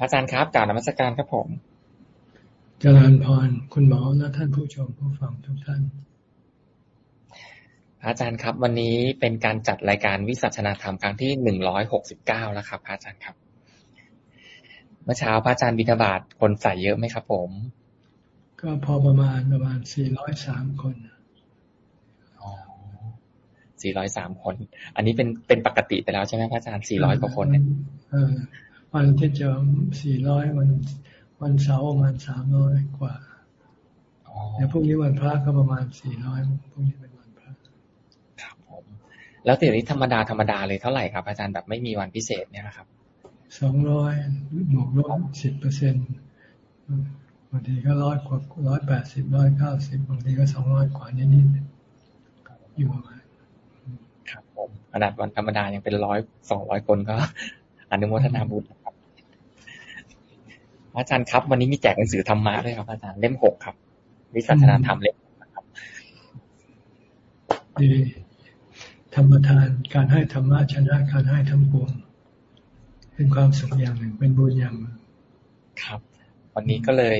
อาจารย์ครับกล่าวนมัสการครับผมเจริญพรคุณหมอและท่านผู้ชมผู้ฟังทุกท่าน อาจารย์ครับ วันนี้เป็นการจัดรายการวิสัชนาธรรมครั้งที่หนึ่งร้อยหกสิบเก้าแล้วครับอาจารย์ครับ เมื่อเช้าพระอาจารย์บิณฑบาตคนใส่เยอะไหมครับผม ก็พอประมาณประมาณสี่ร้อยสามคนสี่ร้อยสามคน อันนี้เป็นเป็นปกติไปแล้วใช่ไหมพระอาจารย์สี่ร้อยกว่าคนเนี่ย วันที่เจอสี่ร้อยวันวันเสาร์ประมาณสามร้อยกว่าเดี๋ยวพรุ่งนี้วันพระก็ประมาณสี่ร้อยพรุ่งนี้เป็นวันพระครับผม แล้วเดี๋ยวนี้ธรรมดาธรรมดาเลยเท่าไหร่ครับ อาจารย์แบบไม่มีวันพิเศษเนี่ยนะครับสองร้อยบวกลบสิบเปอร์เซ็นต์บางทีก็ร้อยกว่าร้อยแปดสิบร้อยเก้าสิบบางทีก็สองร้อยกว่านิดๆอยู่ประมาณครับผมขนาดวันธรรมดายังเป็นร้อยสองร้อยคนก็อนุโมทนาบุญครับ อาจารย์ครับ วันนี้มีแจกหนังสือธรรมะด้วยครับอาจารย์เล่มหกครับ วิสัชนาธรรมเล่มครับดีธรรมทานการให้ธรรมะชนะการให้ทั้งปวง เป็นความสุขอย่างหนึ่ง เป็นบุญอย่างหนึ่งครับ วันนี้ก็เลย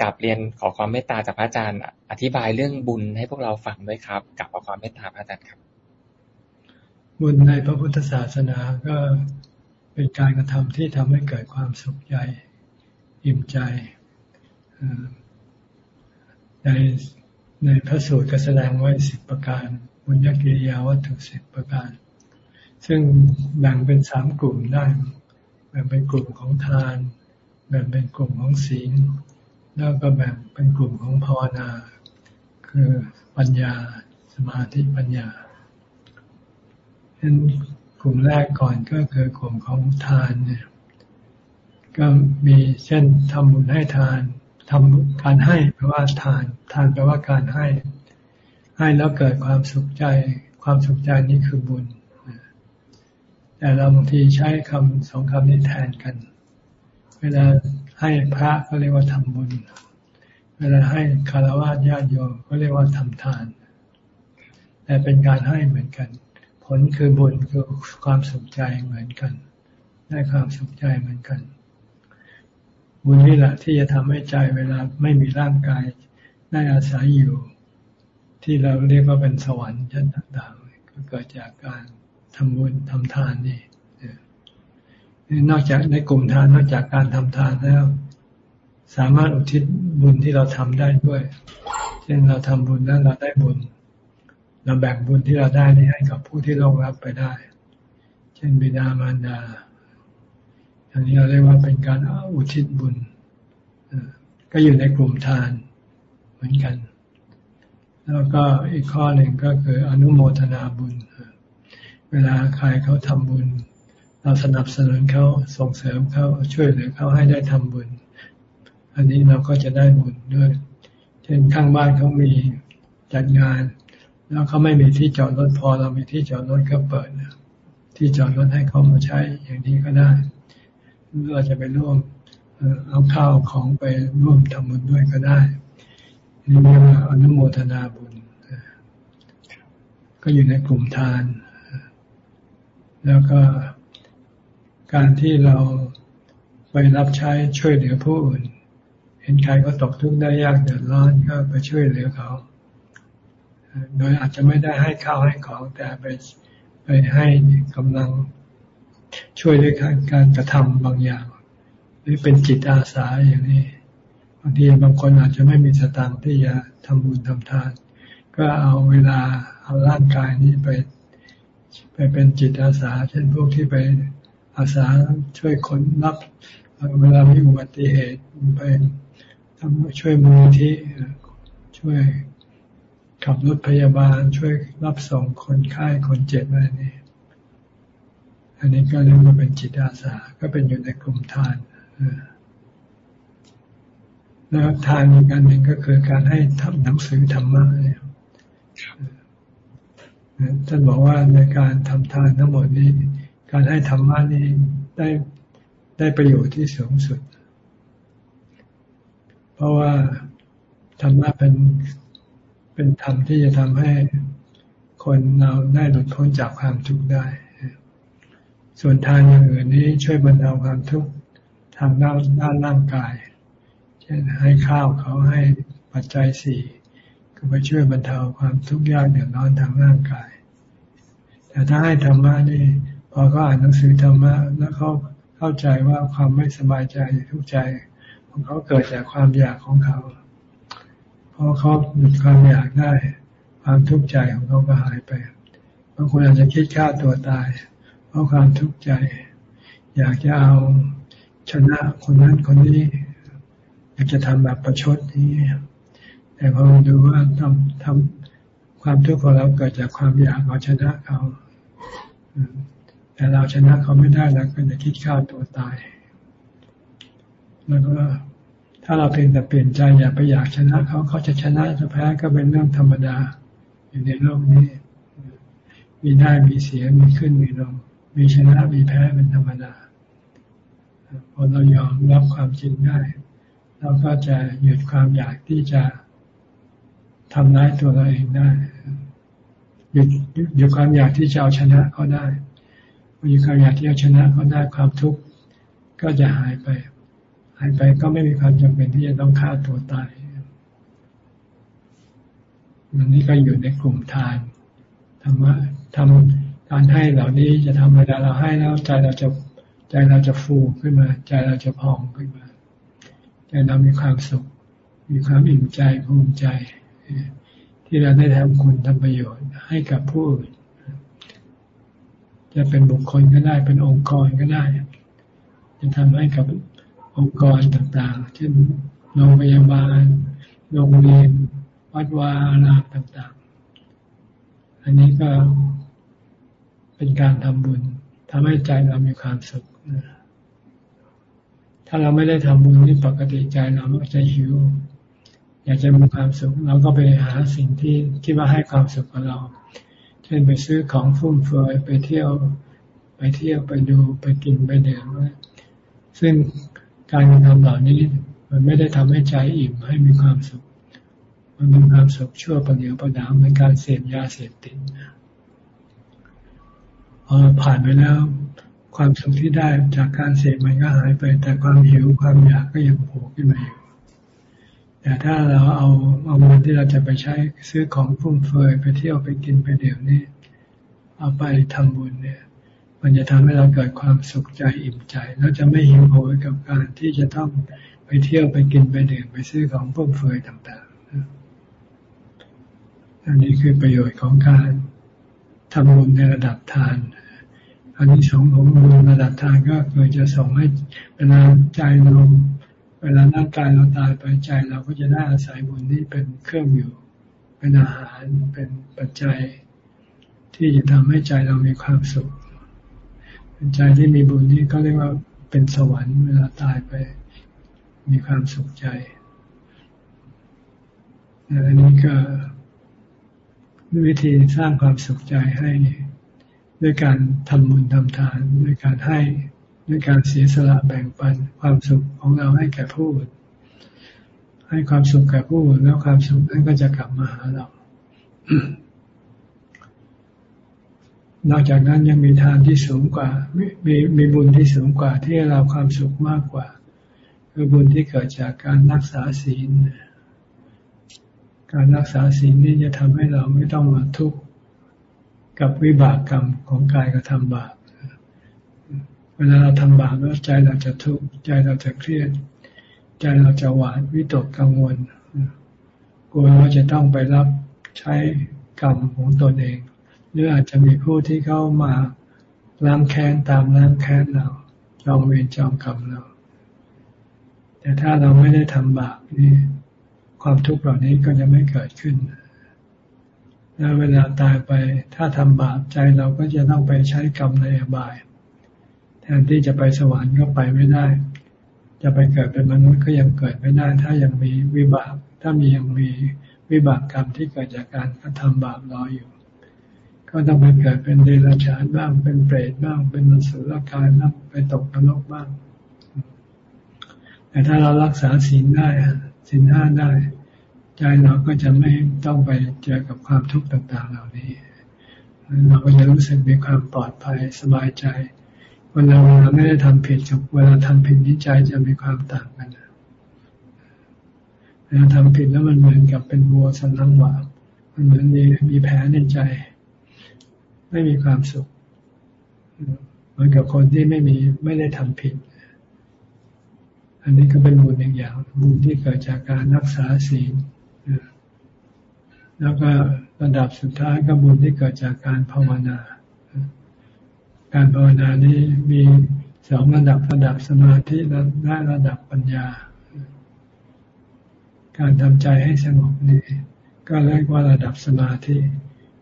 กลับเรียนขอความเมตตาจากพระอาจารย์ อธิบายเรื่องบุญให้พวกเราฟังด้วยครับกับขอความเมตตาพระอาจารย์ครับ บุญในพระพุทธศาสนาก็เป็นการกระทำที่ทำให้เกิดความสุขใจ อิ่มใจในในพระสูตรก็แสดงไว้สิบประการบุญญกิริยาวัตถุสิบประการ ซึ่งแบ่งเป็นสามกลุ่มได้แบ่งเป็นกลุ่มของทาน แบ่งเป็นกลุ่มของศีล แล้วก็แบ่งเป็นกลุ่มของภาวนา คือปัญญาสมาธิปัญญาเห็นกลุ่มแรกก่อนก็คือกลุ่มของทานเนี่ย ก็มีเช่นทำบุญให้ทานทำการให้แปลว่าทาน ทานแปลว่าการให้ ให้แล้วเกิดความสุขใจ ความสุขใจนี้คือบุญ แต่เราบางทีใช้คำสองคำนี้แทนกัน เวลาให้พระก็เรียกว่าทำบุญ เวลาให้คารวะญาติโยมก็เรียกว่าทำทาน แต่เป็นการให้เหมือนกัน ผลคือบุญคือความสุขใจเหมือนกัน ได้ความสุขใจเหมือนกัน บุญนี่แหละที่จะทำให้ใจเวลาไม่มีร่างกายได้อาศัยอยู่ ที่เราเรียกว่าเป็นสวรรค์ชั้นต่างๆ ก็เกิดจากการทำบุญทำทานนี่นอกจากในกลุ่มทานนอกจากการทำทานแล้ว สามารถอุทิศบุญที่เราทำได้ด้วย เช่นเราทำบุญแล้วเราได้บุญ เราแบ่งบุญที่เราได้นี้ให้กับผู้ที่ร่วงรับไปได้ เช่นบิดามารดา อันนี้เราเรียกว่าเป็นการอุทิศบุญก็อยู่ในกลุ่มทานเหมือนกัน แล้วก็อีกข้อหนึ่งก็คืออนุโมทนาบุญ เวลาใครเขาทำบุญ เราสนับสนุนเขาส่งเสริมเขาช่วยเหลือเขาให้ได้ทำบุญ อันนี้เราก็จะได้บุญด้วยเช่นข้างบ้านเขามีจัดงาน แล้วเขาไม่มีที่จอดรถพอเรามีที่จอดรถก็เปิดที่จอดรถให้เขามาใช้อย่างนี้ก็ได้ เราจะไปร่วมเอาข้าวของไปร่วมทำบุญด้วยก็ได้นี่เรียกว่าอนุโมทนาบุญ ก็อยู่ในกลุ่มทาน แล้วก็การที่เราไปรับใช้ช่วยเหลือผู้อื่น เห็นใครก็ตกทุกข์ได้ยากเดือดร้อนก็ไปช่วยเหลือเขา โดยอาจจะไม่ได้ให้ข้าวให้ของแต่ไปไปให้กำลัง ช่วยด้วยการกระทำบางอย่าง หรือเป็นจิตอาสาอย่างนี้ บางทีบางคนอาจจะไม่มีสตางค์ที่จะทำบุญทำทาน ก็เอาเวลาเอาร่างกายนี้ไป ไปเป็นจิตอาสา เช่นพวกที่ไปอาสาช่วยคนรับเวลามีอุบัติเหตุไปทำช่วยมูลที่ช่วยขับรถพยาบาลช่วยรับส่งคนไข้คนเจ็บอะไรนี่ อันนี้ก็เรียกว่าเป็นจิตอาสา ก็เป็นอยู่ในกลุ่มทานแล้วทานอีกอันหนึ่งก็คือการให้ทำหนังสือธรรมะเนี่ยท่านบอกว่าในการทำทานทั้งหมดนี้ การให้ธรรมะนี้ได้ได้ประโยชน์ที่สูงสุด เพราะว่าธรรมะเป็นเป็นธรรมที่จะทำให้คนเราได้หลุดพ้นจากความทุกข์ได้ ส่วนทานอย่างอื่นนี้ช่วยบรรเทาความทุกข์ทางด้านด้านร่างกาย เช่นให้ข้าวเขาให้ปัจจัยสี่ก็ไปช่วยบรรเทาความทุกข์ยากเดือดร้อนทางร่างกาย แต่ถ้าให้ธรรมะนี่พอเขาอ่านหนังสือธรรมะแล้วเขาเข้าใจว่าความไม่สบายใจทุกข์ใจของเขาเกิดจากความอยากของเขาพอเขาหยุดความอยากได้ ความทุกข์ใจของเขาก็หายไปบางคนอาจจะคิดฆ่าตัวตาย เพราะความทุกข์ใจ อยากจะเอาชนะคนนั้นคนนี้ อยากจะทำแบบประชดนี้แต่พอดูว่าทำทำความทุกข์ของเราเกิดจากความอยากเอาชนะเขาแต่เราชนะเขาไม่ได้แล้วก็จะคิดฆ่าตัวตาย แล้วก็ถ้าเราเพียงแต่เปลี่ยนใจอย่าไปอยากชนะเขาเขาจะชนะจะแพ้ก็เป็นเรื่องธรรมดา อยู่ในโลกนี้ มีได้มีเสียมีขึ้นมีลง มีชนะมีแพ้เป็นธรรมดาพอเรายอมรับความจริงได้เราก็จะหยุดความอยากที่จะทำร้ายตัวเราเองได้หยุดหยุดความอยากที่จะเอาชนะเขาได้พอหยุดความอยากที่เอาชนะเขาได้ความทุกข์ก็จะหายไป หายไปก็ไม่มีความจำเป็นที่จะต้องฆ่าตัวตายอันนี้ก็อยู่ในกลุ่มทานธรรมะทำ การให้เหล่านี้จะทำเวลาเราให้แล้วใจเราจะใจเราจะฟูขึ้นมา ใจเราจะพองขึ้นมาใจเรามีความสุข มีความอิ่มใจภูมิใจ ที่เราได้ทำคุณทำประโยชน์ให้กับผู้อื่นจะเป็นบุคคลก็ได้เป็นองค์กรก็ได้ จะทำให้กับองค์กรต่างๆ เช่นโรงพยาบาล โรงเรียน วัดวาอารามต่างๆ อันนี้ก็ เป็นการทำบุญทำให้ใจเรามีความสุข ถ้าเราไม่ได้ทำบุญนี่ปกติใจเราก็จะหิว อยากจะมีความสุข เราก็ไปหาสิ่งที่คิดว่าให้ความสุขกับเรา เช่นไปซื้อของฟุ่มเฟือยไปเที่ยว ไปเที่ยวไปดูไปกินไปเดินซึ่งการกระทำเหล่านี้มันไม่ได้ทำให้ใจอิ่มให้มีความสุข มันมีความสุขชั่วประเดียวประดาวเหมือนการเสพยาเสพติด พอผ่านไปแล้ว ความสุขที่ได้จากการเสพมันก็หายไป แต่ความหิวความอยากก็ยังโผล่ขึ้นมาอยู่แต่ถ้าเราเอาเอาเงินที่เราจะไปใช้ซื้อของฟุ่มเฟือยไปเที่ยวไปกินไปเดี๋ยวนี้เอาไปทำบุญเนี่ย มันจะทำให้เราเกิดความสุขใจอิ่มใจ แล้วจะไม่หิวโหยกับการที่จะต้องไปเที่ยวไปกินไปดื่มไปซื้อของฟุ่มเฟือยต่างๆอันนี้คือประโยชน์ของการทำบุญในระดับทาน อันนี้สองของบุญระดับทานก็เคือจะส่งให้เวลาใจเราเวลาร่างกายเราตายไปใจเราก็จะได้อาศัยบุญนี้เป็นเครื่องอยู่ เป็นอาหารเป็นปัจจัย ที่จะทำให้ใจเรามีความสุขเป็นใจที่มีบุญนี้ก็เรียกว่าเป็นสวรรค์เวลาตายไป มีความสุขใจอันนี้ก็วิธีสร้างความสุขใจให้ ด้วยการทำบุญทำทาน ด้วยการให้ด้วยการเสียสละแบ่งปันความสุขของเราให้แก่ผู้อื่นให้ความสุขแก่ผู้อื่นแล้วความสุขนั้นก็จะกลับมาหาเรา นอกจากนั้นยังมีทานที่สูงกว่า มีมีบุญที่สูงกว่าที่เราความสุขมากกว่า คือบุญที่เกิดจากการรักษาศีล การรักษาศีลนี้จะทำให้เราไม่ต้องมาทุกข์ กับวิบากกรรมของกายกระทำบาปเวลาเราทำบาปแล้วใจเราจะทุกข์ใจเราจะเครียด ใจเราจะหวาดวิตกกังวลกลัวว่าจะต้องไปรับใช้กรรมของตนเอง หรืออาจจะมีผู้ที่เข้ามาล้างแค้นตามล้างแค้นเราจองเวรจองกรรมเรา แต่ถ้าเราไม่ได้ทำบาปนี่ความทุกข์เหล่านี้ก็จะไม่เกิดขึ้น แล้วเวลาตายไปถ้าทำบาปใจเราก็จะต้องไปใช้กรรมในอบาย แทนที่จะไปสวรรค์ก็ไปไม่ได้ จะไปเกิดเป็นมนุษย์ก็ยังเกิดไม่ได้ ถ้ายังมีวิบากถ้ามียังมีวิบากกรรมที่เกิดจากการกระทำบาปรออยู่ ก็ต้องไปเกิดเป็นเดรัจฉานบ้างเป็นเปรตบ้าง เป็นมสุษย์รกายบ้างไปตกนรกบ้าง แต่ถ้าเรารักษาศีลได้ศีลห้าได้ ใจเราก็จะไม่ต้องไปเจอกับความทุกข์ต่าง ๆ เหล่านี้ เราก็จะรู้สึกมีความปลอดภัยสบายใจเวเวลาเวลาไม่ได้ทำผิดกับเวลาทำผิดนิจใจจะมีความต่างกันเวลาทำผิดแล้วมันเหมือนกับเป็นวัวสันลังหวามันเหมือนมีมีแผลในใจ ไม่มีความสุข เหมือนกับคนที่ไม่มีไม่ได้ทำผิด อันนี้ก็เป็นบุญอย่างอย่างบุญที่เกิดจากการรักษาศีล แล้วก็ระดับสุดท้ายก็บุญที่เกิดจากการภาวนา การภาวนานี้มีสองระดับระดับสมาธิและระดับปัญญา การทำใจให้สงบนี่ก็เรียกว่าระดับสมาธิ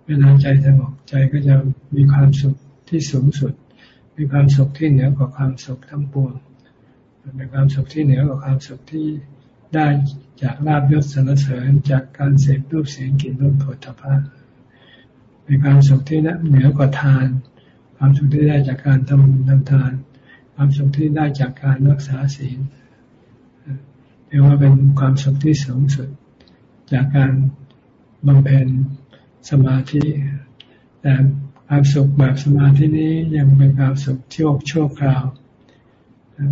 เวลาใจสงบใจก็จะมีความสุขที่สูงสุด มีความสุขที่เหนือกว่าความสุขทั้งปวงเป็นความสุขที่เหนือกว่าความสุขที่ได้ จากลาบยศสรรเสริญจากการเสพรูปเสียงกลิ่นรสผลพระเป็นความสุขที่เหนือกว่าทาน ความสุขที่ได้จากการทำบุญทำทาน ความสุขที่ได้จากการรักษาศีลเรียกว่าเป็นความสุขที่สูงสุด จากการบำเพ็ญสมาธิ แต่ความสุขแบบสมาธินี้ยังเป็นความสุขชั่วชั่วคราว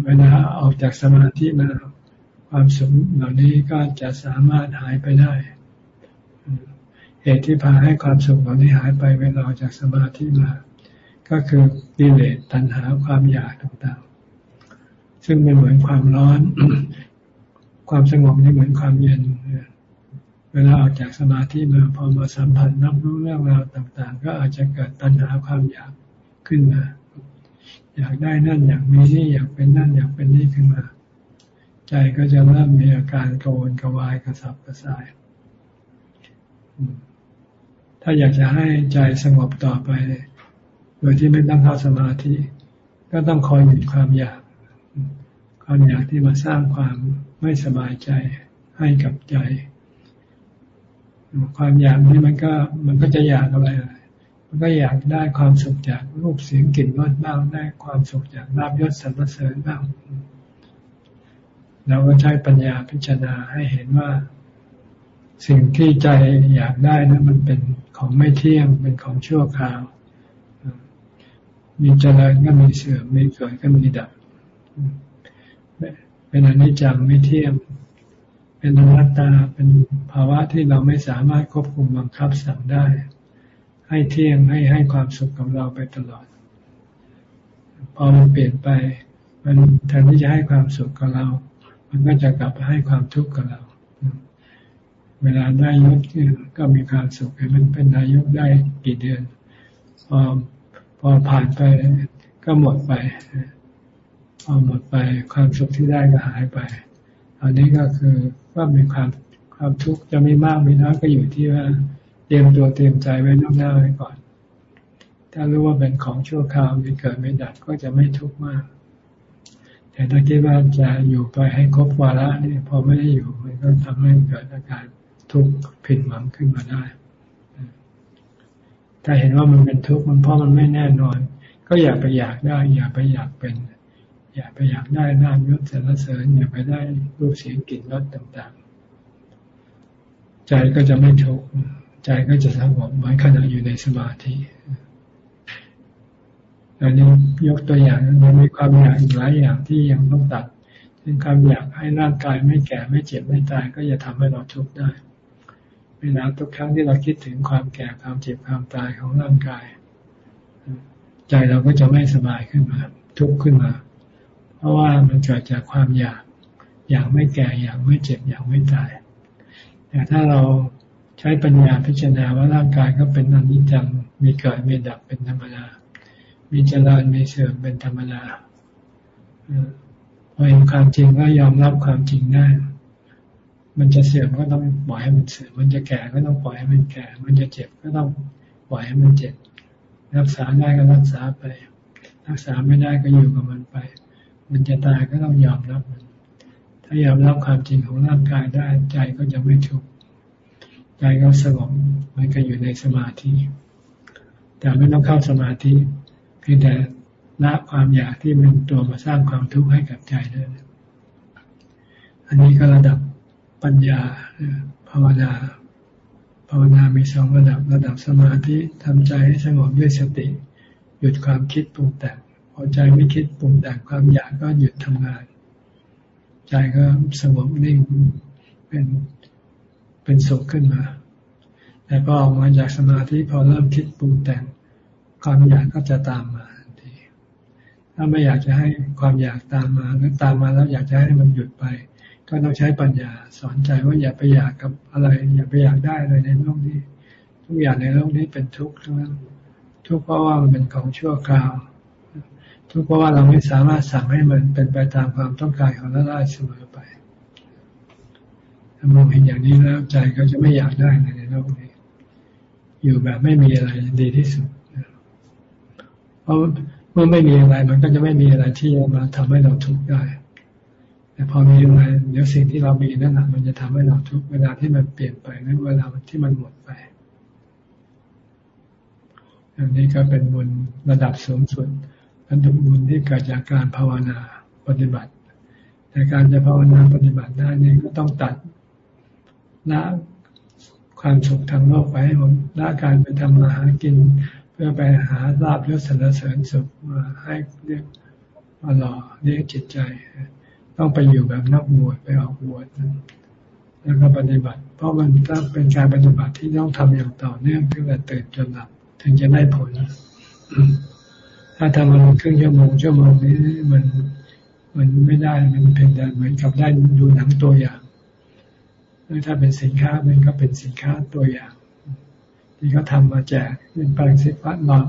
เวลาออกจากสมาธิมา ความสุขเหล่านี้ก็จะสามารถหายไปได้ เหตุที่พาให้ความสุขเหล่านี้หายไปเวลาออกจากสมาธิมา ก็คือกิเลสตัณหาความอยากต่างๆ ซึ่งเป็นเหมือนความร้อน ความสงบนี่เหมือนความเย็นเวลาออกจากสมาธิมาพอมาสัมผัสนับรู้เรื่องราวต่าง ๆ ก็อาจจะเกิดตัณหาความอยากขึ้นมา อยากได้นั่นอยากมีนี่อยากเป็นนั่นอยากเป็นนี่ขึ้นมา ใจก็จะเริ่มมีอาการกระวนกระวายกระสับกระส่าย ถ้าอยากจะให้ใจสงบต่อไป โดยที่ไม่ต้องเข้าสมาธิ ก็ต้องคอยหยุดความอยาก ความอยากที่มาสร้างความไม่สบายใจให้กับใจ ความอยากนี้มันก็มันก็จะอยากอะไร มันก็อยากได้ความสุขจากรูปเสียงกลิ่นรสบ้าง ได้ความสุขจากลาบยศสรรเสริญบ้าง เราก็ใช้ปัญญาพิจารณาให้เห็นว่า สิ่งที่ใจอยากได้นะั้นมันเป็นของไม่เที่ยงเป็นของชั่วคราว มีเจริญก็มีเสื่อมมีเกิดก็มีดับ เป็นอนิจจังไม่เที่ยงเป็นอนัตตาเป็นภาวะที่เราไม่สามารถควบคุมบังคับสั่งได้ ให้เที่ยงให้ให้ความสุขกับเราไปตลอด พอมันเปลี่ยนไป มันแทนที่จะให้ความสุขกับเรา มันก็จะกลับให้ความทุกข์กับเรา เวลาได้ยศก็มีความสุขมันเป็นนายกได้กี่เดือน พอพอผ่านไปก็หมดไป พอหมดไปความสุขที่ได้ก็หายไป อันนี้ก็คือว่ามีความความทุกข์จะไม่มากไม่น้อยก็อยู่ที่ว่าเตรียมตัวเตรียมใจไว้ล่วงหน้าไว้ก่อน ถ้ารู้ว่าเป็นของชั่วคราวมีเกิดไม่ดับก็จะไม่ทุกข์มาก แต่ถ้าคิดว่าจะอยู่ไปให้ครบวาระนี่พอไม่ได้อยู่มันก็ทำให้เกิดอาการทุกข์ผิดหวังขึ้นมาได้ ถ้าเห็นว่ามันเป็นทุกข์มันเพราะมันไม่แน่นอน ก็อย่าไปอยากได้ อย่าไปอยากเป็น อย่าไปอยากได้น้ำยศสรรเสริญ อย่าไปได้รูปเสียงกลิ่นรสต่างๆ ใจก็จะไม่ทุกข์ใจก็จะสงบเหมือนขณะอยู่ในสมาธิ อันนี้ยกตัวอย่างมันมีความอยากอีกหลายอย่างที่ยังต้องตัดเช่นความอยากให้ร่างกายไม่แก่ไม่เจ็บไม่ตาย ก็จะทำให้เราทุกข์ได้ เวลาทุกครั้งที่เราคิดถึงความแก่ความเจ็บความตายของร่างกาย ใจเราก็จะไม่สบายขึ้นมา ทุกข์ขึ้นมา เพราะว่ามันเกิดจากความอยาก อยากไม่แก่อยากไม่เจ็บอยากไม่ตายแต่ถ้าเราใช้ปัญญาพิจารณาว่าร่างกายก็เป็นอนิจจังมีเกิดมีดับเป็นธรรมดา มีเจริญมีเสื่อมเป็นธรรมดาพอเห็นความจริงก็ยอมรับความจริงได้ มันจะเสื่อมก็ต้องปล่อยให้มันเสื่อม มันจะแก่ก็ต้องปล่อยให้มันแก่ มันจะเจ็บก็ต้องปล่อยให้มันเจ็บ รักษาได้ก็รักษาไป รักษาไม่ได้ก็อยู่กับมันไป มันจะตายก็ต้องยอมรับมัน ถ้ายอมรับความจริงของร่างกายได้ใจก็จะไม่ทุกข์ ใจก็สงบมันก็อยู่ในสมาธิ แต่ไม่ต้องเข้าสมาธิ พียงแต่ละความอยากที่เป็นตัวมาสร้างความทุกข์ให้กับใจนั่นอันนี้ก็ระดับปัญญาภาวนา ภาวนามีสองระดับระดับสมาธิทำใจให้สงบด้วยสติ หยุดความคิดปรุงแต่งพอใจไม่คิดปรุงแต่งความอยากก็หยุดทำงาน ใจก็สงบนิ่งเป็นเป็นสุขขึ้นมาแต่พอออกมาจากสมาธิพอเริ่มคิดปรุงแต่ง ความอยากก็จะตามมาทันที ถ้าไม่อยากจะให้ความอยากตามมาหรือตามมาแล้วอยากจะให้มันหยุดไป ก็ต้องใช้ปัญญาสอนใจว่าอย่าไปอยากกับอะไร อย่าไปอยากได้อะไรในโลกนี้ ทุกอย่างในโลกนี้เป็นทุกข์ทั้งนั้นทุกข์เพราะว่ามันเป็นของชั่วคราว ทุกข์เพราะว่าเราไม่สามารถสั่งให้มันเป็นไปตามความต้องการของเราได้เสมอไปถ้ามองเห็นอย่างนี้แล้วใจก็จะไม่อยากได้ในโลกนี้ อยู่แบบไม่มีอะไรดีที่สุด เพราะเมื่อไม่มีอะไร มันก็จะไม่มีอะไรที่จะมาทำให้เราทุกข์ได้ แต่พอมีอะไรเดี๋ยวสิ่งที่เรามีนั่นแหละมันจะทำให้เราทุกข์เวลาที่มันเปลี่ยนไปหรือเวลาที่มันหมดไปอันนี้ก็เป็นบุญระดับสูงสุดเป็นบุญที่เกิดจากการภาวนาปฏิบัติ แต่การจะภาวนาปฏิบัติได้นี่ก็ต้องตัดละความสุขทางโลกไปให้หมดละการไปทำมาหากิน พื่อไปหาลาบยศสรรเสริญสุขมาให้เรียกมาหล่อเลี้ยงจิตใจ ต้องไปอยู่แบบนักบวชไปออกบวชแล้วก็ปฏิบัติ เพราะมันต้องเป็นการปฏิบัติที่ต้องทำอย่างต่อเนื่องตั้งแต่ตื่นจนหลับถึงจะได้ผล ถ้าทำมาครึ่งชั่วโมงชั่วโมงนี้มันมันไม่ได้มันเพียงแต่เหมือนกับได้ดูหนังตัวอย่างถ้าเป็นสินค้ามันก็เป็นสินค้าตัวอย่าง ที่เขาทามาแจกเป็นแปรงสีฟันหลอด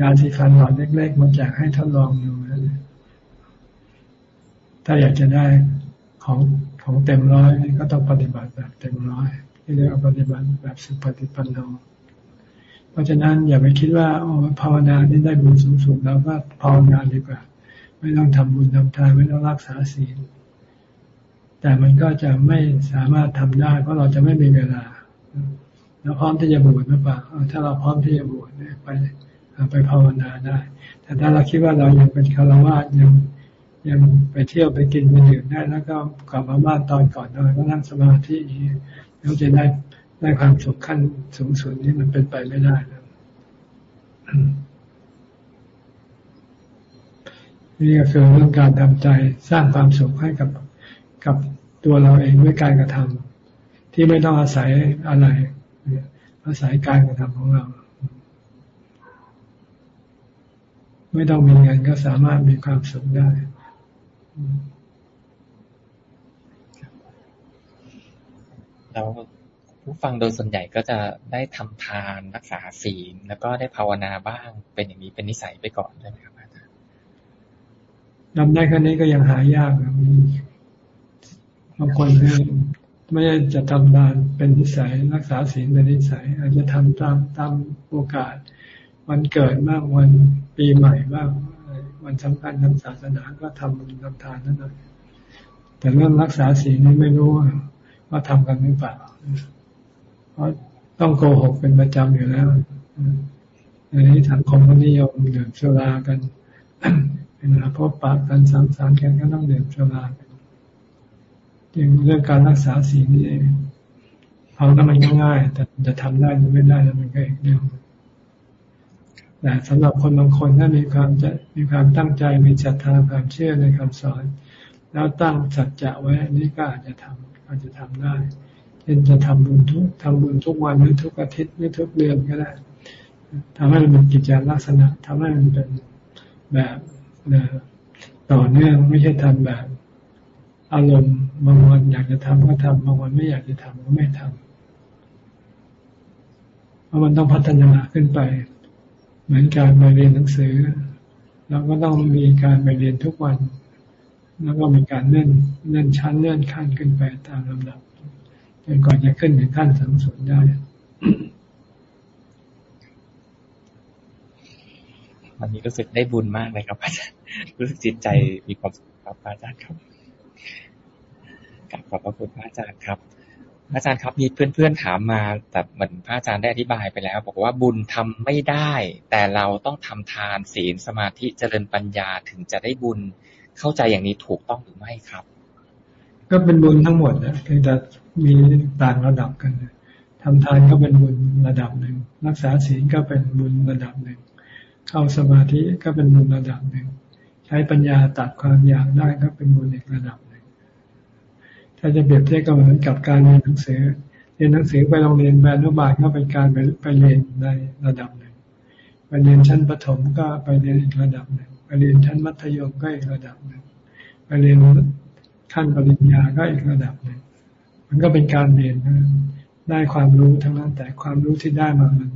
ยาสีฟันหลอดเล็ก ๆ มาแจกให้ทดลองดูนะถ้าอยากจะได้ของของเต็มร้อยก็ต้องปฏิบัติแบบเต็มร้อยที่เรียกว่าปฏิบัติแบบสุปฏิปันโนเพราะฉะนั้นอย่าไปคิดว่าโอ้ภาวนานี่ได้บุญสูงสุดแล้วก็ภาวนาดีกว่า ไม่ต้องทำบุญทำทานไม่ต้องรักษาศีลแต่มันก็จะไม่สามารถทำได้ เพราะเราจะไม่มีเวลา เราพร้อมที่จะบวชหรือเปล่าถ้าเราพร้อมที่จะบวชไปไปภาวนาได้ แต่ถ้าเราคิดว่าเรายังเป็นคารวะยังยังไปเที่ยวไปกินไปดื่มได้แล้วก็กลับมาบ้านตอนก่อนนอนก็นั่งสมาธิแล้วจะได้ได้ความสุขขั้นสูงสุดนี้มันเป็นไปไม่ได้นะนี่ก็คือเรื่องการทำใจสร้างความสุขให้กับกับตัวเราเองด้วยการกระทำที่ไม่ต้องอาศัยอะไร อาศัยการกระทำของเรา ไม่ต้องมีเงินก็สามารถมีความสุขได้แล้วผู้ฟังโดยส่วนใหญ่ก็จะได้ทำทานรักษาศีลแล้วก็ได้ภาวนาบ้าง เป็นอย่างนี้เป็นนิสัยไปก่อนใช่ไหมครับอาจารย์ทำได้แค่นี้ก็ยังหายากบางคนคือ ไม่ได้จะทำงานเป็นนิสัย รักษาศีลเป็นนิสัย อาจจะทำตามตามโอกาส วันเกิดบ้างวันปีใหม่บ้างวันสำคัญทางศาสนาก็ทำทำทานนั่นเองแต่เรื่องรักษาศีลนี่ไม่รู้ว่าทำกันหรือเปล่าเพราะต้องโกหกเป็นประจำอยู่แล้วในนี้สังคมก็นิยมดื่มสุรากันเป็นอาพบปากกันสังสรรค์กันก็ต้องดื่มสุรากัน เรื่องการรักษาศีลนี่เองเอาแล้วมันง่าย แต่จะทำได้หรือไม่ได้แล้วมันก็อีกเรื่องแต่สำหรับคนบางคนถ้ามีความจะมีความตั้งใจมีศรัทธาความเชื่อในคำสอน แล้วตั้งสัจจะไว้นนี้ก็อาจจะทำอาจจะทำได้เช่นจะทำบุญทุกทำบุญทุกวันหรือทุกอาทิตย์หรือทุกเดือนก็ได้ทำให้มันเป็นกิจลักษณะทำให้มันเป็นแบบต่อเนื่องไม่ใช่ทำแบบ อารมณ์บางวันอยากจะทำก็ทำบางวันไม่อยากจะทำก็ไม่ทำเพราะมันต้องพัฒนาขึ้นไป เหมือนการไปเรียนหนังสือเราก็ต้องมีการไปเรียนทุกวัน แล้วก็มีการเลื่อนเลื่อนชั้นเลื่อนขั้นขึ้นไปตามลำดับจนก่อนจะขึ้นถึงขั้นสูงสุดได้วันนี้รู้สึกได้บุญมากเลยครับอาจารย์รู้สึกจิตใจมีความสุขครับอาจารย์ครับ กับขอบพระคุณพระอาจารย์ครับ อาจารย์ครับมีเพื่อนๆถามมาแต่เหมือนพระอาจารย์ได้อธิบายไปแล้ว บอกว่าบุญทำไม่ได้ แต่เราต้องทำทานศีลสมาธิเจริญปัญญาถึงจะได้บุญเข้าใจอย่างนี้ถูกต้องหรือไม่ครับ ก็เป็นบุญทั้งหมดนะเพียงแต่มีต่างระดับกันทำทานก็เป็นบุญระดับหนึ่งรักษาศีลก็เป็นบุญระดับหนึ่งเข้าสมาธิก็เป็นบุญระดับหนึ่งใช้ปัญญาตัดความอยากได้ก็เป็นบุญอีกระดับ ถ้าจะเปรียบเทียบก็เหมือนกับการเรียนหนังสือ เรียนหนังสือไปโรงเรียนแบรนด์บาลก็เป็นการไปไปเรียนในระดับหนึ่งไปเรียนชั้นประถมก็ไปเรียนอีกระดับหนึ่งไปเรียนชั้นมัธยมก็อีกระดับหนึ่งไปเรียนขั้นปริญญาก็อีกระดับหนึ่งมันก็เป็นการเรียนนะได้ความรู้ทั้งนั้นแต่ความรู้ที่ได้มามัน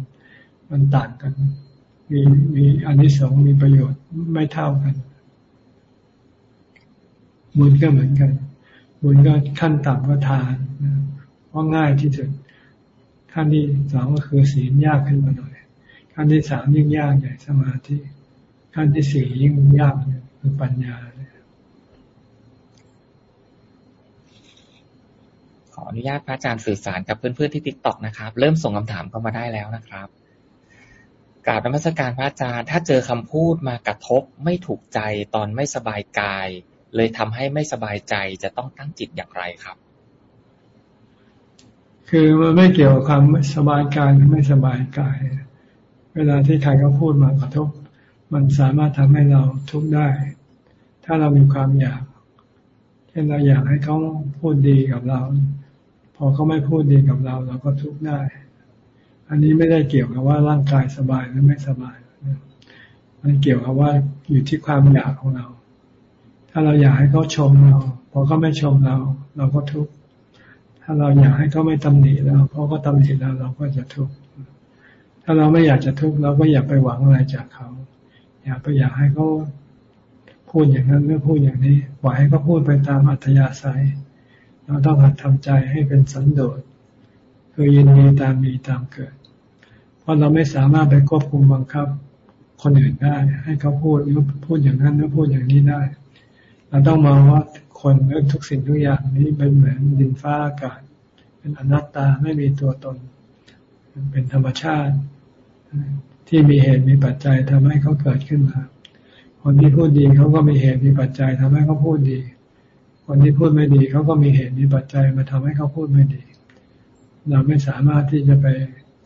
มันต่างกัน มีมีอันนี้สองมีประโยชน์ไม่เท่ากันบุญก็เหมือนกัน บุญก็ขั้นต่ำก็ทานเพราะง่ายที่สุด ขั้นที่สองก็คือศีลยากขึ้นมาหน่อย ขั้นที่สามยิ่งยากใหญ่สมาธิ ขั้นที่สี่ยิ่งยากคือปัญญาขออนุญาตพระอาจารย์สื่อสารกับเพื่อนๆที่ติ๊กต็อกนะครับ เริ่มส่งคำถามเข้ามาได้แล้วนะครับกราบนมัสการพระอาจารย์ ถ้าเจอคำพูดมากระทบไม่ถูกใจตอนไม่สบายกาย เลยทำให้ไม่สบายใจจะต้องตั้งจิตอย่างไรครับ คือมันไม่เกี่ยวกับความสบายกายหรือไม่สบายกาย เวลาที่ใครเขาพูดมากระทบ มันสามารถทำให้เราทุกข์ได้ ถ้าเรามีความอยากเช่นเราอยากให้เขาพูดดีกับเรา พอเขาไม่พูดดีกับเรา เราก็ทุกข์ได้ อันนี้ไม่ได้เกี่ยวกับว่าร่างกายสบายหรือไม่สบาย มันเกี่ยวกับว่าอยู่ที่ความอยากของเรา ถ้าเราอยากให้เขาชมเราพอเขาไม่ชมเรา เราก็ทุกข์ถ้าเราอยากให้เขาไม่ตำหนิเราพอเขาตำหนิเราเราก็จะทุกข์ถ้าเราไม่อยากจะทุกข์เราก็อย่าไปหวังอะไรจากเขา อย่าไปอยากให้เขาพูดอย่างนั้นหรือพูดอย่างนี้ปล่อยให้เขาพูดไปตามอัธยาศัย เราต้องหัดทำใจให้เป็นสันโดษคือยินดีตามมีตามเกิด เพราะเราไม่สามารถไปควบคุมบังคับ คนอื่นได้ ให้เขาพูดหรือพูดอย่างนั้นหรือพูดอย่างนี้ได้ เราต้องมองว่าคนเรื่องทุกสิ่งทุกอย่างนี้เป็นเหมือนดินฟ้าอากาศ เป็นอนัตตาไม่มีตัวตน เป็นธรรมชาติที่มีเหตุมีปัจจัยทำให้เขาเกิดขึ้นมา คนที่พูดดีเขาก็มีเหตุมีปัจจัยทำให้เขาพูดดี คนที่พูดไม่ดีเขาก็มีเหตุมีปัจจัยมาทำให้เขาพูดไม่ดี เราไม่สามารถที่จะไป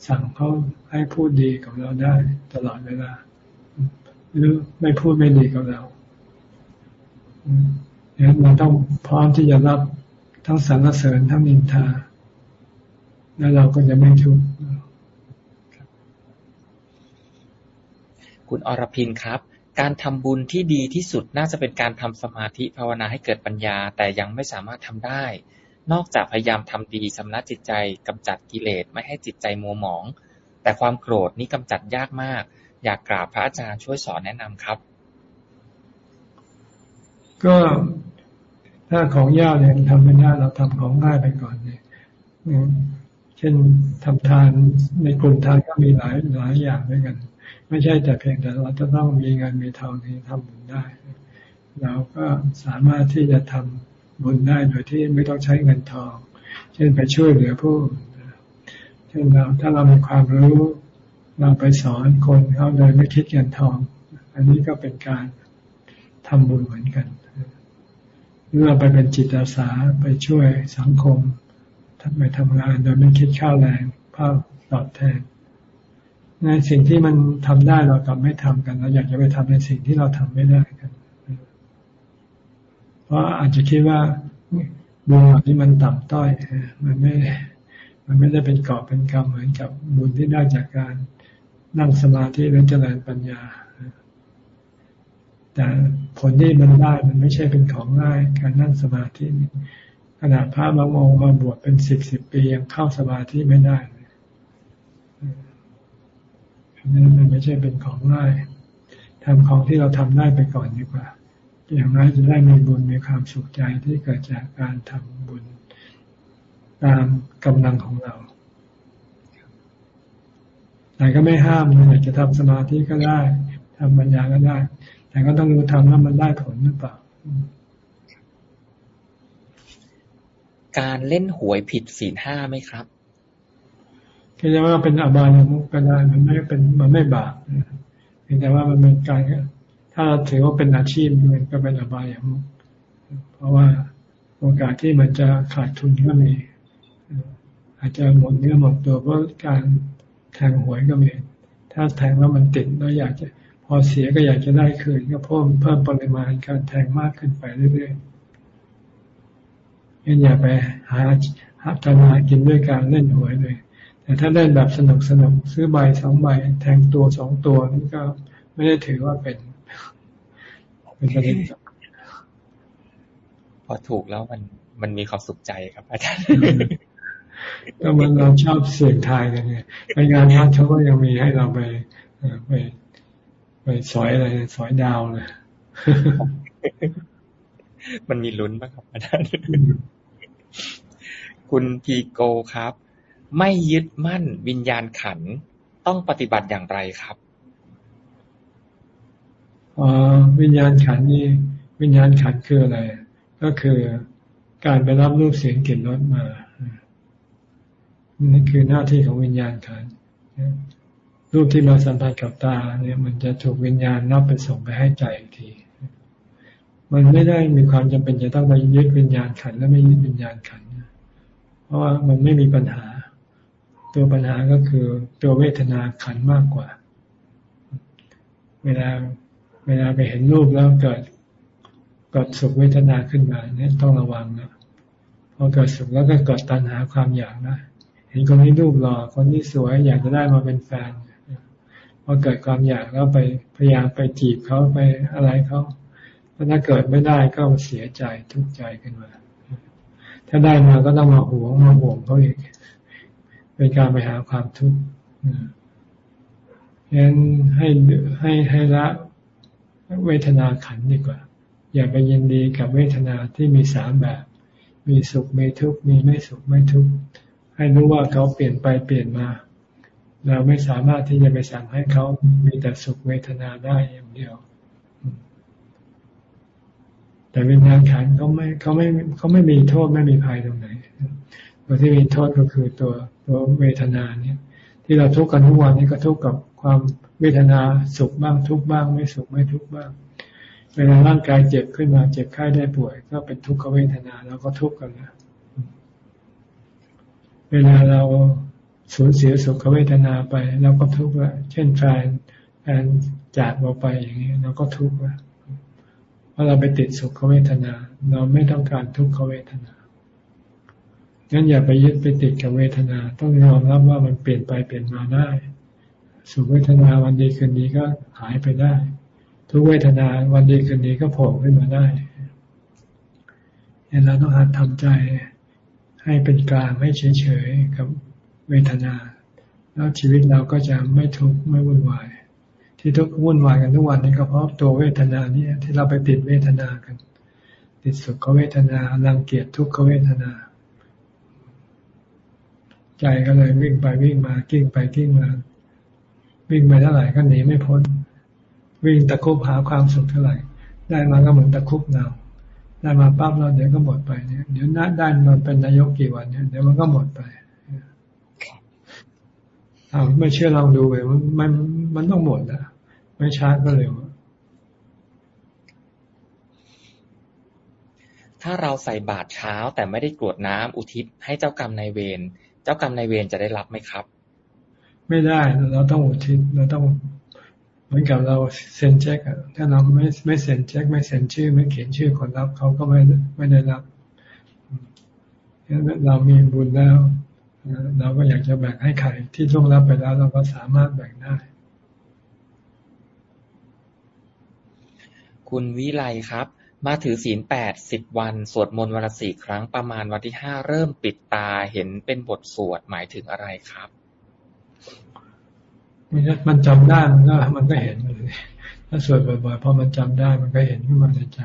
สั่งเขาให้พูดดีกับเราได้ตลอดเวลา หรือไม่พูดไม่ดีกับเรา เนี่ยเราต้องพร้อมที่จะรับทั้งสรรเสริญทั้งนินทา แล้วเราก็จะไม่ทุกข์คุณอรพินครับ การทำบุญที่ดีที่สุดน่าจะเป็นการทำสมาธิภาวนาให้เกิดปัญญา แต่ยังไม่สามารถทำได้ นอกจากพยายามทำดีสำนักจิตใจกำจัดกิเลสไม่ให้จิตใจมัวหมอง แต่ความโกรธนี่กำจัดยากมาก อยากกราบพระอาจารย์ช่วยสอนแนะนำครับ ก็ถ้าของยากเนี่ยทำไม่ได้เราทำของง่ายไปก่อนเนี่ยเช่นทำทานในกลุ่มทานก็มีหลายหลายอย่างด้วยกัน ไม่ใช่แต่เพียงแต่เราจะต้องมีเงินมีทองที่ทำบุญได้ เราก็สามารถที่จะทำบุญได้โดยที่ไม่ต้องใช้เงินทอง เช่นไปช่วยเหลือผู้เช่นเราถ้าเรามีความรู้เราไปสอนคนเขาโดยไม่คิดเงินทอง อันนี้ก็เป็นการทำบุญเหมือนกัน รือเราไปเป็นจิตอาสาไปช่วยสังคมไปทำงานโดยไม่คิดค่าแรงภาพตอบแทน ในสิ่งที่มันทำได้เรากลับไม่ทำกันเราอยากจะไปทำในสิ่งที่เราทำไม่ได้กัน เพราะอาจจะคิดว่าบุญเหล่านี้มันต่ำต้อย มันไม่ มันไม่ได้เป็นกอบเป็นกรรมเหมือนกับบุญที่ได้จากการนั่งสมาธิและเจริญปัญญา แต่ผลที่มันได้มันไม่ใช่เป็นของง่าย การนั่งสมาธิขนาดพระบางองค์มาบวชเป็นสิบสิบปียังเข้าสมาธิไม่ได้อันนี้มันไม่ใช่เป็นของง่ายทำของที่เราทำได้ไปก่อนดีกว่า อย่างน้อยจะได้มีบุญมีความสุขใจที่เกิดจากการทำบุญตามกำลังของเราแต่ก็ไม่ห้ามอยากจะทำสมาธิก็ได้ทำปัญญาก็ได้ แต่ก็ต้องรู้ทำว่ามันได้ผลหรือเปล่า การเล่นหวยผิดศีลห้าไหมครับคือจะว่าเป็นอบายมุกก็ได้มันไม่เป็นมันไม่บาปเพียงแต่ว่ามันเป็นการถ้าเราถือว่าเป็นอาชีพมันก็เป็นอบายอย่างเพราะว่าโอกาสที่มันจะขาดทุนก็มีอาจจะหมดเนื้อหมดตัวเพราะการแทงหวยก็มี ถ้าแทงแล้วมันติดแล้วอยากจะ พอเสียก็อยากจะได้คืนก็เพิ่มเพิ่มปริมาณการแทงมากขึ้นไปเรื่อยๆงั้นอย่าไปหาหาทำมากินด้วยการเล่นหวยเลย แต่ถ้าเล่นแบบสนุกสนุกซื้อใบสองใบแทงตัวสองตัวนี่ก็ไม่ได้ถือว่าเป็น เป็นประเด็นพอถูกแล้วมันมันมีความสุขใจครับอาจารย์ก็มันเราชอบเสี่ยงทายกันไงไปงานวัดเขาก็ยังมีให้เราไปไป ไปสอยอะไรสอยดาวเลยมันมีลุ้นบ้างครับอาจารย์คุณพีโกครับ ไม่ยึดมั่นวิญญาณขันต้องปฏิบัติอย่างไรครับอ๋อวิญญาณขันนี่วิญญาณขันคืออะไร ก็คือการไปรับรูปเสียงกลิ่นรสมานี่คือหน้าที่ของวิญญาณขัน รูปที่มาสัมผัสกับตาเนี่ยมันจะถูกวิญญาณนับไปส่งไปให้ใจอีกที มันไม่ได้มีความจำเป็นจะต้องไปยึดวิญญาณขันและไม่ยึดวิญญาณขันเพราะว่ามันไม่มีปัญหา ตัวปัญหาก็คือตัวเวทนาขันมากกว่า เวลาเวลาไปเห็นรูปแล้วเกิดเกิดสุขเวทนาขึ้นมาเนี่ยต้องระวังนะพอเกิดสุขแล้วก็เกิดตัณหาความอยากนะเห็นคนนี้รูปหล่อคนนี้สวยอยากจะได้มาเป็นแฟน พอเกิดความอยากแล้วไปพยายามไปจีบเขาไปอะไรเขาถ้าเกิดไม่ได้ก็เสียใจทุกข์ใจขึ้นมา ถ้าได้มาก็ต้องมาหวงมาห่วงเขาอีกเป็นการไปหาความทุกข์ฉะนั้นให้ให้ให้ละเวทนาขันดีกว่า อย่าไปยินดีกับเวทนาที่มีสามแบบ มีสุขมีทุกข์มีไม่สุขไม่ทุกข์ให้รู้ว่าเขาเปลี่ยนไปเปลี่ยนมา เราไม่สามารถที่จะไปสั่งให้เขามีแต่สุขเวทนาได้อย่างเดียว แต่วิญญาณขันเขาไม่เขาไม่เขาไม่มีโทษไม่มีภัยตรงไหนตัวที่มีโทษก็คือตัวตัวเวทนาเนี่ย ที่เราทุกข์กันทุกวันนี้ก็ทุกข์กับความเวทนาสุขบ้างทุกบ้าง ไม่สุขไม่ทุกบ้างเวลาร่างกายเจ็บขึ้นมาเจ็บไข้ได้ป่วย ก็เป็นทุกขเวทนาเราก็ทุกข์กันนะเวลาเรา สูญเสียสุขเวทนาไปเราก็ทุกข์ละเช่นแฟนแฟนจากเราไปอย่างนี้เราก็ทุกข์ละเพราะเราไปติดสุขเวทนา เราไม่ต้องการทุกขเวทนางั้นอย่าไปยึดไปติดกับเวทนา ต้องยอมรับว่ามันเปลี่ยนไปเปลี่ยนมาได้ สุขเวทนาวันดีคืนดีก็หายไปได้ ทุกเวทนาวันดีคืนดีก็โผล่ขึ้นมาได้เนี่ยเราต้องหัดทำใจให้เป็นกลางให้เฉยๆกับ เวทนา แล้วชีวิตเราก็จะไม่ทุกข์ไม่วุ่นวาย ที่ทุกข์วุ่นวายกันทุกวันนี้ก็เพราะตัวเวทนานี่ที่เราไปติดเวทนากัน ติดสุขเวทนารังเกียจทุกขเวทนา ใจก็เลยวิ่งไปวิ่งมากิ้งไปกิ้งมา วิ่งไปเท่าไหร่ก็หนีไม่พ้น วิ่งตะคุบหาความสุขเท่าไหร่ ได้มาก็เหมือนตะคุบเนาได้มาปั๊บแล้วเดี๋ยวก็หมดไปเนี่ยเดี๋ยวนัดได้มาเป็นนายกกี่วันเนี่ยเดี๋ยวมันก็หมดไป เอาไม่เชื่อลองดูไปมันมันมันต้องหมดนะไม่ช้าก็เร็วถ้าเราใส่บาตรเช้าแต่ไม่ได้กรวดน้ำอุทิศให้เจ้ากรรมนายเวรเจ้ากรรมนายเวรจะได้รับไหมครับ ไม่ได้เราต้องอุทิศเราต้องมือนกับเราเซ็นเช็คอะถ้าเราไม่ไม่เซ็นเช็ค ไม่เซ็นชื่อ ไม่เขียนชื่อคนรับเขาก็ไม่ไม่ได้รับเรามีบุญแล้ว เราก็อยากจะแบ่งให้ใครที่ต้องรับไปแล้วเราก็สามารถแบ่งได้ คุณวิไลครับ มาถือศีลแปดสิบวัน สวดมนต์วันละสี่ครั้งประมาณวันที่ห้าเริ่มปิดตาเห็นเป็นบทสวดหมายถึงอะไรครับ มันจำได้มันก็มันก็เห็นเลยถ้าสวดบ่อยๆพอมันจำได้มันก็เห็นขึ้นมาในใจ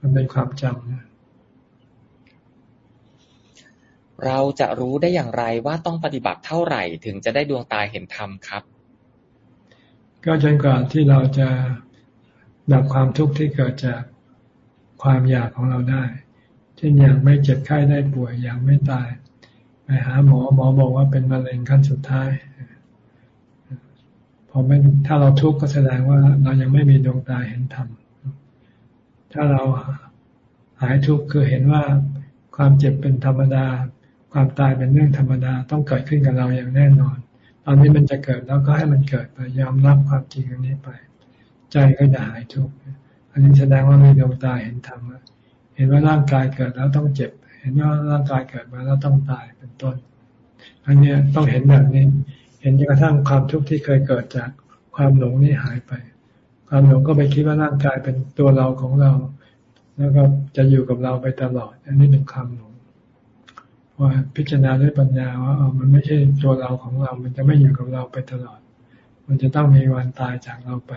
มันเป็นความจำนะ เราจะรู้ได้อย่างไรว่าต้องปฏิบัติเท่าไหร่ถึงจะได้ดวงตาเห็นธรรมครับ ก็จนกว่าที่เราจะดับความทุกข์ที่เกิดจากความอยากของเราได้ เช่นอย่างไม่เจ็บไข้ได้ป่วยอย่างไม่ตายไปหาหมอหมอบอกว่าเป็นมะเร็งขั้นสุดท้ายพอไม่ถ้าเราทุกข์ก็แสดงว่าเรายังไม่มีดวงตาเห็นธรรมถ้าเราหายทุกข์คือเห็นว่าความเจ็บเป็นธรรมดา ความตายเป็นเรื่องธรรมดาต้องเกิดขึ้นกับเราอย่างแน่นอน ตอนนี้มันจะเกิดแล้วก็ให้มันเกิดไปยอมรับความจริงอันนี้ไป ใจก็จะหายทุกข์อันนี้แสดงว่ามีดวงตาเห็นธรรมเห็นว่าร่างกายเกิดแล้วต้องเจ็บ เห็นว่าร่างกายเกิดมาแล้วต้องตายเป็นต้น อันนี้ต้องเห็นแบบนี้ เห็นจนกระทั่งความทุกข์ที่เคยเกิดจากความหลงนี่หายไป ความหลงก็ไปคิดว่าร่างกายเป็นตัวเราของเรา แล้วก็จะอยู่กับเราไปตลอด อันนี้เป็นความหลง ว่าพิจารณาด้วยปัญญาว่าเออมันไม่ใช่ตัวเราของเรา มันจะไม่อยู่กับเราไปตลอด มันจะต้องมีวันตายจากเราไป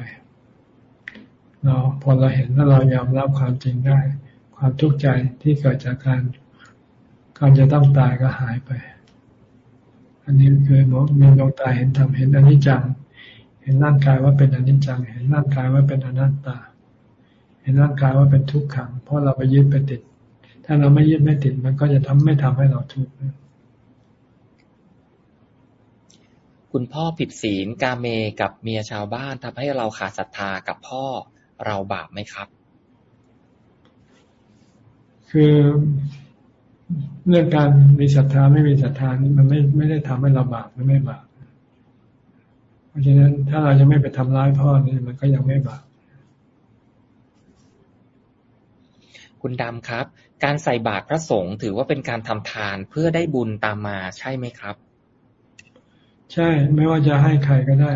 เราพอเราเห็นแล้วเรายอมรับความจริงได้ ความทุกข์ใจที่เกิดจากการการจะต้องตายก็หายไป อันนี้คือมีดวงตาเห็นธรรมเห็นอนิจจัง เห็นร่างกายว่าเป็นอนิจจัง เห็นร่างกายว่าเป็นอนัตตา เห็นร่างกายว่าเป็นทุกขัง เพราะเราไปยึดไปติด ถ้าเราไม่ยึดไม่ติดมันก็จะทำไม่ทำให้เราทุกข์คุณพ่อผิดศีลกาเมกับเมียชาวบ้านทำให้เราขาดศรัทธากับพ่อเราบาปไหมครับ คือเรื่องการมีศรัทธาไม่มีศรัทธานี่มันไม่ไม่ได้ทำให้เราบาปไม่ไม่บาปเพราะฉะนั้นถ้าเราจะไม่ไปทำร้ายพ่อนี่มันก็ยังไม่บาปคุณดำครับ การใส่บาตรพระสงฆ์ถือว่าเป็นการทำทานเพื่อได้บุญตามมาใช่ไหมครับ ใช่ไม่ว่าจะให้ใครก็ได้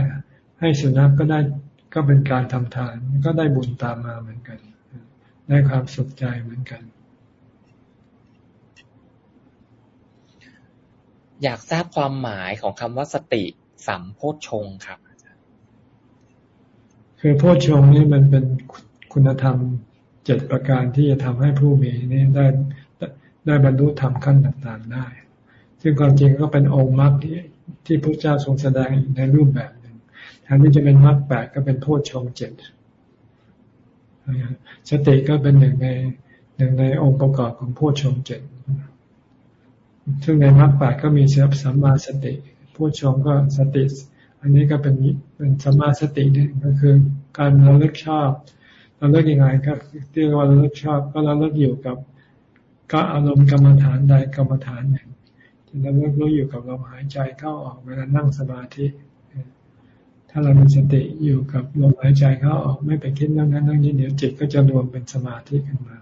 ให้สุนัขกก็ได้ก็เป็นการทำทานก็ได้บุญตามมาเหมือนกัน ได้ความสุขใจเหมือนกัน อยากทราบความหมายของคำว่าสติสัมโพชฌงครับ คือโพชฌงนี่มันเป็นคุณธรรม เจ็ดประการที่จะทำให้ผู้มีนี่ได้ได้บรรลุธรรมขั้นต่างๆได้ ซึ่งความจริงก็เป็นองค์มรรคที่ที่พระเจ้าทรงแสดงในรูปแบบหนึ่งแทนที่จะเป็นมรรคแปดก็เป็นโพชฌงเจ็ดสติก็เป็นหนึ่งในหนึ่งในองค์ประกอบของโพชฌงเจ็ดซึ่งในมรรคแปดก็มีเสียสัมมาสติโพชฌงก็สติ อันนี้ก็เป็นเป็นสัมมาสตินี่ก็คือการราเลิกชอบ เราเลิกยังไงครับที่ว่าเราเลิกชอบ ก็เราเลิกอยู่กับก็อารมณ์กรรมฐานใดกรรมฐานหนึ่งที่เราเลิกรู้อยู่กับลมหายใจเข้าออกเวลานั่งสมาธิ ถ้าเรามีสติอยู่กับลมหายใจเข้าออกไม่ไปคิดเรื่องนั้นเรื่องนี้เดี๋ยวจิตก็จะรวมเป็นสมาธิขึ้นมา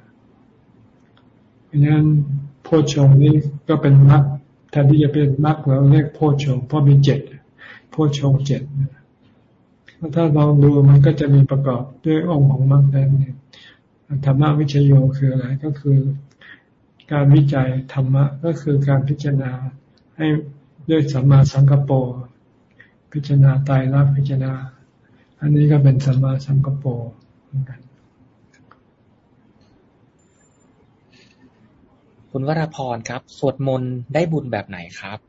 เพราะฉะนั้นโพชงนี้ก็เป็นมรรคแทนที่จะเป็นมรรคเราเรียกโพชงเพราะมีเจ็ดโพชงเจ็ด ถ้าลองดูมันก็จะมีประกอบด้วยองค์ของมรรคนั้นธรรมวิชโยคืออะไรก็คือการวิจัยธรรมะก็คือการพิจารณาให้ด้วยสัมมาสังกปรพิจารณาตายรักพิจารณา อันนี้ก็เป็นสัมมาสังกปรเหมือนกัน คุณวราพรครับ สวดมนต์ได้บุญแบบไหนครับ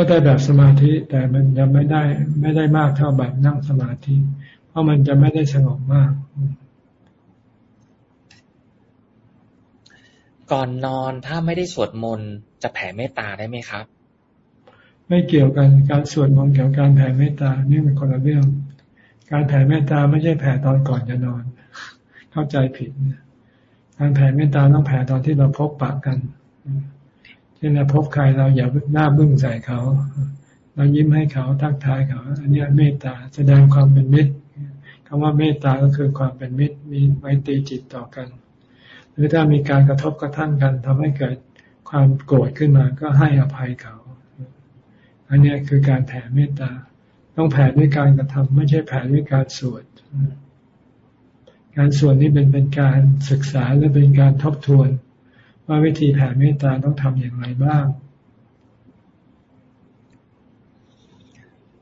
ก็ได้แบบสมาธิแต่มันจะไม่ได้ไม่ได้มากเท่าแบบนั่งสมาธิ เพราะมันจะไม่ได้สงบมาก ก่อนนอนถ้าไม่ได้สวดมนต์จะแผ่เมตตาได้ไหมครับ ไม่เกี่ยวกันการสวดมนต์เกี่ยวกับการแผ่เมตตานี่เป็นคนละเรื่อง การแผ่เมตตาไม่ใช่แผ่ตอนก่อนจะนอน เข้าใจผิดการแผ่เมตตาต้องแผ่ตอนที่เราพบปะกันเช่นเราพบใครเราอย่าหน้าบึ้งใส่เขาเรายิ้มให้เขาทักทายเขาอันนี้เมตตาแสดงความเป็นมิตรคำว่าเมตตาก็คือความเป็นมิตรมีไมตรีจิตต่อกัน หรือถ้ามีการกระทบกระทั่งกันทำให้เกิดความโกรธขึ้นมาก็ให้อภัยเขา อันนี้คือการแผ่เมตตา ต้องแผ่ด้วยการกระทำไม่ใช่แผ่ด้วยการสวดการสวดนี่เป็นเป็นการศึกษาและเป็นการทบทวน ว่าวิธีแผ่เมตตาต้องทำอย่างไรบ้าง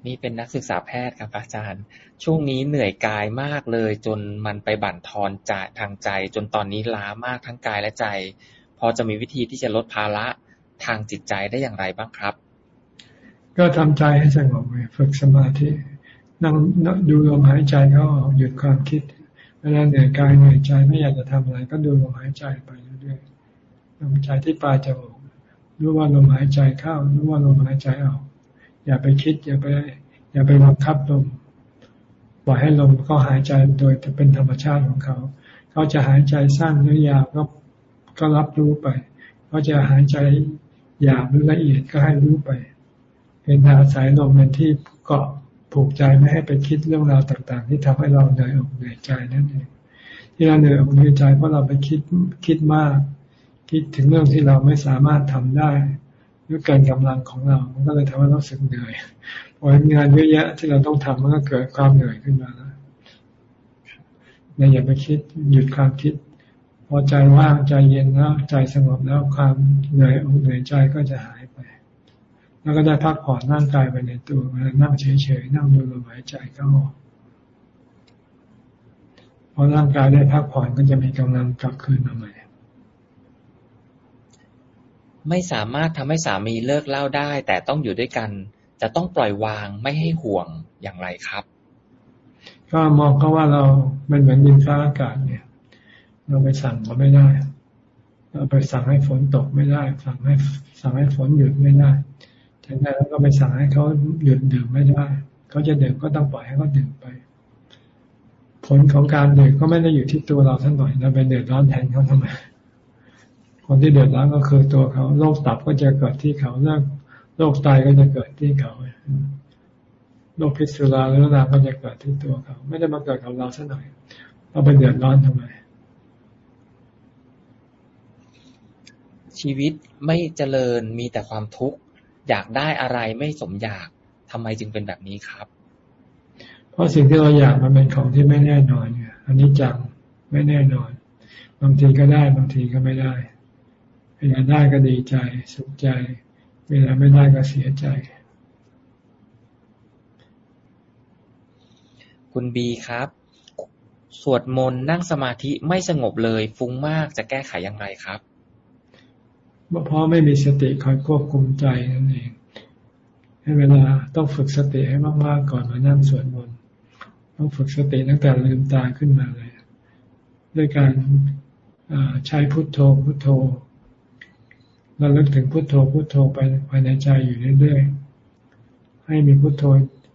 นี่เป็นนักศึกษาแพทย์ครับอาจารย์ ช่วงนี้เหนื่อยกายมากเลย จนมันไปบั่นทอนใจทางใจ จนตอนนี้ล้ามากทั้งกายและใจ พอจะมีวิธีที่จะลดภาระทางจิตใจได้อย่างไรบ้างครับ ก็ทำใจให้สงบไปฝึกสมาธินั่งดูลมหายใจเข้าออกหยุดความคิดเวลาเหนื่อยกายเหนื่อยใจไม่อยากจะทำอะไร ก็ดูลมหายใจไปเรื่อยๆ ลมใจที่ปลายจมูกรู้ว่าลมหายใจเข้ารู้ว่าลมหายใจออก อย่าไปคิด อย่าไป อย่าไปบังคับลมปล่อยให้ลมเขาหายใจโดยจะเป็นธรรมชาติของเขาเขาจะหายใจสั้นหรือยาวก็ก็รับรู้ไปเขาจะหายใจหยาบหรือละเอียดก็ให้รู้ไปเป็นอาศัยลมเป็นที่เกาะผูกใจไม่ให้ไปคิดเรื่องราวต่าง ๆ ที่ทำให้เราเหนื่อยอกเหนื่อยใจนั่นเองที่เราเหนื่อยอกเหนื่อยใจเพราะเราไปคิดคิดมาก คิดถึงเรื่องที่เราไม่สามารถทำได้ด้วยเกินกำลังของเรา มันก็เลยทำให้เราสึกเหนื่อยพองานเยอะแยะที่เราต้องทำมันก็เกิดความเหนื่อยขึ้นมาแล้วอย่าไปคิดหยุดความคิด พอใจว่างใจเย็นแล้วใจสงบแล้วความเหนื่อยอกเหนื่อยใจก็จะหายไป แล้วก็ได้พักผ่อนร่างกายไปในตัวนั่งเฉยๆนั่งดูลมหายใจก็ออกพอร่างกายได้พักผ่อนก็จะมีกำลังกลับคืนมาใหม่ ไม่สามารถทำให้สามีเลิกเล่าได้ แต่ต้องอยู่ด้วยกัน จะต้องปล่อยวางไม่ให้ห่วงอย่างไรครับ ก็มองเขาว่าเราเป็นเหมือนดินฟ้าอากาศเนี่ย เราไปสั่งเขาไม่ได้เราไปสั่งให้ฝนตกไม่ได้ สั่งให้สั่งให้ฝนหยุดไม่ได้ถึงได้แล้วก็ไปสั่งให้เขาหยุดดื่มไม่ได้เขาจะดื่มก็ต้องปล่อยให้เขาดื่มไป ผลของการดื่มก็ไม่ได้อยู่ที่ตัวเราท่านหน่อยเราไปเดือดร้อนแทนเขาทำไม คนที่เดือดร้อนก็คือตัวเขาโรคตับก็จะเกิดที่เขาโรคโรคไตก็จะเกิดที่เขาโรคพิษสุราเรื้อรังก็จะเกิดที่ตัวเขา ไม่ได้มาเกิดกับเราซะหน่อย เราไปเดือดร้อนทำไม ชีวิตไม่เจริญมีแต่ความทุกข์อยากได้อะไรไม่สมอยากทำไมจึงเป็นแบบนี้ครับ เพราะสิ่งที่เราอยากมันเป็นของที่ไม่แน่นอนเนี่ยอันนี้จังไม่แน่นอน บางทีก็ได้บางทีก็ไม่ได้ เวลาได้ก็ดีใจสุขใจ เวลาไม่ได้ก็เสียใจ คุณบีครับ สวดมนต์นั่งสมาธิไม่สงบเลย ฟุ้งมากจะแก้ไขอย่างไรครับเพราะไม่มีสติคอยควบคุมใจนั่นเองให้เวลาต้องฝึกสติให้มากๆก่อนมานั่งสวดมนต์ต้องฝึกสติตั้งแต่ลืมตาขึ้นมาเลย ด้วยการใช้พุทโธพุทโธเราเลิกถึงพุโทโธพุโทโธไปภายในใจอยู่เรื่อยๆ ให้มีพุโทโธ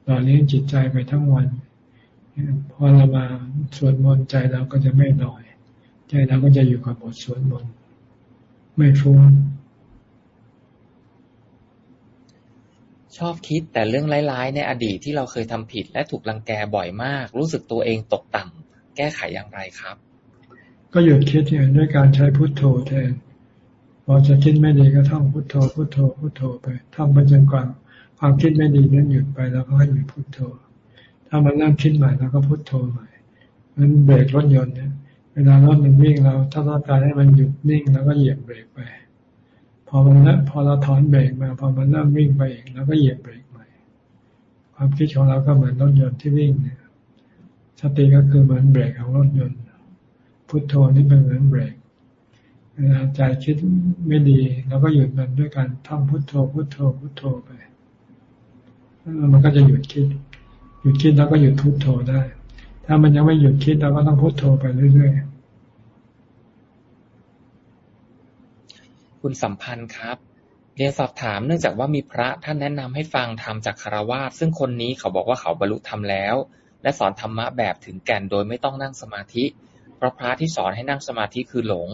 ต่อเลี้ยงจิตใจไปทั้งวัน พอเรามาสวดมนต์ใจเราก็จะไม่ลอย ใจเราก็จะอยู่กับบทสวดมนต์ไม่ฟุ้งชอบคิดแต่เรื่องร้ายๆ ในอดีตที่เราเคยทำผิด และถูกลังแกบ่อยมาก รู้สึกตัวเองตกต่ำแก้ไขอย่างไรครับ ก็หยุดคิดอย่างด้วยการใช้พุทโธแทน พอจะคิดไม่ดีก็ท่องพุทโธ พุทโธ พุทโธไปท่องไปจนกว่าความคิดไม่ดีนั้นหยุดไปแล้วก็ให้หยุดพุทโธ ถ้ามันเริ่มคิดใหม่แล้วก็พุทโธใหม่มันเบรกรถยนต์เนี่ยเวลารถมันวิ่งเราถ้าต้องการให้มันหยุดนิ่งแล้วก็เหยียบเบรกไป พอมันล้วพอเราถอนเบรกมา พอมันเริ่มวิ่งไปเองแล้วก็เหยียบเบรกใหม่ ความคิดของเราก็เหมือนรถยนต์ที่วิ่งเนี่ยสติก็คือเหมือนเบรกของรถยนต์ พุทโธนี่เป็นเหมือนเบรก เวลาใจคิดไม่ดีเราก็หยุดมันด้วยการท่องพุทโธพุทโธพุทโธไปมันก็จะหยุดคิด หยุดคิดแล้วก็หยุดพุทโธได้ ถ้ามันยังไม่หยุดคิดเราก็ต้องพุทโธไปเรื่อยๆ คุณสัมพันธ์ครับเรียนสอบถามเนื่องจากว่ามีพระท่านแนะนำให้ฟังธรรมจากคารวาสซึ่งคนนี้เขาบอกว่าเขาบรรลุธรรมแล้ว และสอนธรรมะแบบถึงแก่นโดยไม่ต้องนั่งสมาธิ เพราะพระที่สอนให้นั่งสมาธิคือหลง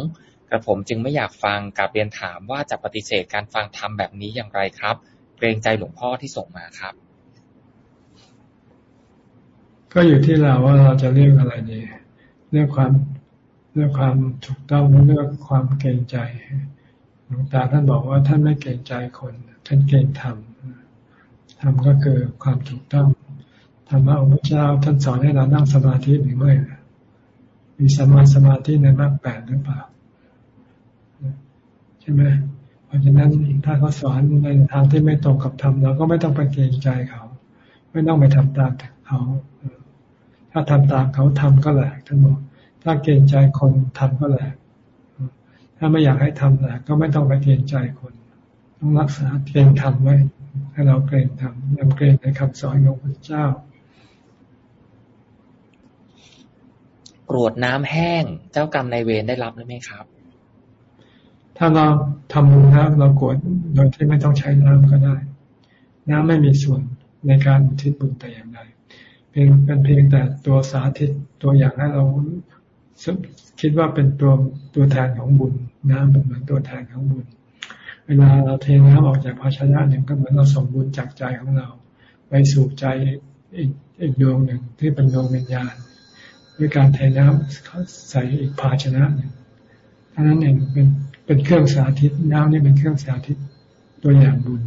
กระผมจึงไม่อยากฟังกับเรียนถามว่าจะปฏิเสธการฟังธรรมแบบนี้อย่างไรครับ เกรงใจหลวงพ่อที่ส่งมาครับ ก็อยู่ที่เราว่าเราจะเรียกอะไรดีเรื่องความเรื่องความถูกต้องเรื่องความเกรงใจหลวงตาท่านบอกว่าท่านไม่เกรงใจคน ท่านเกรงธรรมธรรมก็คือความถูกต้องธรรมะองค์พระเจ้าท่านสอนให้เรานั่งสมาธิหรือไม่มีสมาสมาธิในมรรคแปดหรือเปล่า ช่ไหมเพราะฉะนั้นถ้าเขาสอนในทางที่ไม่ตรงกับธรรมเราก็ไม่ต้องไปเกรงใจเขา ไม่ต้องไปทำตามเขาถ้าทำตามเขาทำก็แหลกท่านบอกถ้าเกรงใจคนทำก็แหลกถ้าไม่อยากให้ทำแหลกก็ไม่ต้องไปเกรงใจคน ต้องรักษาเกรงธรรมไว้ให้เราเกรงธรรมยำเกรงในคำสอนของพระเจ้ากรวดน้ำแห้งเจ้ากรรมในเวรได้รับหรือไม่ครับ ถ้าเราทำบุญนะเรากวดโดยที่ไม่ต้องใช้น้ำก็ได้ น้ำไม่มีส่วนในการอุทิศบุญแต่อย่างใดเพียงเป็นเพียงแต่ตัวสาธิตตัวอย่างให้เราคิดว่าเป็นตัวตัวแทนของบุญ น้ำเป็นเหมือนตัวแทนของบุญ เวลาเราเทน้ำออกจากภาชนะหนึ่งก็เหมือนเราส่งบุญจากใจของเรา ไปสู่ใจอีกอีกดวงหนึ่งที่เป็นดวงวิญญาณด้วยการเทน้ำใส่อีกภาชนะหนึ่งท่านั้นเองเป็น เป็นเครื่องสาธิตน้ำนี่เป็นเครื่องสาธิตตัวอย่างบุญ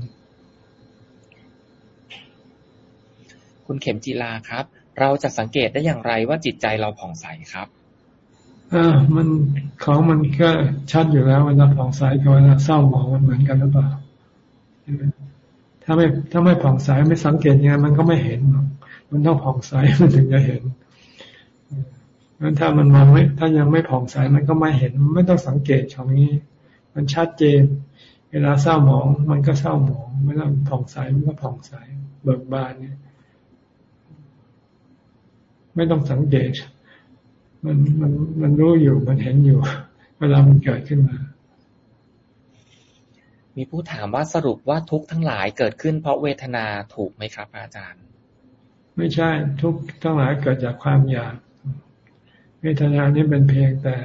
คุณเข็มจีลาครับ เราจะสังเกตได้อย่างไรว่าจิตใจเราผ่องใสครับอ่ามันของมันก็ชัดอยู่แล้วเวลาผ่องใสกับเวลาเศร้าหมองมันเหมือนกันหรือเปล่าถ้าไม่ถ้าไม่ผ่องใสไม่สังเกตยังไงมันก็ไม่เห็น มันต้องผ่องใสมันถึงจะเห็นงั้นถ้ามันมองไม่ถ้ายังไม่ผ่องใสมันก็ไม่เห็น ไม่ต้องสังเกตช่องนี้ มันชัดเจน เวลาเศร้าหมอง มันก็เศร้าหมองไม่ต้องผ่องใสมันก็ผ่องใส เบิกบานเนี่ย ไม่ต้องสังเกต มันมันมันรู้อยู่มันเห็นอยู่ เวลามันเกิดขึ้นมา มีผู้ถามว่าสรุปว่าทุกทั้งหลายเกิดขึ้นเพราะเวทนาถูกไหมครับ อาจารย์ ไม่ใช่ทุกทั้งหลายเกิดจากความอยาก เวทนานี่เป็นเพียงแต่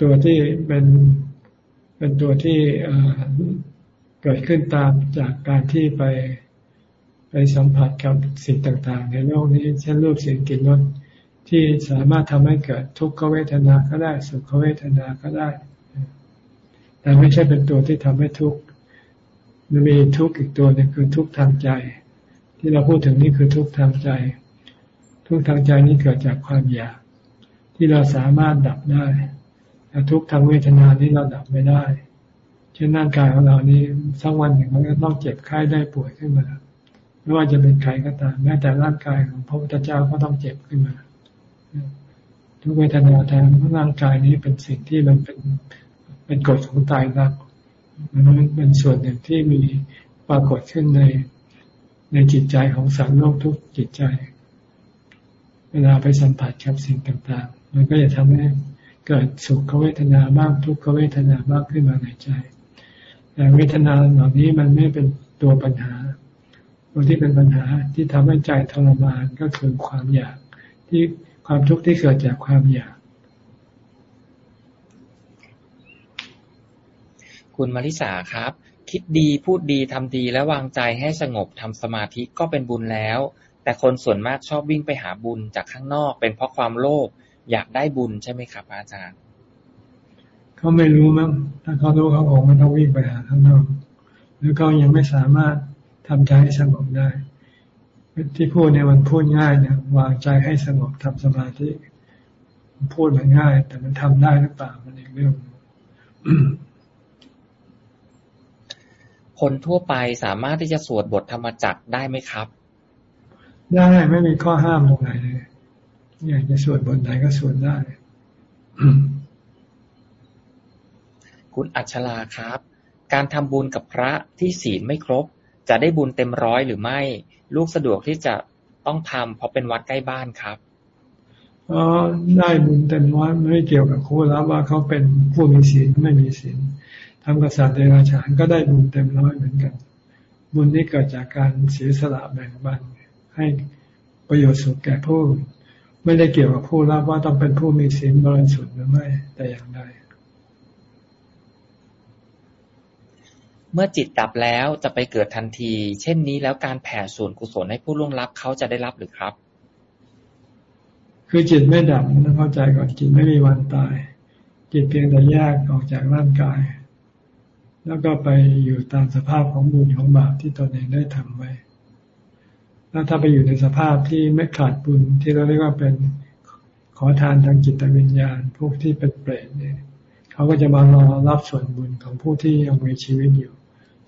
ตัวที่เป็นเป็นตัวที่เกิดขึ้นตามจากการที่ไปไปสัมผัสกับสิ่งต่าง ๆ ในโลกนี้เช่นรูปเสียงกลิ่นรสที่สามารถทำให้เกิดทุกขเวทนาก็ได้ สุขเวทนาก็ได้ แต่ไม่ใช่เป็นตัวที่ทำให้ทุกข์มันมีทุกข์อีกตัวนึงคือทุกข์ทางใจ ที่เราพูดถึงนี่คือทุกข์ทางใจ ทุกข์ทางใจนี้เกิดจากความอยาก ที่เราสามารถดับได้ แต่ทุกทางเวทนานี้เราดับไม่ได้ เช่นร่างกายของเรานี้สักวันหนึ่งมันก็ต้องเจ็บไข้ได้ป่วยขึ้นมา ไม่ว่าจะเป็นใครก็ตาม แม้แต่ร่างกายของพระพุทธเจ้าก็ต้องเจ็บขึ้นมา ทุกเวทนาทางร่างกายนี้เป็นสิ่งที่มันเป็นเป็นกฎของตายรักมันเป็นส่วนหนึ่งที่มีปรากฏขึ้นในในจิตใจของสัตว์โลกทุกจิตใจ เวลาไปสัมผัสกับสิ่งต่างๆ มันก็จะทำให้ เกิดสุขเวทนาบ้างทุกขเวทนาบ้างขึ้นมาในใจ แต่เวทนาเหล่านี้มันไม่เป็นตัวปัญหา ตัวที่เป็นปัญหาที่ทำให้ใจทรมานก็คือความอยาก ที่ความทุกข์ที่เกิดจากความอยาก คุณมาริสาครับ คิดดีพูดดีทำดีและวางใจให้สงบทำสมาธิก็เป็นบุญแล้ว แต่คนส่วนมากชอบวิ่งไปหาบุญจากข้างนอก เป็นเพราะความโลภ อยากได้บุญใช่ไหมครับอาจารย์เขาไม่รู้มั้งถ้าเขารู้เขาคงไม่ต้องวิ่งไปหาข้างนอกหรือเขายังไม่สามารถทำใจให้สงบได้ที่พูดเนี่ยมันพูดง่ายเนี่ยวางใจให้สงบทำสมาธิพูดมันง่าย แต่มันทำได้หรือเปล่ามันอีกเรื่องคนทั่วไปสามารถที่จะสวดบทธรรมจักรได้ไหมครับ ได้ไม่มีข้อห้ามตรงไหนเลย อยากจะสวดบทไหนก็สวดได้ คุณอัชลาครับ การทำบุญกับพระที่ศีลไม่ครบ จะได้บุญเต็มร้อยหรือไม่ ลูกสะดวกที่จะต้องทำเพราะเป็นวัดใกล้บ้านครับอ๋อได้บุญเต็มวัดไม่เกี่ยวกับคู่แล้วว่าเขาเป็นผู้มีศีลไม่มีศีลทำกษัตริย์เดรัจฉานก็ได้บุญเต็มร้อยเหมือนกัน บุญนี้เกิดจากการเสียสละแบ่งบันให้ประโยชน์สุขแก่ผู้ ไม่ได้เกี่ยวกับผู้รับว่าต้องเป็นผู้มีศีลบริสุทธิ์หรือไม่ แต่อย่างใดเมื่อจิตดับแล้วจะไปเกิดทันที เช่นนี้แล้วการแผ่ส่วนกุศลให้ผู้ล่วงลับเขาจะได้รับหรือครับ คือจิตไม่ดับต้องเข้าใจก่อนจิตไม่มีวันตาย จิตเพียงแต่แยกออกจากร่างกาย แล้วก็ไปอยู่ตามสภาพของบุญของบาปที่ตนเองได้ทำไว้ แล้วถ้าไปอยู่ในสภาพที่ไม่ขาดบุญที่เราเรียกว่าเป็นขอทานทางจิตวิญญาณ พวกที่เป็นเปรตเนี่ยเขาก็จะมารอรับส่วนบุญของผู้ที่ยังมีชีวิตอยู่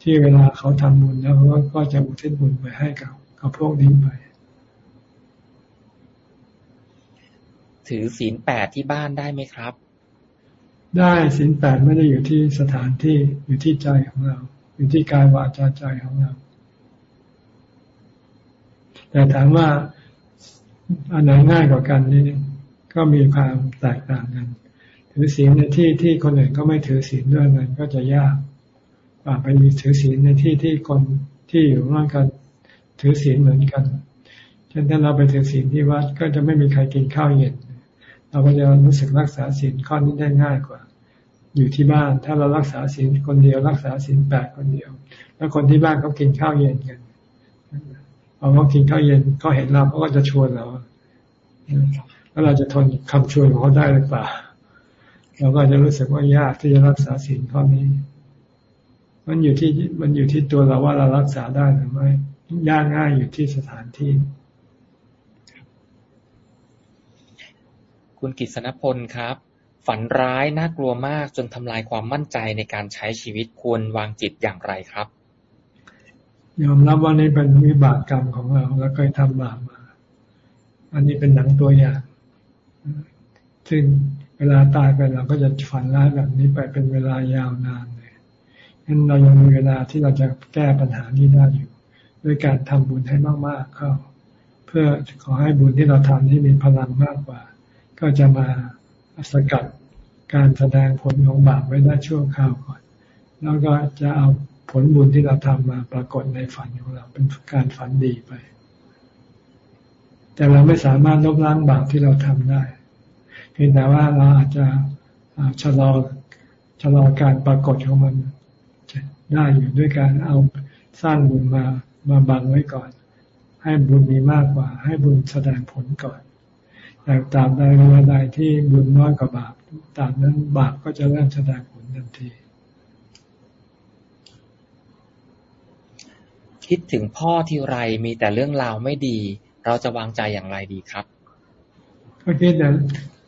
ที่เวลาเขาทำบุญแล้วเขาก็จะอุทิศบุญไปให้กับกับพวกนี้ไป ถือศีลแปดที่บ้านได้ไหมครับ ได้ศีลแปดไม่ได้อยู่ที่สถานที่อยู่ที่ใจของเรา อยู่ที่กายวาจาใจของเรา แต่ถามว่าอันไหนง่ายกว่ากันนี่ก็มีความแตกต่างกัน ถือศีลในที่ที่คนอื่นก็ไม่ถือศีลด้วยมันก็จะยากไปถือศีลในที่ที่คนที่อยู่ร่วมกันถือศีลเหมือนกันเช่นถ้าเราไปถือศีลที่วัดก็จะไม่มีใครกินข้าวเย็น เราก็จะรู้สึกรักษาศีลข้อนี้ได้ง่ายกว่า อยู่ที่บ้านถ้าเรารักษาศีลคนเดียว รักษาศีลแปดคนเดียว แล้วคนที่บ้านเขากินข้าวเย็นกัน ออเขากินข้าวเย็นเขาเห็นเราเขาก็จะชวนเราแล้วเราจะทนคำชวนของเขาได้หรือเปล่าเราก็จะรู้สึกว่ายากที่จะรักษาศีลข้อนี้ มันอยู่ที่มันอยู่ที่ตัวเราว่าเรารักษาได้หรือไม่ยากง่ายอยู่ที่สถานที่ คุณกิษณพลครับ ฝันร้ายน่ากลัวมากจนทำลายความมั่นใจในการใช้ชีวิตควรวางจิตอย่างไรครับ ยอมรับว่านี่เป็นวิบากกรรมของเรา แล้วเคยทำบาปมา อันนี้เป็นหนังตัวอย่าง ซึ่งเวลาตายไปเราก็จะฝันร้ายแบบนี้ไปเป็นเวลายาวนานเลยงั้นเรายังมีเวลาที่เราจะแก้ปัญหานี้ได้อยู่ ด้วยการทำบุญให้มาก ๆ เข้า เพื่อขอให้บุญที่เราทำนี้มีพลังมากกว่า ก็จะมาสกัดการแสดงผลของบาปไว้ได้ชั่วคราวก่อน แล้วก็จะเอา ผลบุญที่เราทำมาปรากฏในฝันของเราเป็นการฝันดีไป แต่เราไม่สามารถลบล้างบาปที่เราทำได้เพียงแต่ว่าเราอาจจะชะลอชะลอการปรากฏของมันได้อยู่ด้วยการเอาสร้างบุญมามาบังไว้ก่อน ให้บุญมีมากกว่า ให้บุญแสดงผลก่อนแต่ตามใดเวลาใดที่บุญน้อยกว่าบาปตามนั้นบาปก็จะเริ่มแสดงผลทันที คิดถึงพ่อทีไรมีแต่เรื่องราวไม่ดี เราจะวางใจอย่างไรดีครับ ก็คิดแต่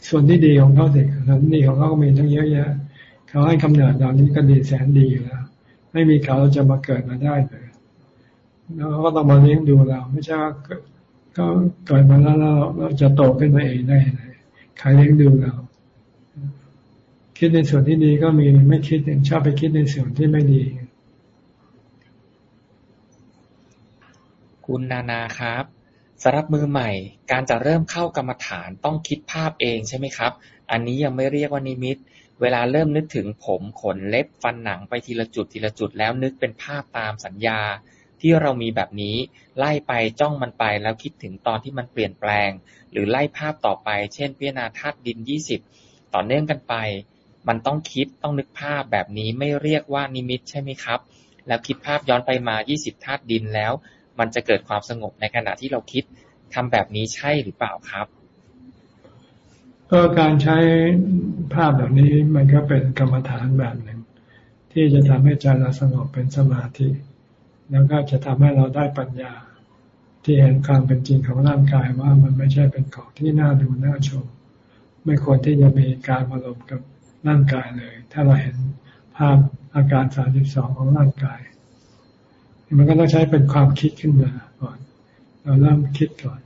ส่วนที่ดีของเขาสิส่วนดีของเขาก็มีทั้งเยอะแยะ เขาให้กำเนิดเรานี้ก็ดีแสนดีอยู่แล้ว ไม่มีเขาเราจะมาเกิดมาได้เลยแล้วเขาก็ต้องมาเลี้ยงดูเรา ไม่ใช่ว่าก็เกิดมาแล้วเราเราจะโตขึ้นมาเองได้ไงใครเลี้ยงดูเรา คิดในส่วนที่ดีก็มีไม่คิดชอบไปคิดในส่วนที่ไม่ดี คุณนานาครับสำหรับมือใหม่ การจะเริ่มเข้ากรรมฐานต้องคิดภาพเองใช่ไหมครับ อันนี้ยังไม่เรียกว่านิมิต เวลาเริ่มนึกถึงผมขนเล็บฟันหนังไปทีละจุดทีละจุดแล้วนึกเป็นภาพตามสัญญา ที่เรามีแบบนี้ ไล่ไปจ้องมันไปแล้วคิดถึงตอนที่มันเปลี่ยนแปลง หรือไล่ภาพต่อไป เช่นพิจารณาธาตุดินยี่สิบต่อเนื่องกันไป มันต้องคิดต้องนึกภาพแบบนี้ไม่เรียกว่านิมิตใช่ไหมครับ แล้วคิดภาพย้อนไปมายี่สิบธาตุดินแล้ว มันจะเกิดความสงบในขณะที่เราคิดทำแบบนี้ใช่หรือเปล่าครับ ก็การใช้ภาพแบบนี้มันก็เป็นกรรมฐานแบบหนึ่ง ที่จะทำให้ใจเราสงบเป็นสมาธิ แล้วก็จะทำให้เราได้ปัญญา ที่เห็นความเป็นจริงของร่างกายว่ามันไม่ใช่เป็นของที่น่าดูน่าชม ไม่ควรที่จะมีการมาลมณ์กับร่างกายเลย ถ้าเราเห็นภาพอาการสามสิบสองของร่างกาย มันก็ต้องใช้เป็นความคิดขึ้นมาก่อน เราเริ่มคิดก่อน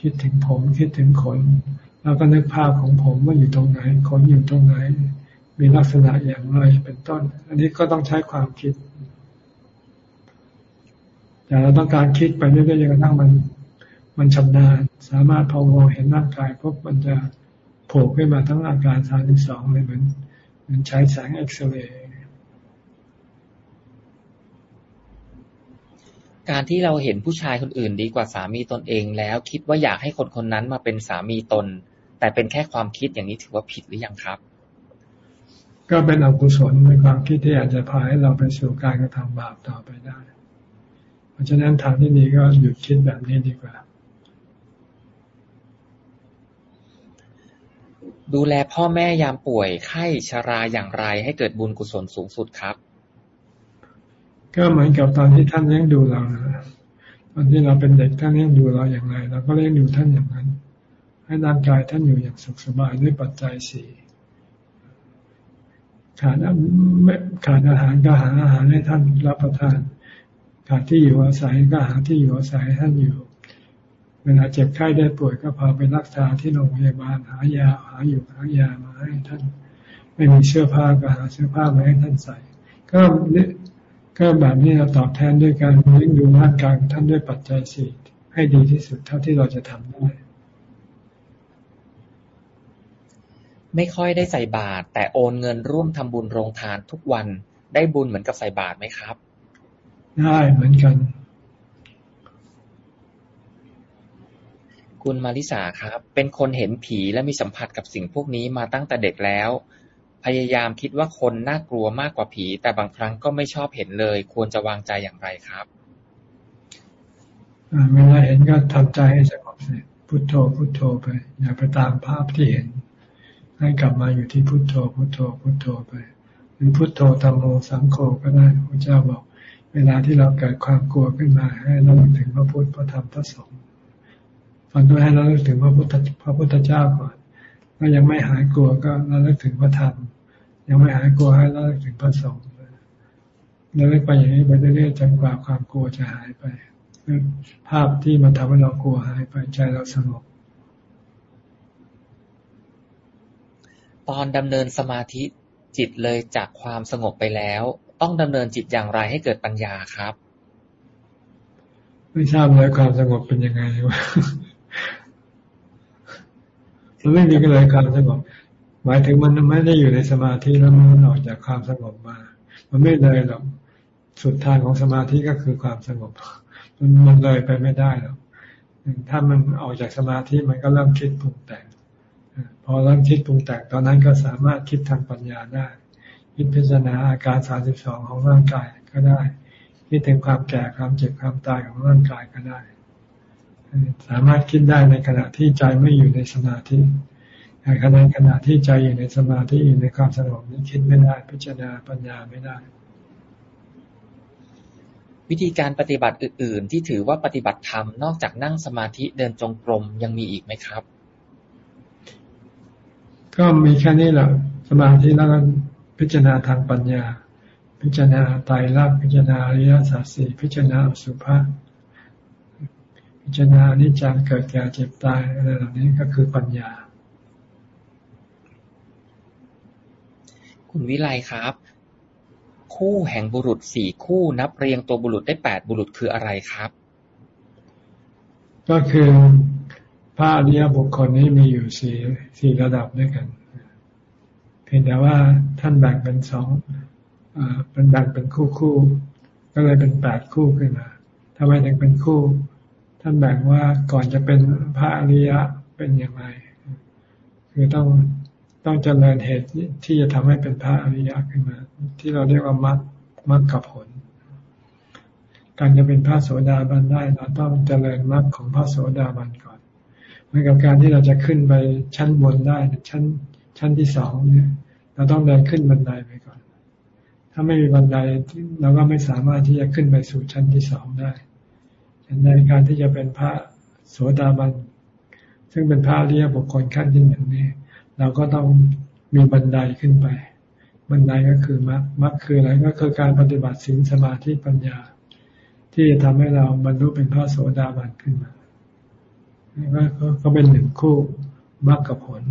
คิดถึงผมคิดถึงขน แล้วก็นึกภาพของผมว่าอยู่ตรงไหนขนอยู่ตรงไหน มีลักษณะอย่างไรเป็นต้น อันนี้ก็ต้องใช้ความคิดแต่เราต้องการคิดไปเรื่อยๆจนกระทั่งมัน มันชำนาญ สามารถพอมองเห็นร่างกายพบมันจะโผล่ขึ้นมาทั้งอาการสามสิบสองเลยเหมือนเหมือนใช้แสงเอ็กซเรย์ การที่เราเห็นผู้ชายคนอื่นดีกว่าสามีตนเองแล้ว คิดว่าอยากให้คนคนนั้นมาเป็นสามีตน แต่เป็นแค่ความคิดอย่างนี้ถือว่าผิดหรือยังครับ ก็เป็นอกุศลในความคิดที่อาจจะพาให้เราไปสู่การกระทำบาปต่อไปได้ เพราะฉะนั้นทางที่ดีก็หยุดคิดแบบนี้ดีกว่า ดูแลพ่อแม่ยามป่วยไข้ชาราอย่างไรให้เกิดบุญกุศลสูงสุดครับ ก็เหมือนกับตอนที่ท่านเลี้ยงดูเราตอนที่เราเป็นเด็กท่านเลี้ยงดูเราอย่างไรเราก็เลี้ยงดูท่านอย่างนั้น ให้ร่างกายท่านอยู่อย่างสุขสบายด้วยปัจจัยสี่ขาดไม่ขาดอาหารก็หาอาหารให้ท่านรับประทาน ขาดที่อยู่อาศัยก็หาที่อยู่อาศัยให้ท่านอยู่ เวลาเจ็บไข้ได้ป่วยก็พาไปรักษาที่โรงพยาบาลหายาหาอยู่หายามาให้ท่าน ไม่มีเสื้อผ้าก็หาเสื้อผ้ามาให้ท่านใส่ ก็ ก็แบบนี้เราตอบแทนด้วยการเลี้ยงดูร่างกายท่านด้วยปัจจัยสี่ให้ดีที่สุดเท่าที่เราจะทำได้ ไม่ค่อยได้ใส่บาตรแต่โอนเงินร่วมทำบุญโรงทานทุกวันได้บุญเหมือนกับใส่บาตรไหมครับ ได้เหมือนกัน คุณมาริสาครับ เป็นคนเห็นผีและมีสัมผัสกับสิ่งพวกนี้มาตั้งแต่เด็กแล้วพ ยายามคิดว่าคนน่ากลัวมากกว่าผี แต่บางครั้งก็ไม่ชอบเห็นเลย ควรจะวางใจอย่างไรครับเวลาเห็นก็ทำใจให้สงบเสร็จพุโทโธพุโทโธไป อย่าไปตามภาพที่เห็น ให้กลับมาอยู่ที่พุโทโธพุโทโธพุโทโธไป หรือพุโทโธธรรมโมสังโฆก็ได้พระเจ้าบอก เวลาที่เราเกิดความกลัวขึ้นมา ให้เราถึงพระพุทธพระธรรมพระสงฆ์ฟังด้วยให้เราถึงพระพุทธพระพุทธเจ้าก่อนก็ยังไม่หายกลัวก็เราเลิกถึงพระธรรม ยังไม่หายกลัวให้เราเลิกถึงพระสงฆ์เราเลิกไปอย่างนี้ไปเรื่อยๆจนกว่าความกลัวจะหายไปภาพที่มันทำให้เรากลัวหายไปใจเราสงบตอนดำเนินสมาธิจิตเลยจากความสงบไปแล้ว ต้องดำเนินจิตอย่างไรให้เกิดปัญญาครับ ไม่ทราบเลยความสงบเป็นยังไงวะมันไม่มีกันเลยความสงบ หมายถึงมันไม่ได้อยู่ในสมาธิแล้วมันออกจากความสงบมา มันไม่เลยหรอกสุดทางของสมาธิก็คือความสงบ มันมันเลยไปไม่ได้หรอกถ้ามันออกจากสมาธิมันก็เริ่มคิดปรุงแต่งพอเริ่มคิดปรุงแต่งตอนนั้นก็สามารถคิดทางปัญญาได้คิดพิจารณาอาการสาสิบสองของร่างกายก็ได้คิดถึงความแก่ความเจ็บความตายของร่างกายก็ได้ สามารถคิดได้ในขณะที่ใจไม่อยู่ในสมาธิ แต่ขณะขณะที่ใจอยู่ในสมาธิอยู่ในความสงบนี้คิดไม่ได้พิจารณาปัญญาไม่ได้ วิธีการปฏิบัติอื่น ๆ ที่ถือว่าปฏิบัติธรรมนอกจากนั่งสมาธิเดินจงกรมยังมีอีกไหมครับ ก็มีแค่นี้แหละสมาธิแล้วก็พิจารณาทางปัญญา พิจารณาตายรักพิจารณาอริยสัจสี่พิจารณาสุภาพพิจารณานิจจังเกิดแก่เจ็บตายอะไรเหล่านี้ก็คือปัญญา คุณวิไลครับ คู่แห่งบุรุษสี่คู่นับเรียงตัวบุรุษได้แปดบุรุษคืออะไรครับ ก็คือพระอริยบุคคลนี้มีอยู่สี่สี่ระดับด้วยกัน เพียงแต่ว่าท่านแบ่งเป็นสองเป็นแบ่งเป็นคู่คู่ก็เลยเป็นแปดคู่ขึ้นมาทำไมถึงเป็นคู่ ท่านแบ่งว่าก่อนจะเป็นพระอริยะเป็นอย่างไร คือต้อง ต้องเจริญเหตุที่จะทำให้เป็นพระอริยะขึ้นมา ที่เราเรียกว่ามรรคมรรคกับผล การจะเป็นพระโสดาบันได้เราต้องเจริญมรรคของพระโสดาบันก่อนเหมือนกับการที่เราจะขึ้นไปชั้นบนได้ชั้นชั้นที่สองเนี่ยเราต้องเดินขึ้นบันไดไปก่อน ถ้าไม่มีบันไดเราก็ไม่สามารถที่จะขึ้นไปสู่ชั้นที่สองได้ในการที่จะเป็นพระโสดาบัน ซึ่งเป็นพระเรียบุคคลขั้นที่หนึ่งนี้ เราก็ต้องมีบันไดขึ้นไป บันไดก็คือมรรคมรรคคืออะไรก็คือการปฏิบัติศีลสมาธิปัญญา ที่จะทำให้เราบรรลุเป็นพระโสดาบันขึ้นมาก็เป็นหนึ่งคู่มรรคกับผล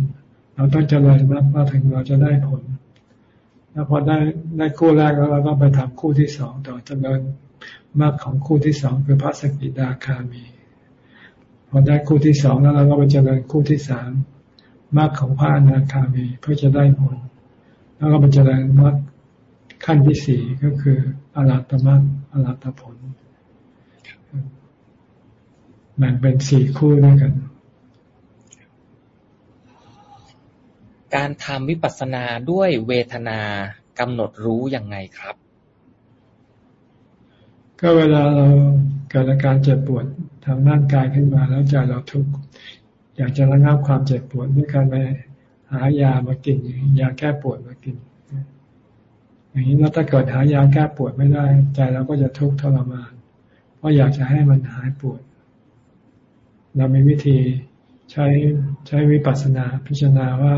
เราต้องเจริญมรรคมาถึงเราจะได้ผล แล้วพอได้ได้คู่แรกแล้วเราก็ไปทำคู่ที่สองต่อเจริญมรรคของคู่ที่สองคือพระสกิดาคามี พอได้คู่ที่สองแล้วเราก็ไปเจริญคู่ที่สาม มรรคของพระอนาคามีเพื่อจะได้ผล แล้วก็ไปเจริญมรรคขั้นที่สี่ก็คืออรัตมรรคอรัตผลแบ่งเป็นสี่คู่ด้วยกัน การทำวิปัสสนาด้วยเวทนากำหนดรู้ยังไงครับ ก็เวลาเราเกิดอาการเจ็บปวดทางร่างกายขึ้นมาแล้วใจเราทุกข์ อยากจะระงับความเจ็บปวดด้วยการไปหายามากินยาแก้ปวดมากิน อย่างนี้แล้วถ้าเกิดหายาแก้ปวดไม่ได้ ใจเราก็จะทุกข์ทรมาน เพราะอยากจะให้มันหายปวด เรามีวิธีใช้ใช้วิปัสสนาพิจารณาว่า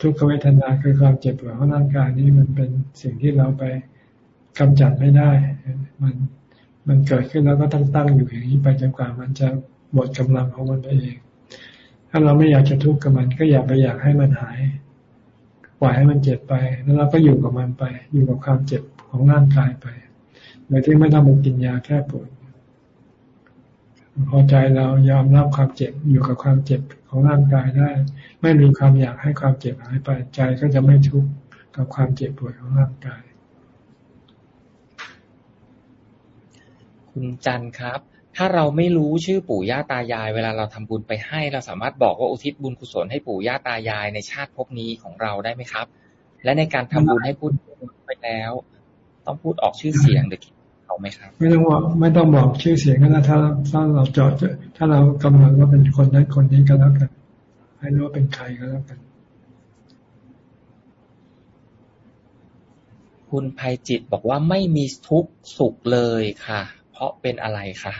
ทุกขเวทนาคือความเจ็บปวดของร่างกายนี้มันเป็นสิ่งที่เราไปกำจัดไม่ได้ มันมันเกิดขึ้นแล้วก็ตั้งตั้งอยู่อย่างนี้ไปจนกว่ามันจะหมดกำลังของมันไปเอง ถ้าเราไม่อยากจะทุกข์กับมัน ก็อย่าไปอยากให้มันหาย ปล่อยให้มันเจ็บไป แล้วเราก็อยู่กับมันไป อยู่กับความเจ็บของร่างกายไปโดยที่ไม่ต้องมากินยาแก้ปวดพอใจเรายอมรับความเจ็บอยู่กับความเจ็บของร่างกายได้ ไม่มีความอยากให้ความเจ็บหายไปใจก็จะไม่ทุกข์กับความเจ็บปวดของร่างกาย คุณจันครับ ถ้าเราไม่รู้ชื่อปู่ย่าตายาย เวลาเราทำบุญไปให้ เราสามารถบอกว่าอุทิศบุญกุศลให้ปู่ย่าตายายในชาติภพนี้ของเราได้ไหมครับ และในการทำบุญให้พูดไปแล้ว ต้องพูดออกชื่อเสียงหรือเขาไหมครับ ไม่ต้องบอกไม่ต้องบอกชื่อเสียงก็ได้ถ้าถ้าเราเจาะถ้าเรากำหนดว่าเป็นคนนั้นคนนี้ก็แล้วกัน ให้รู้ว่าเป็นใครก็แล้วกัน คุณภัยจิตบอกว่าไม่มีทุกข์สุขเลยค่ะ เพราะเป็นอะไรคะ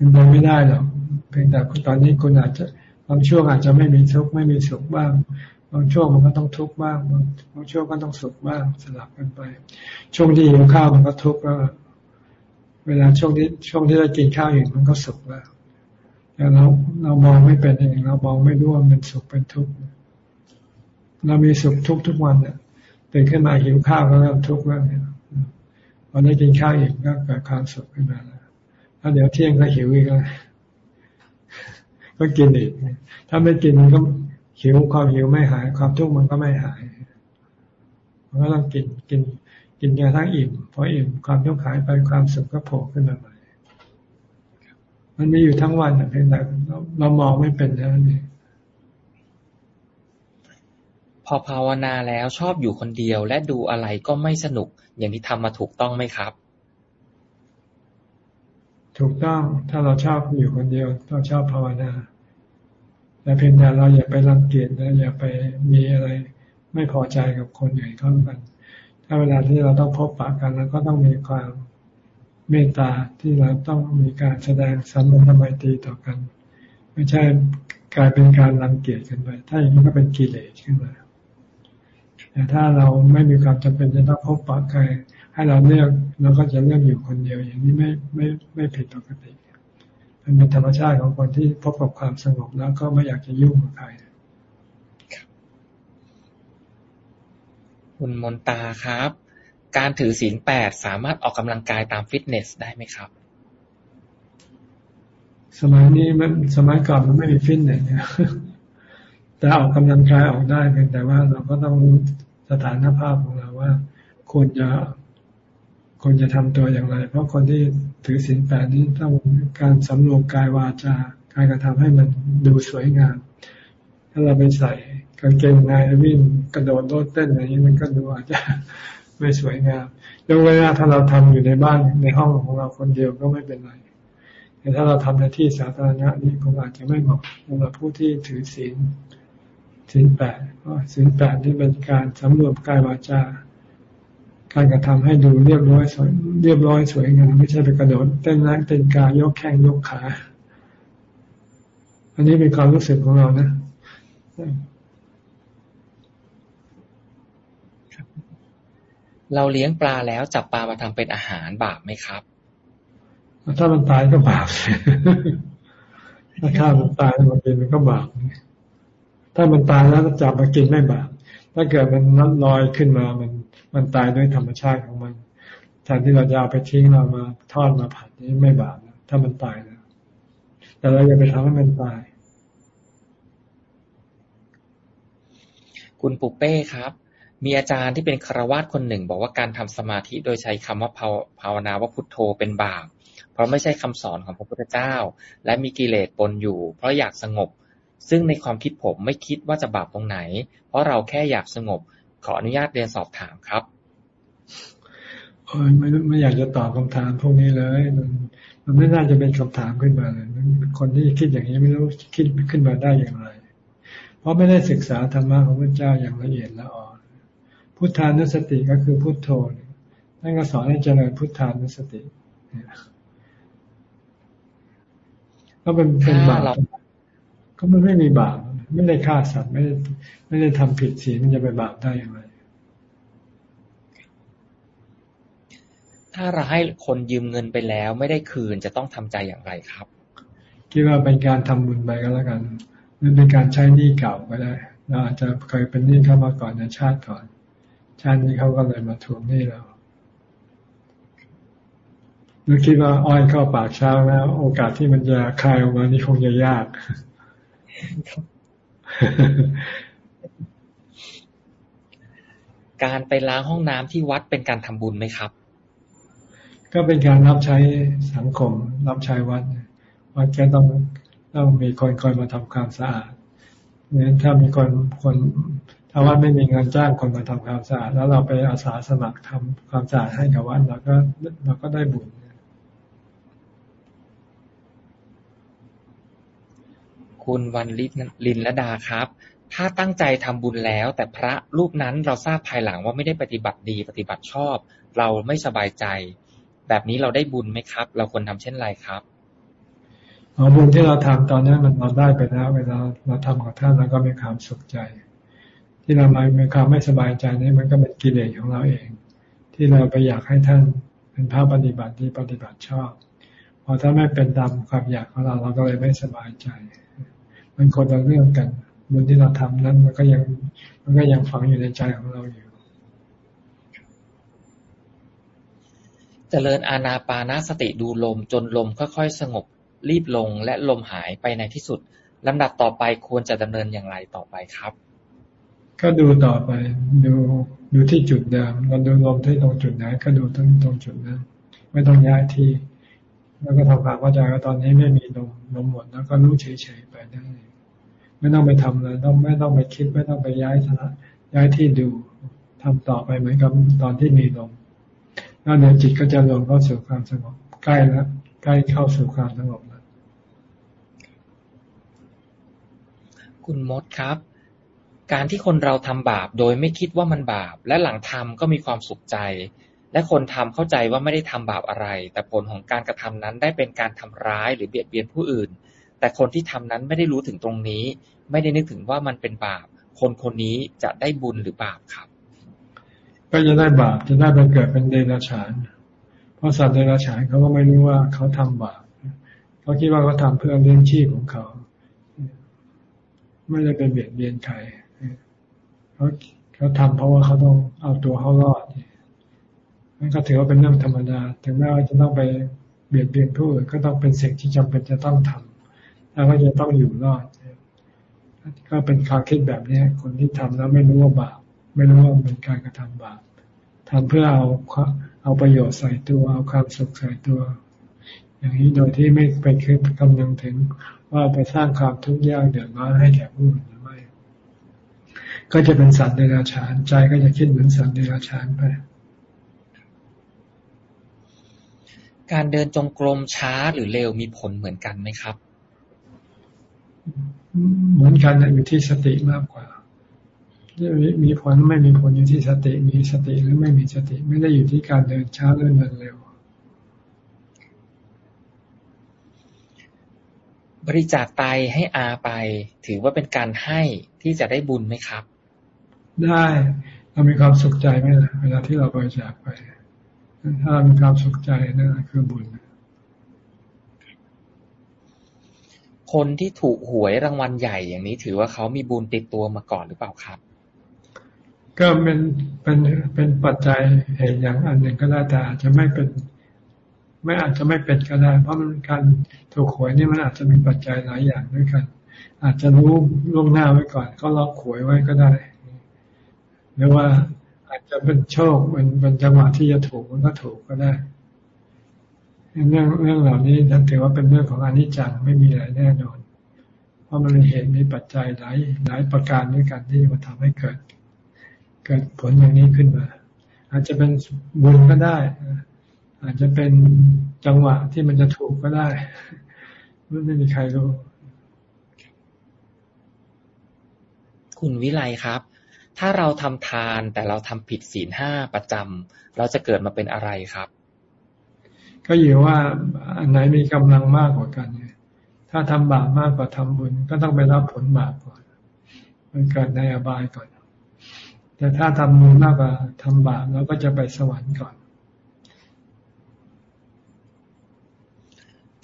เป็นไปไม่ได้หรอกเพียงแต่ตอนนี้คุณอาจจะบางช่วงอาจจะไม่มีทุกข์ไม่มีสุขบ้าง บางช่วงมันก็ต้องทุกข์บ้างบางช่วงก็ต้องสุขบ้างสลับกันไป ช่วงที่หิวข้าวมันก็ทุกข์แล้วเวลาช่วงที่ช่วงที่เรากินข้าวอยู่มันก็สุขแล้วแต่เราเรามองไม่เป็นเองเรามองไม่รู้ว่ามันสุขเป็นทุกข์เรามีสุขทุกทุกวันเนี่ยตื่นขึ้นมาหิวข้าวก็เริ่มทุกข์แล้วเนี่ยวันนี้กินข้าวอีกก็เกิดความสุขขึ้นมาแล้ว แล้วเดี๋ยวเที่ยงก็หิวอีกแล้วก็กินอีก ถ้าไม่กินมันก็หิวความหิวไม่หาย ความทุกข์มันก็ไม่หายมันก็ต้องกินกิน กินยาทั้งอิ่มพออิ่มความทุกข์หายไปความสุขก็โผล่ขึ้นมาใหม่มันมีอยู่ทั้งวันเพียงแต่เรามองไม่เป็นเท่านั้นเองพอภาวนาแล้วชอบอยู่คนเดียว และดูอะไรก็ไม่สนุก อย่างที่ทำมาถูกต้องไหมครับ ถูกต้องถ้าเราชอบอยู่คนเดียวเราชอบภาวนาแต่เพียงแต่เราอย่าไปรังเกียจนะอย่าไปมีอะไร ไม่พอใจกับคนอื่นเขากัน ถ้าเวลาที่เราต้องพบปะกันเราก็ต้องมีความเมตตาที่เราต้องมีการแสดงสัมพันธไมตรีต่อกัน ไม่ใช่กลายเป็นการรังเกียจกันไป ถ้าอย่างนี้ก็เป็นกิเลสขึ้นมาแต่ถ้าเราไม่มีความจำเป็นจะต้องพบปะใคร ให้เราเลือกเราก็จะเลือกอยู่คนเดียว อย่างนี้ไม่ไม่ไม่ผิดปกติมันเป็นธรรมชาติของคนที่พบกับความสงบแล้วก็ไม่อยากจะยุ่งกับใครคุณมนตาครับ การถือศีลแปดสามารถออกกำลังกายตามฟิตเนสได้ไหมครับ สมัยนี้มันสมัยก่อนมันไม่มีฟิตเนสเนี่ยแต่ออกกำลังกายออกได้เพียงแต่ว่าเราก็ต้องรู้สถานภาพของเราว่า ควรจะ ควรจะทำตัวอย่างไร เพราะคนที่ถือศีลแปดนี้ต้องการสำรวมกายวาจาการกระทำให้มันดูสวยงาม ถ้าเราไปใส่กางเกงในวิ่งกระโดดโลดเต้นอะไรนี้มันก็ดูอาจจะไม่สวยงามยกเว้นถ้าเราทำอยู่ในบ้านในห้องของเราคนเดียวก็ไม่เป็นไรแต่ถ้าเราทำในที่สาธารณะนี่คงอาจจะไม่เหมาะสำหรับผู้ที่ถือศีลศีลแปดเพราะศีลแปดนี่เป็นการสำรวมกายวาจา การกระทำให้ดูเรียบร้อยสวยเรียบร้อยสวยงามไม่ใช่ไปกระโดดเต้นนั่งเต้นกายกแข้งยกขา อันนี้เป็นความรู้สึกของเรานะเราเลี้ยงปลาแล้วจับปลามาทำเป็นอาหารบาปไหมครับ ถ้ามันตายก็บาปถ้าฆ่ามันตายมากินมันก็บาปถ้ามันตายแล้วจับมากินไม่บาปถ้าเกิดมันน้ำลอยขึ้นมามัน มันตายด้วยธรรมชาติของมันแทนที่เราจะเอาไปทิ้งเรามาทอดมาผัดนี่ไม่บาปนะถ้ามันตายนะแต่เราอย่าไปทำให้มันตาย คุณปุเป้ครับ มีอาจารย์ที่เป็นคารวาสคนหนึ่ง บอกว่าการทำสมาธิโดยใช้คำว่าภาวนาว่าพุทโธเป็นบาปเพราะไม่ใช่คำสอนของพระพุทธเจ้า และมีกิเลสปนอยู่ เพราะอยากสงบ ซึ่งในความคิดผมไม่คิดว่าจะบาปตรงไหน เพราะเราแค่อยากสงบ ขออนุญาตเรียนสอบถามครับโอ้ยไม่ไม่อยากจะตอบคำถามพวกนี้เลย มันมันไม่น่าจะเป็นคำถามขึ้นมาเลยคนที่คิดอย่างนี้ไม่รู้คิดขึ้นมาได้อย่างไร เพราะไม่ได้ศึกษาธรรมะของพระเจ้าอย่างละเอียดละอ่อนพุทธานุสติก็คือพุทโธนั่นก็สอนให้เจริญพุทธานุสติก็เป็นเป็นบาปก็มันไม่มีบาป ไม่ได้ฆ่าสัตว์ไม่ได้ไม่ได้ทำผิดศีลมันจะไปบาปได้อย่างไรถ้าเราให้คนยืมเงินไปแล้วไม่ได้คืนจะต้องทำใจอย่างไรครับ คิดว่าเป็นการทำบุญไปก็แล้วกันหรือเป็นการใช้หนี้เก่าก็ได้เราอาจจะเคยเป็นหนี้เข้ามาก่อนในชาติก่อน ชาตินี้เขาก็เลยมาทวงหนี้เราหรือคิดว่าอ้อยเข้าปากช้างแล้ว โอกาสที่มันจะคายออกมานี่คงจะยาก การไปล้างห้องน้ำที่วัดเป็นการทำบุญไหมครับ ก็เป็นการรับใช้สังคม รับใช้วัดวัดแกต้องต้องมีคนคอยมาทำความสะอาดเนี่ยถ้ามีคนคนถ้าวัดไม่มีเงินจ้างคนมาทำความสะอาด แล้วเราไปอาสาสมัครทำความสะอาดให้กับวัดเราก็เราก็ได้บุญ คุณวันลินลินละดาครับ ถ้าตั้งใจทำบุญแล้ว แต่พระรูปนั้นเราทราบภายหลังว่าไม่ได้ปฏิบัติดีปฏิบัติชอบ เราไม่สบายใจ แบบนี้เราได้บุญไหมครับ เราควรทำเช่นไรครับอ๋อบุญที่เราทำตอนนั้นมันเราได้ไปแล้ว เวลาเราทำกับท่านเราก็มีความสุขใจ ที่เราไม่มีความไม่สบายใจนี่มันก็เป็นกิเลสของเราเอง ที่เราไปอยากให้ท่านเป็นพระปฏิบัติที่ปฏิบัติชอบพอถ้าไม่เป็นตามความอยากของเราเราก็เลยไม่สบายใจ มันคนละเรื่องกันบุญที่เราทำนั้น มันก็ยัง มันก็ยังฝังอยู่ในใจของเราอยู่เจริญอาณาปานาสติดูลมจนลมค่อยๆสงบรีบลงและลมหายไปในที่สุดลำดับต่อไปควรจะดำเนินอย่างไรต่อไปครับ ก็ดูต่อไป ดูดูที่จุดเดิมเราดูลมที่ตรงจุดไหนก็ดูตรงตรงจุดนั้นไม่ต้องย้ายที่ แล้วก็ทำความเข้าใจว่าตอนนี้ไม่มีลมลมหมดแล้วก็รู้เฉยๆไปได้ ไม่ต้องไปทำเลยต้องไม่ต้องไปคิดไม่ต้องไปย้ายนะย้ายที่ดูทำต่อไปเหมือนกับตอนที่มีลมแล้วเดี๋ยวจิตก็จะรวมเข้าสู่ความสงบใกล้แล้วใกล้เข้าสู่ความสงบแล้วคุณมดครับ การที่คนเราทำบาปโดยไม่คิดว่ามันบาป และหลังทำก็มีความสุขใจ และคนทำเข้าใจว่าไม่ได้ทำบาปอะไร แต่ผลของการกระทำนั้นได้เป็นการทำร้ายหรือเบียดเบียนผู้อื่น แต่คนที่ทำนั้นไม่ได้รู้ถึงตรงนี้ ไม่ได้นึกถึงว่ามันเป็นบาป คนคนนี้จะได้บุญหรือบาปครับ ก็จะได้บาปจะได้ไปเกิดเป็นเดรัจฉาน เพราะสัตว์เดรัจฉานเขาก็ไม่รู้ว่าเขาทำบาปเขาคิดว่าเขาทาเพื่อเลี้ยงชีพของเขา ไม่ได้เป็นเบียดเบียนใครเขาเขาทำเพราะว่าเขาต้องเอาตัวเขารอดนั่นก็ถือว่าเป็นเรื่องธรรมดา ถึงแม้ว่าจะต้องไปเบียดเบียนผู้อื่นก็ต้องเป็นสิ่งที่จำเป็นจะต้องทำ แล้วก็จะต้องอยู่รอดก็เป็นความคิดแบบนี้คนที่ทำแล้วไม่รู้ว่าบาปไม่รู้ว่าเป็นการกระทำบาปทำเพื่อเอาเอาประโยชน์ใส่ตัวเอาความสุขใส่ตัว อย่างนี้โดยที่ไม่ไปคิดคำนึงถึงว่าไปสร้างความทุกข์ยากเดือดร้อนให้แก่ผู้อื่นหรือไม่ ก็จะเป็นสัตว์เดรัจฉานใจก็จะคิดเหมือนสัตว์เดรัจฉานไปการเดินจงกรมช้าหรือเร็วมีผลเหมือนกันไหมครับ เหมือนกันอยู่ที่สติมากกว่ามีผลไม่มีผลอยู่ที่สติ มีสติหรือไม่มีสติ ไม่ได้อยู่ที่การเดินช้าหรือเดินเร็ว บริจาคไตให้อาไป ถือว่าเป็นการให้ที่จะได้บุญไหมครับ ได้เรามีความสุขใจไหมล่ะเวลาที่เราบริจาคไป ถ้าเรามีความสุขใจนั่นคือบุญ คนที่ถูกหวยรางวัลใหญ่อย่างนี้ ถือว่าเขามีบุญติดตัวมาก่อนหรือเปล่าครับ ก็เป็นเป็นเป็นปัจจัยเหตุอย่างอันหนึ่งก็ได้แต่อาจจะไม่เป็น ไม่อาจจะไม่เป็นก็ได้ เพราะมันการถูกหวยนี่มันอาจจะมีปัจจัยหลายอย่างด้วยกัน อาจจะรู้ล่วงหน้าไว้ก่อน ก็ล็อกหวยไว้ก็ได้หรือว่าอาจจะเป็นโชคเป็นเป็นจังหวะที่จะถูกมันก็ถูกก็ได้ เรื่องเรื่องเหล่านี้ท่านถือว่าเป็นเรื่องของอนิจจังไม่มีอะไรแน่นอน เพราะมันมีเหตุมีปัจจัยหลายหลายประการด้วยกันที่มาทำให้เกิด เกิดผลอย่างนี้ขึ้นมา อาจจะเป็นบุญก็ได้ อาจจะเป็นจังหวะที่มันจะถูกก็ได้ไม่มีใครรู้ คุณวิไลครับ ถ้าเราทำทานแต่เราทำผิดศีลห้าประจำเราจะเกิดมาเป็นอะไรครับ ก็อยู่ว่าอันไหนมีกำลังมากกว่ากันถ้าทำบาปมากกว่าทำบุญ ก็ต้องไปรับผลบาปก่อน มันเกิดในอบายก่อน แต่ถ้าทำบุญมากกว่าทำบาปเราก็จะไปสวรรค์ก่อน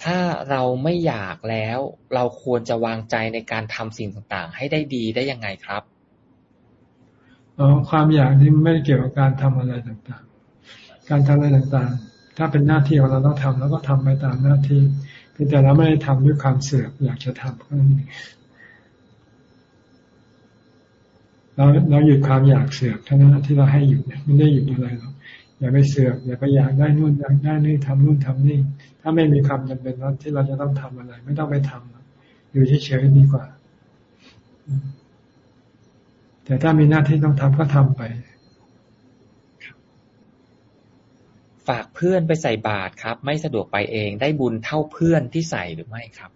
ถ้าเราไม่อยากแล้ว เราควรจะวางใจในการทำสิ่งต่างๆ ให้ได้ดีได้ยังไงครับอ๋อความอยากนี่ไม่เกี่ยวกับการทำอะไรต่างๆ การทำอะไรต่างๆ ถ้าเป็นหน้าที่ของเราต้องทำแล้วก็ทำไปตามหน้าที่เพียงแต่เราไม่ได้ทำด้วยความเสือกอยากจะทำก็นั่เองเราเราหยุดความอยากเสือกเท่านั้นที่เราให้หยุดเนี่ยไม่ได้หยุดอะไรหรอกอย่าไปเสือกอย่าไปอยากได้นู่นอยากได้นี่ทำนู่นทำนี่ ถ้าไม่มีความจำเป็นแล้วที่เราจะต้องทำอะไร ไม่ต้องไปทำอยู่เฉยๆดีกว่า แต่ถ้ามีหน้าที่ต้องทำก็ทำไป ฝากเพื่อนไปใส่บาตรครับ ไม่สะดวกไปเองได้บุญเท่าเพื่อนที่ใส่หรือไม่ครับ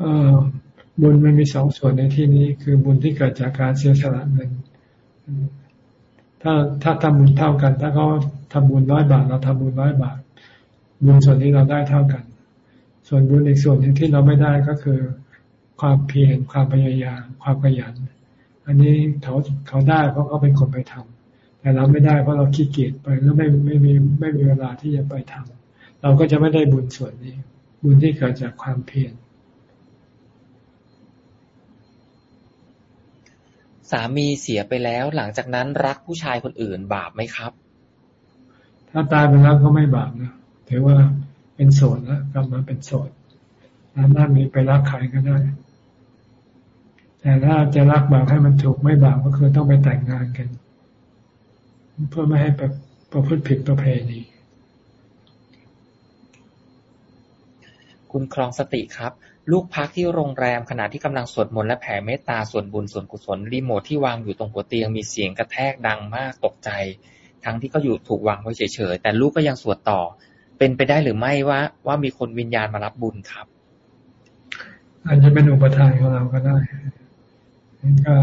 เออบุญมันมีสองส่วนในที่นี้ คือบุญที่เกิดจากการเสียสละเงินถ้าถ้าทำบุญเท่ากัน ถ้าเขาทำบุญร้อยบาท เราทำบุญร้อยบาท บุญส่วนนี้เราได้เท่ากัน ส่วนบุญอีกส่วนหนึ่งที่เราไม่ได้ก็คือ ความเพียรความพยายามความขยัน อันนี้เขาเขาได้เพราะเขาเป็นคนไปทำ แต่เราไม่ได้เพราะเราขี้เกียจไปแล้วไม่ไม่มีไม่มีเวลาที่จะไปทำเราก็จะไม่ได้บุญส่วนนี้ บุญที่เกิดจากความเพียรสามีเสียไปแล้ว หลังจากนั้นรักผู้ชายคนอื่นบาปไหมครับ ถ้าตายไปแล้วก็ไม่บาปนะถือว่าเป็นโสดแล้วกลับมาเป็นโสดสามารถมีไปรักใครก็ได้ แต่ถ้าจะรักบาปให้มันถูกไม่บาปก็คือต้องไปแต่งงานกัน เพื่อไม่ให้ประประพฤติผิดประเพณีคุณครองสติครับ ลูกพักที่โรงแรมขณะที่กำลังสวดมนต์และแผ่เมตตาส่วนบุญส่วนกุศลรีโมทที่วางอยู่ตรงหัวเตียงมีเสียงกระแทกดังมากตกใจ ทั้งที่ก็อยู่ถูกวางไว้เฉยๆแต่ลูกก็ยังสวดต่อ เป็นไปได้หรือไม่ว่าว่ามีคนวิญญาณมารับบุญครับอาจจะเป็นอุปทานของเราก็ได้ก็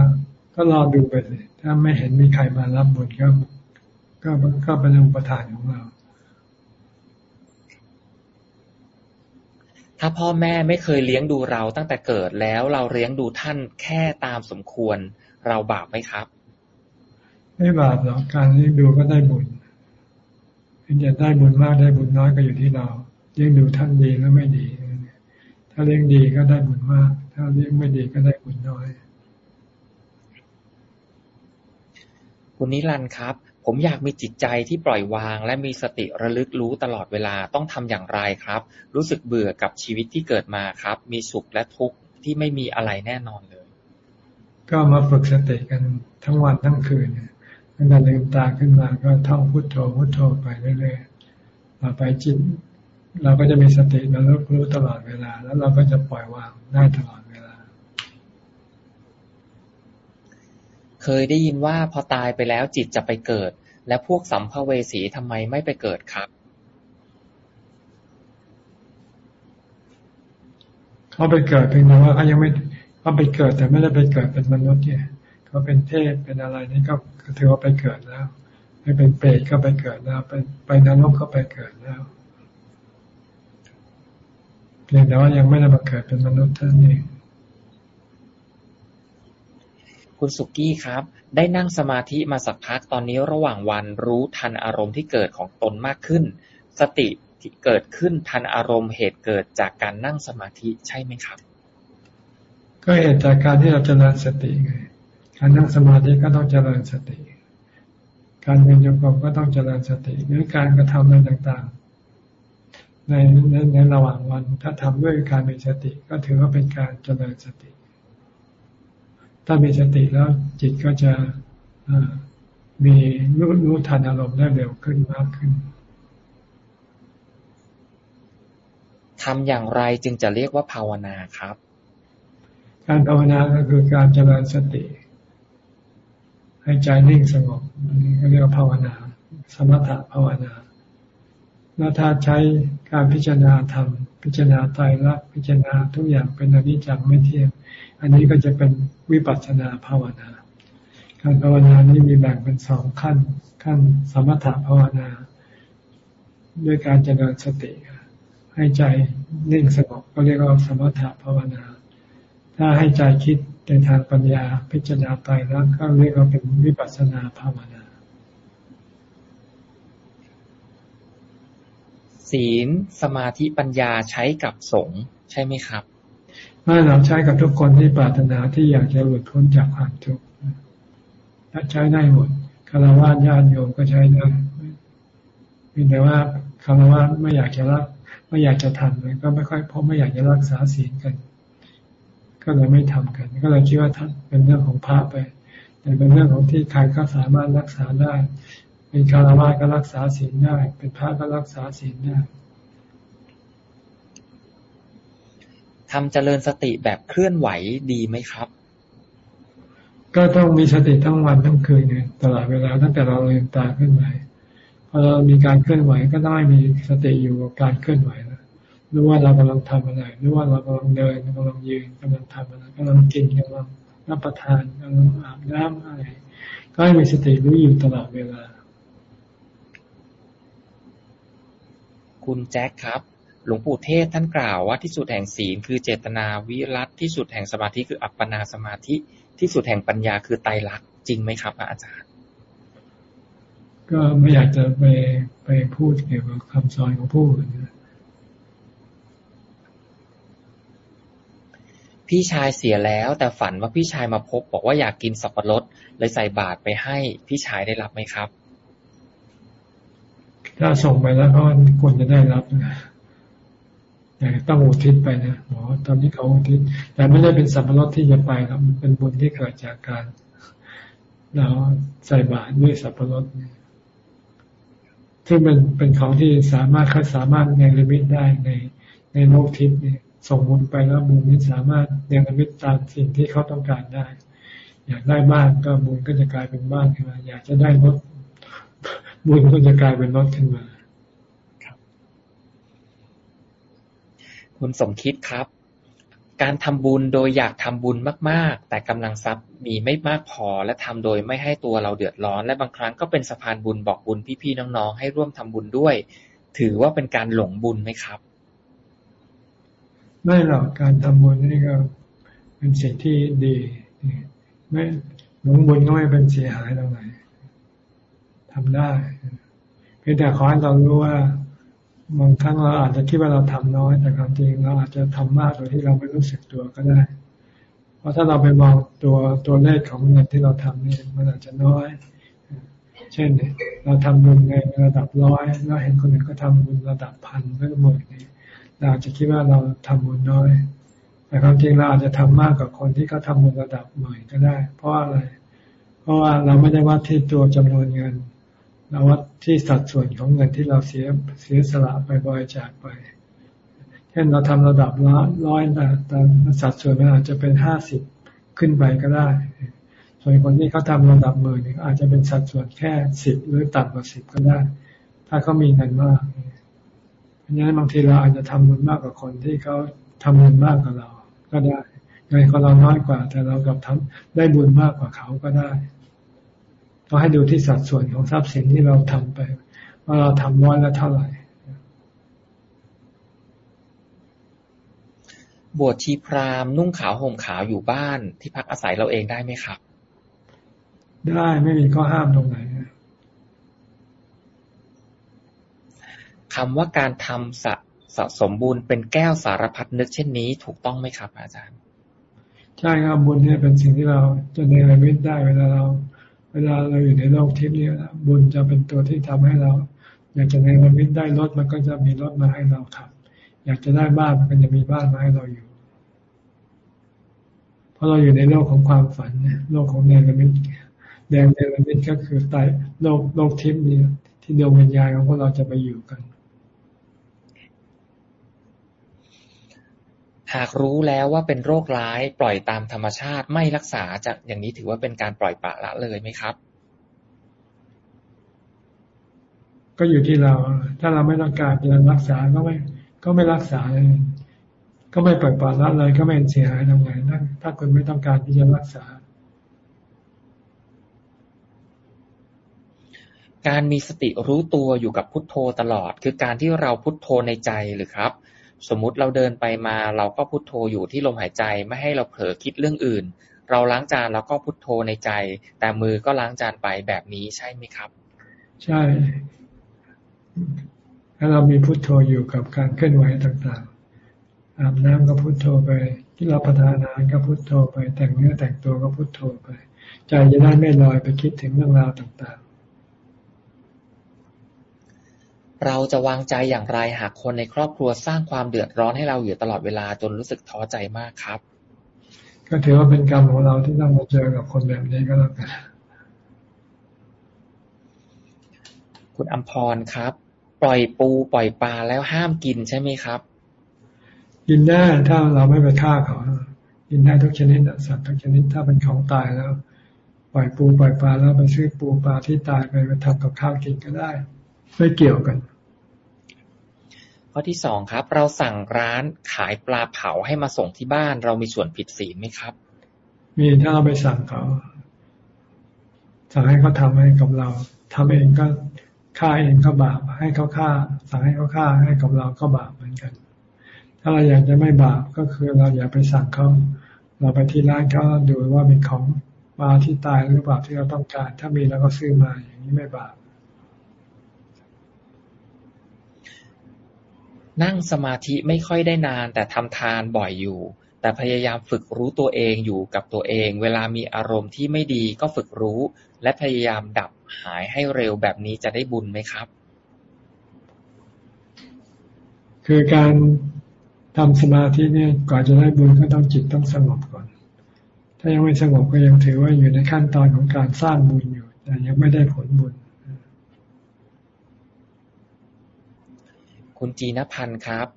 ก็รอดูไปสิถ้าไม่เห็นมีใครมารับบุญก็ ก็ก็เป็นอุปทานของเรา ถ้าพ่อแม่ไม่เคยเลี้ยงดูเราตั้งแต่เกิดแล้วเราเลี้ยงดูท่านแค่ตามสมควร เราบาปไหมครับ ไม่บาปหรอกการเลี้ยงดูก็ได้บุญจะได้บุญมากได้บุญน้อยก็อยู่ที่เราเลี้ยงดูท่านดีแล้วไม่ดี ถ้าเลี้ยงดีก็ได้บุญมาก ถ้าเลี้ยงไม่ดีก็ได้บุญน้อยคุณนิรันดร์ครับ ผมอยากมีจิตใจที่ปล่อยวาง และมีสติระลึกรู้ตลอดเวลาต้องทำอย่างไรครับ รู้สึกเบื่อกับชีวิตที่เกิดมาครับ มีสุขและทุกข์ที่ไม่มีอะไรแน่นอนเลย ก็มาฝึกสติกันทั้งวันทั้งคืนตั้งแต่ลืมตาขึ้นมาก็ท่องพุทโธพุทโธไปเรื่อยๆต่อไปจิต เราก็จะมีสติระลึกรู้ตลอดเวลา แล้วเราก็จะปล่อยวางได้ตลอด เคยได้ยินว่าพอตายไปแล้วจิตจะไปเกิด และพวกสัมภเวสีทำไมไม่ไปเกิดครับ เขาไปเกิดเพียงแต่ว่าเขายังไม่เขาไปเกิดแต่ไม่ได้ไปเกิดเป็นมนุษย์เนี่ย เขาเป็นเทพเป็นอะไรนี่ก็ถือว่าไปเกิดแล้วไม่เป็นเปรตก็ไปเกิดแล้ว ไปไปนรกก็ไปเกิดแล้วเพียงแต่ว่ายังไม่ได้มาเกิดเป็นมนุษย์ท่านเอง คุณสุกี้ครับ ได้นั่งสมาธิมาสักพักตอนนี้ระหว่างวันรู้ทันอารมณ์ที่เกิดของตนมากขึ้น สติที่เกิดขึ้นทันอารมณ์เหตุเกิดจากการนั่งสมาธิใช่ไหมครับ ก็เหตุจากการที่เราจเจริญสติไง การนั่งสมาธิก็ต้องเจริญสติ การเดินโยกมก็ต้องเจริญสติหรือการกระทำอะไรต่างๆ ในในในระหว่างวันถ้าทำด้วยการมีสติ ก็ถือว่าเป็นการเจริญสติ ถ้ามีสติแล้วจิตก็จะมีรู้รู้ทันอารมณ์ได้เร็วขึ้นมากขึ้นทำอย่างไรจึงจะเรียกว่าภาวนาครับ การภาวนาก็คือการเจริญสติ ให้ใจนิ่งสงบอันนี้ก็เรียกว่าภาวนา สมถะภาวนาแล้วถ้าใช้การพิจารณาธรรม พิจารณาไตรลักษณ์พิจารณาทุกอย่างเป็นอนิจจังไม่เที่ยง อันนี้ก็จะเป็นวิปัสสนาภาวนา การภาวนานี้มีแบ่งเป็นสองขั้น ขั้นสมถะภาวนา ด้วยการเจริญสติ ให้ใจนิ่งสงบก็เรียกว่าสมถะภาวนา ถ้าให้ใจคิดในทางปัญญาพิจารณาไปแล้วก็เรียกว่าเป็นวิปัสสนาภาวนา ศีลสมาธิปัญญาใช้กับสงฆ์ใช่ไหมครับ ไม่เราใช้กับทุกคนที่ปรารถนาที่อยากจะหลุดพ้นจากความทุกข์ใช้ได้หมดคารวะญาติโยมก็ใช้ได้เพียงแต่ว่าคารวะไม่อยากจะรักไม่อยากจะทำเลยก็ไม่ค่อยเพราะไม่อยากจะรักษาศีลกัน ก็เลยไม่ทำกัน ก็เลยคิดว่าท่านเป็นเรื่องของพระไป แต่เป็นเรื่องของที่ใครก็สามารถรักษาได้ เป็นคารวะก็รักษาศีลได้ เป็นพระก็รักษาศีลได้ ทำเจริญสติแบบเคลื่อนไหวดีไหมครับ ก็ต้องมีสติทั้งวันทั้งคืนไงตลอดเวลาตั้งแต่เราลืมตาขึ้นมาพอเรามีการเคลื่อนไหวก็ต้องมีสติอยู่กับการเคลื่อนไหวนะรู้ว่าเรากำลังทำอะไรรู้ว่าเรากำลังเดินกำลังยืนกำลังทำอะไรกำลังกินกำลังรับประทานกำลังอาบน้ำอะไร ก็ให้มีสติรู้อยู่ตลอดเวลา คุณแจ็คครับ หลวงปู่เทศท่านกล่าวว่าที่สุดแห่งศีลคือเจตนาวิรัตที่สุดแห่งสมาธิคืออัปปนาสมาธิที่สุดแห่งปัญญาคือไตรลักษณ์จริงไหมครับอาจารย์ ก็ไม่อยากจะไปไปพูดเกี่ยวกับคำสอนของผู้อื่นนะพี่ชายเสียแล้วแต่ฝันว่าพี่ชายมาพบ บอกว่าอยากกินสับปะรดเลยใส่บาตรไปให้พี่ชายได้รับไหมครับ ถ้าส่งไปแล้วก็ควรจะได้รับนะ แต่ต้องอุทิศไปนะหมอตอนนี้เขาอุทิศ แต่ไม่ได้เป็นสับปะรดที่จะไปครับมันเป็นบุญที่เกิดจากการเราใส่บาตรด้วยสับปะรดซึ่งเป็นเป็นของที่สามารถเขาสามารถในลิมิตได้ในในโลกทิพย์นี่ส่งบุญไปแล้วบุญนี้สามารถเนรมิตตามสิ่งที่เขาต้องการได้ อยากได้บ้านก็บุญก็จะกลายเป็นบ้านขึ้นมา อยากจะได้รถบุญก็จะกลายเป็นรถขึ้นมา คุณสมคิดครับ การทำบุญโดยอยากทำบุญมาก ๆ แต่กำลังทรัพย์มีไม่มากพอและทำโดยไม่ให้ตัวเราเดือดร้อน และบางครั้งก็เป็นสะพานบุญบอกบุญพี่ๆน้องๆให้ร่วมทำบุญด้วย ถือว่าเป็นการหลงบุญไหมครับ ไม่หรอกการทำบุญนี่ก็เป็นสิ่งที่ดีไม่หลงบุญก็ไม่เป็นเสียหายตรงไหนทำได้เพียงแต่ขอให้เรารู้ว่า บางครั้งเราอาจจะคิดว่าเราทำน้อย แต่ความจริงเราอาจจะทำมากโดยที่เราไม่รู้สึกตัวก็ได้ เพราะถ้าเราไปมองตัวตัวเลขของเงินที่เราทำนี่มันอาจจะน้อย เช่น เราทำบุญในระดับร้อยแล้วเห็นคนอื่นก็ทำบุญระดับพันหรือหมื่นนี่เราอาจจะคิดว่าเราทำบุญน้อย แต่ความจริงเราอาจจะทำมากกว่าคนที่เขาทาบุญระดับหมื่นก็ได้ เพราะอะไร เพราะว่าเราไม่ได้วัดที่ตัวจำนวนเงิน เราวัด ที่สัดส่วนของเงินที่เราเสียเสียสละไปบริจาคไป เช่นเราทำระดับละร้อยแต่แต่สัดส่วนมันอาจจะเป็นห้าสิบขึ้นไปก็ได้ ส่วนคนที่เขาทาระดับหมื่นอาจจะเป็นสัดส่วนแค่สิบหรือต่ำกว่าสิบก็ได้ ถ้าเขามีเงินมากเพราะฉะนั้นบางทีเราอาจจะทำบุญมากกว่าคนที่เขาทำบุญมากกว่าเราก็ได้เงินของเราน้อยกว่า แต่เรากับทำได้บุญมากกว่าเขาก็ได้ ต้องให้ดูที่สัดส่วนของทรัพย์สินที่เราทำไป ว่าเราทำน้อยแล้วเท่าไหร่ บวชชีพราหมณ์นุ่งขาวห่มขาวอยู่บ้านที่พักอาศัยเราเองได้ไหมครับ ได้ไม่มีข้อห้ามตรงไหนคำว่าการทำสะสะสมบุญเป็นแก้วสารพัดนึกเช่นนี้ถูกต้องไหมครับ อาจารย์ ใช่ครับบุญเนี่ยเป็นสิ่งที่เราจะเนรมิตได้เวลาเรา เวลาเราอยู่ในโลกทิพย์นี้บุญจะเป็นตัวที่ทำให้เรา อยากจะในรมิตได้รถมันก็จะมีรถมาให้เราขับ อยากจะได้บ้านมันก็จะมีบ้านมาให้เราอยู่ เพราะเราอยู่ในโลกของความฝันเนี่ยโลกของเนรมิตแดงเนรมิตก็คือใต้โลกโลกทิพย์นี้ที่ดวงวิญญาณของพวกเราจะไปอยู่กัน หากรู้แล้วว่าเป็นโรคร้ายปล่อยตามธรรมชาติไม่รักษาจะอย่างนี้ถือว่าเป็นการปล่อยปละละเลยไหมครับ ก็อยู่ที่เรา ถ้าเราไม่ต้องการจะรักษาก็ไม่ ก็ไม่รักษาเลยก็ไม่ปล่อยปละละเลยก็ไม่เสียหายทำไงถ้าถ้าคุณไม่ต้องการที่จะรักษาการมีสติรู้ตัวอยู่กับพุทโธตลอด คือการที่เราพุทโธในใจหรือครับ สมมติเราเดินไปมาเราก็พุโทโธอยู่ที่ลมหายใจไม่ให้เราเผลอคิดเรื่องอื่น เราล้างจานเราก็พุโทโธในใจ แต่มือก็ล้างจานไปแบบนี้ใช่ไหมครับ ใช่ ถ้าเรามีพุโทโธอยู่กับการเคลื่อนไหวต่างๆอาบน้ำก็พุโทโธไปที่รับประทานอาหารก็พุโทโธไป แต่งเนื้อแต่งตัวก็พุโทโธไป ใจจะได้ไม่ลอยไปคิดถึงเรื่องราวต่าง เราจะวางใจอย่างไรหากคนในครอบครัวสร้างความเดือดร้อนให้เราอยู่ตลอดเวลาจนรู้สึกท้อใจมากครับ ก็ถือว่าเป็นกรรมของเราที่ต้องมาเจอกับคนแบบนี้ก็แล้วกันคุณอัมพรครับ ปล่อยปูปล่อยปลาแล้วห้ามกินใช่ไหมครับ กินได้ถ้าเราไม่ไปฆ่าเขา กินได้ทุกชนิดสัตว์ทุกชนิดถ้าเป็นของตายแล้ว ปล่อยปูปล่อยปลาแล้วไปซื้อปูปลาที่ตายไปไปทำกับข้าวกินก็ได้ ไม่เกี่ยวกัน ข้อที่สองครับ เราสั่งร้านขายปลาเผาให้มาส่งที่บ้าน เรามีส่วนผิดศีลไหมครับ มีถ้าเราไปสั่งเขาสั่งให้เขาทาให้กับเราทำเองก็ฆ่าเองก็บาป ให้เขาฆ่า สั่งให้เขาฆ่าให้กับเราก็บาปเหมือนกัน ถ้าเราอยากจะไม่บาปก็คือเราอย่าไปสั่งเขาเราไปที่ร้านเขาดูว่ามีของปลาที่ตายหรือเปล่าที่เราต้องการ ถ้ามีเราก็ซื้อมาอย่างนี้ไม่บาป นั่งสมาธิไม่ค่อยได้นาน แต่ทำทานบ่อยอยู่ แต่พยายามฝึกรู้ตัวเองอยู่กับตัวเอง เวลามีอารมณ์ที่ไม่ดีก็ฝึกรู้ และพยายามดับหายให้เร็วแบบนี้จะได้บุญไหมครับ คือการทำสมาธิเนี่ยก่อนจะได้บุญก็ต้องจิตต้องสงบก่อน ถ้ายังไม่สงบก็ยังถือว่าอยู่ในขั้นตอนของการสร้างบุญอยู่แต่ยังไม่ได้ผลบุญ คุณจีนพันธ์ครับ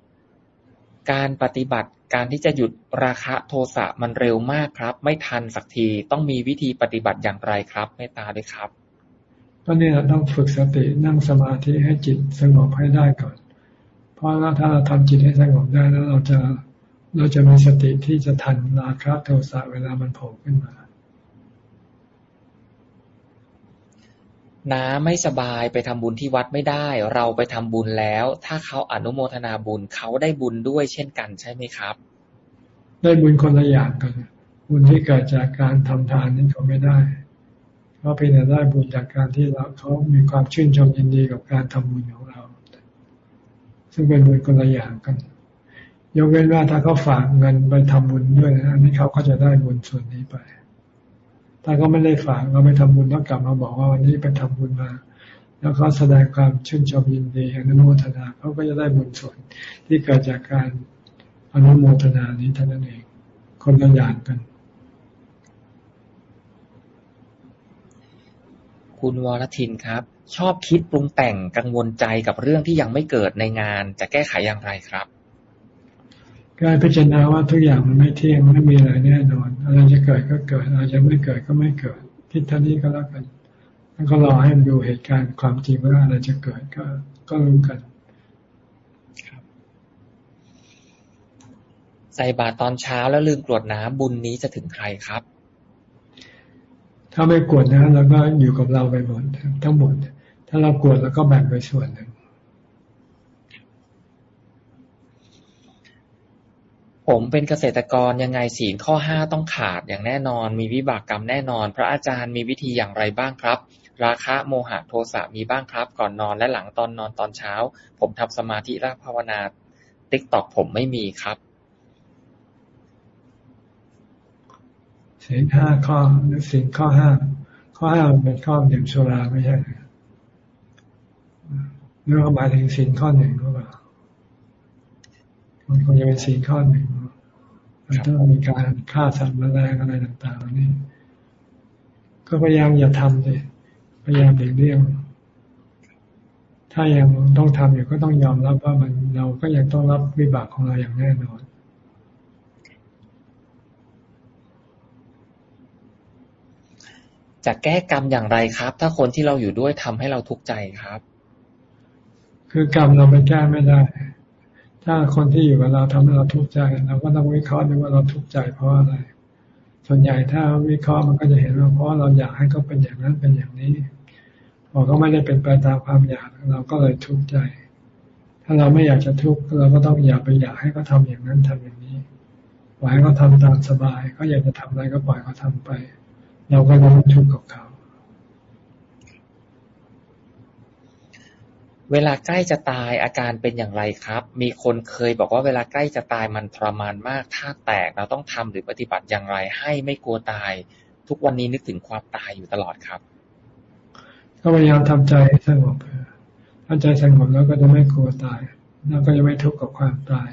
การปฏิบัติการที่จะหยุดราคะโทสะมันเร็วมากครับ ไม่ทันสักทีต้องมีวิธีปฏิบัติอย่างไรครับเมตตาด้วยครับก็เนี่ยต้องฝึกสตินั่งสมาธิให้จิตสงบให้ได้ก่อน เพราะถ้าเราทำจิตให้สงบได้แล้วเราจะเราจะมีสติที่จะทันราคะโทสะเวลามันโผล่ขึ้นมา น้าไม่สบายไปทำบุญที่วัดไม่ได้ เราไปทำบุญแล้ว ถ้าเขาอนุโมทนาบุญเขาได้บุญด้วยเช่นกันใช่ไหมครับ ได้บุญคนละอย่างกัน บุญที่เกิดจากการทำทานนี่เขาไม่ได้เพราะเพียงแต่ได้บุญจากการที่เราเขามีความชื่นชมยินดีกับการทำบุญของเรา ซึ่งเป็นบุญคนละอย่างกันยกเว้นว่าถ้าเขาฝากเงินไปทำบุญด้วยนะอันนี้เขาก็จะได้บุญส่วนนี้ไป ถ้าเขาไม่ได้ฝากเราไปทำบุญแล้วกลับมาบอกว่าวันนี้ไปทำบุญมา แล้วเขาแสดงความชื่นชมยินดีอนุโมทนาเขาก็จะได้บุญส่วนที่เกิดจากการอนุโมทนานี้เท่านั้นเอง คนละอย่างกัน คุณวรทินครับ ชอบคิดปรุงแต่งกังวลใจกับเรื่องที่ยังไม่เกิดในงาน จะแก้ไขอย่างไรครับ การพิจารณาว่าทุกอย่างมันไม่เที่ยงไม่มีอะไรแน่นอนอะไรจะเกิดก็เกิดอะไรจะไม่เกิดก็ไม่เกิด คิดเท่านี้ก็แล้วกัน แล้วก็รอให้มันดูเหตุการณ์ความจริงว่าอะไรจะเกิดก็ก็รู้กันใส่บาตรตอนเช้าแล้วลืมกรวดน้ำบุญนี้จะถึงใครครับ ถ้าไม่กวดนะเราก็อยู่กับเราไปหมดทั้งหมด ถ้าเรากวดแล้วก็แบ่งไปส่วนหนึ่ง ผมเป็นเกษตรกรยังไงศีลข้อห้าต้องขาดอย่างแน่นอน มีวิบากกรรมแน่นอน พระอาจารย์มีวิธีอย่างไรบ้างครับ ราคะโมหะโทสะมีบ้างครับ ก่อนนอนและหลังตอนนอนตอนเช้า ผมทำสมาธิและภาวนาติ๊กตอกผมไม่มีครับศีลห้าข้อหรือศีลข้อห้าข้อห้าเป็นข้อดื่มสุราไม่ใช่หรือเขาหมายถึงศีลข้อหนึ่งหรือเปล่ามันคงจะเป็นศีลข้อหนึ่ง มันต้องมีการฆ่าสัตว์แมลงอะไรต่างๆนี่ก็พยายามอย่าทำเลยพยายามเลี่ยงเลี่ยงถ้ายังต้องทำอยู่ก็ต้องยอมรับว่ามันเราก็ยังต้องรับวิบากของเราอย่างแน่นอนจะแก้กรรมอย่างไรครับ ถ้าคนที่เราอยู่ด้วยทำให้เราทุกข์ใจครับ คือกรรมเราไปแก้ไม่ได้ ถ้าคนที่อยู่กับเราทำให้เราทุกข์ใจเราก็ต้องวิเคราะห์ดูว่าเราทุกข์ใจเพราะอะไร ส่วนใหญ่ถ้าวิเคราะห์มันก็จะเห็นว่าเพราะเราอยากให้เขาเป็นอย่างนั้นเป็นอย่างนี้พอเขาไม่ได้เป็นไปตามความอยากเราก็เลยทุกข์ใจ ถ้าเราไม่อยากจะทุกข์เราก็ต้องอย่าไปอยากให้เขาทาอย่างนั้นทำอย่างนี้ปล่อยให้เขาทาตามสบายเขาอยากจะทำอะไรก็ปล่อยเขาทาไป เราก็ไม่ทุกข์กับเขา เวลาใกล้จะตายอาการเป็นอย่างไรครับ มีคนเคยบอกว่าเวลาใกล้จะตายมันทรมานมากถ้าแตกเราต้องทำหรือปฏิบัติอย่างไร ให้ไม่กลัวตาย ทุกวันนี้นึกถึงความตายอยู่ตลอดครับ ก็พยายามทำใจให้สงบถ้าใจสงบแล้วก็จะไม่กลัวตายแล้วก็จะไม่ทุกข์กับความตาย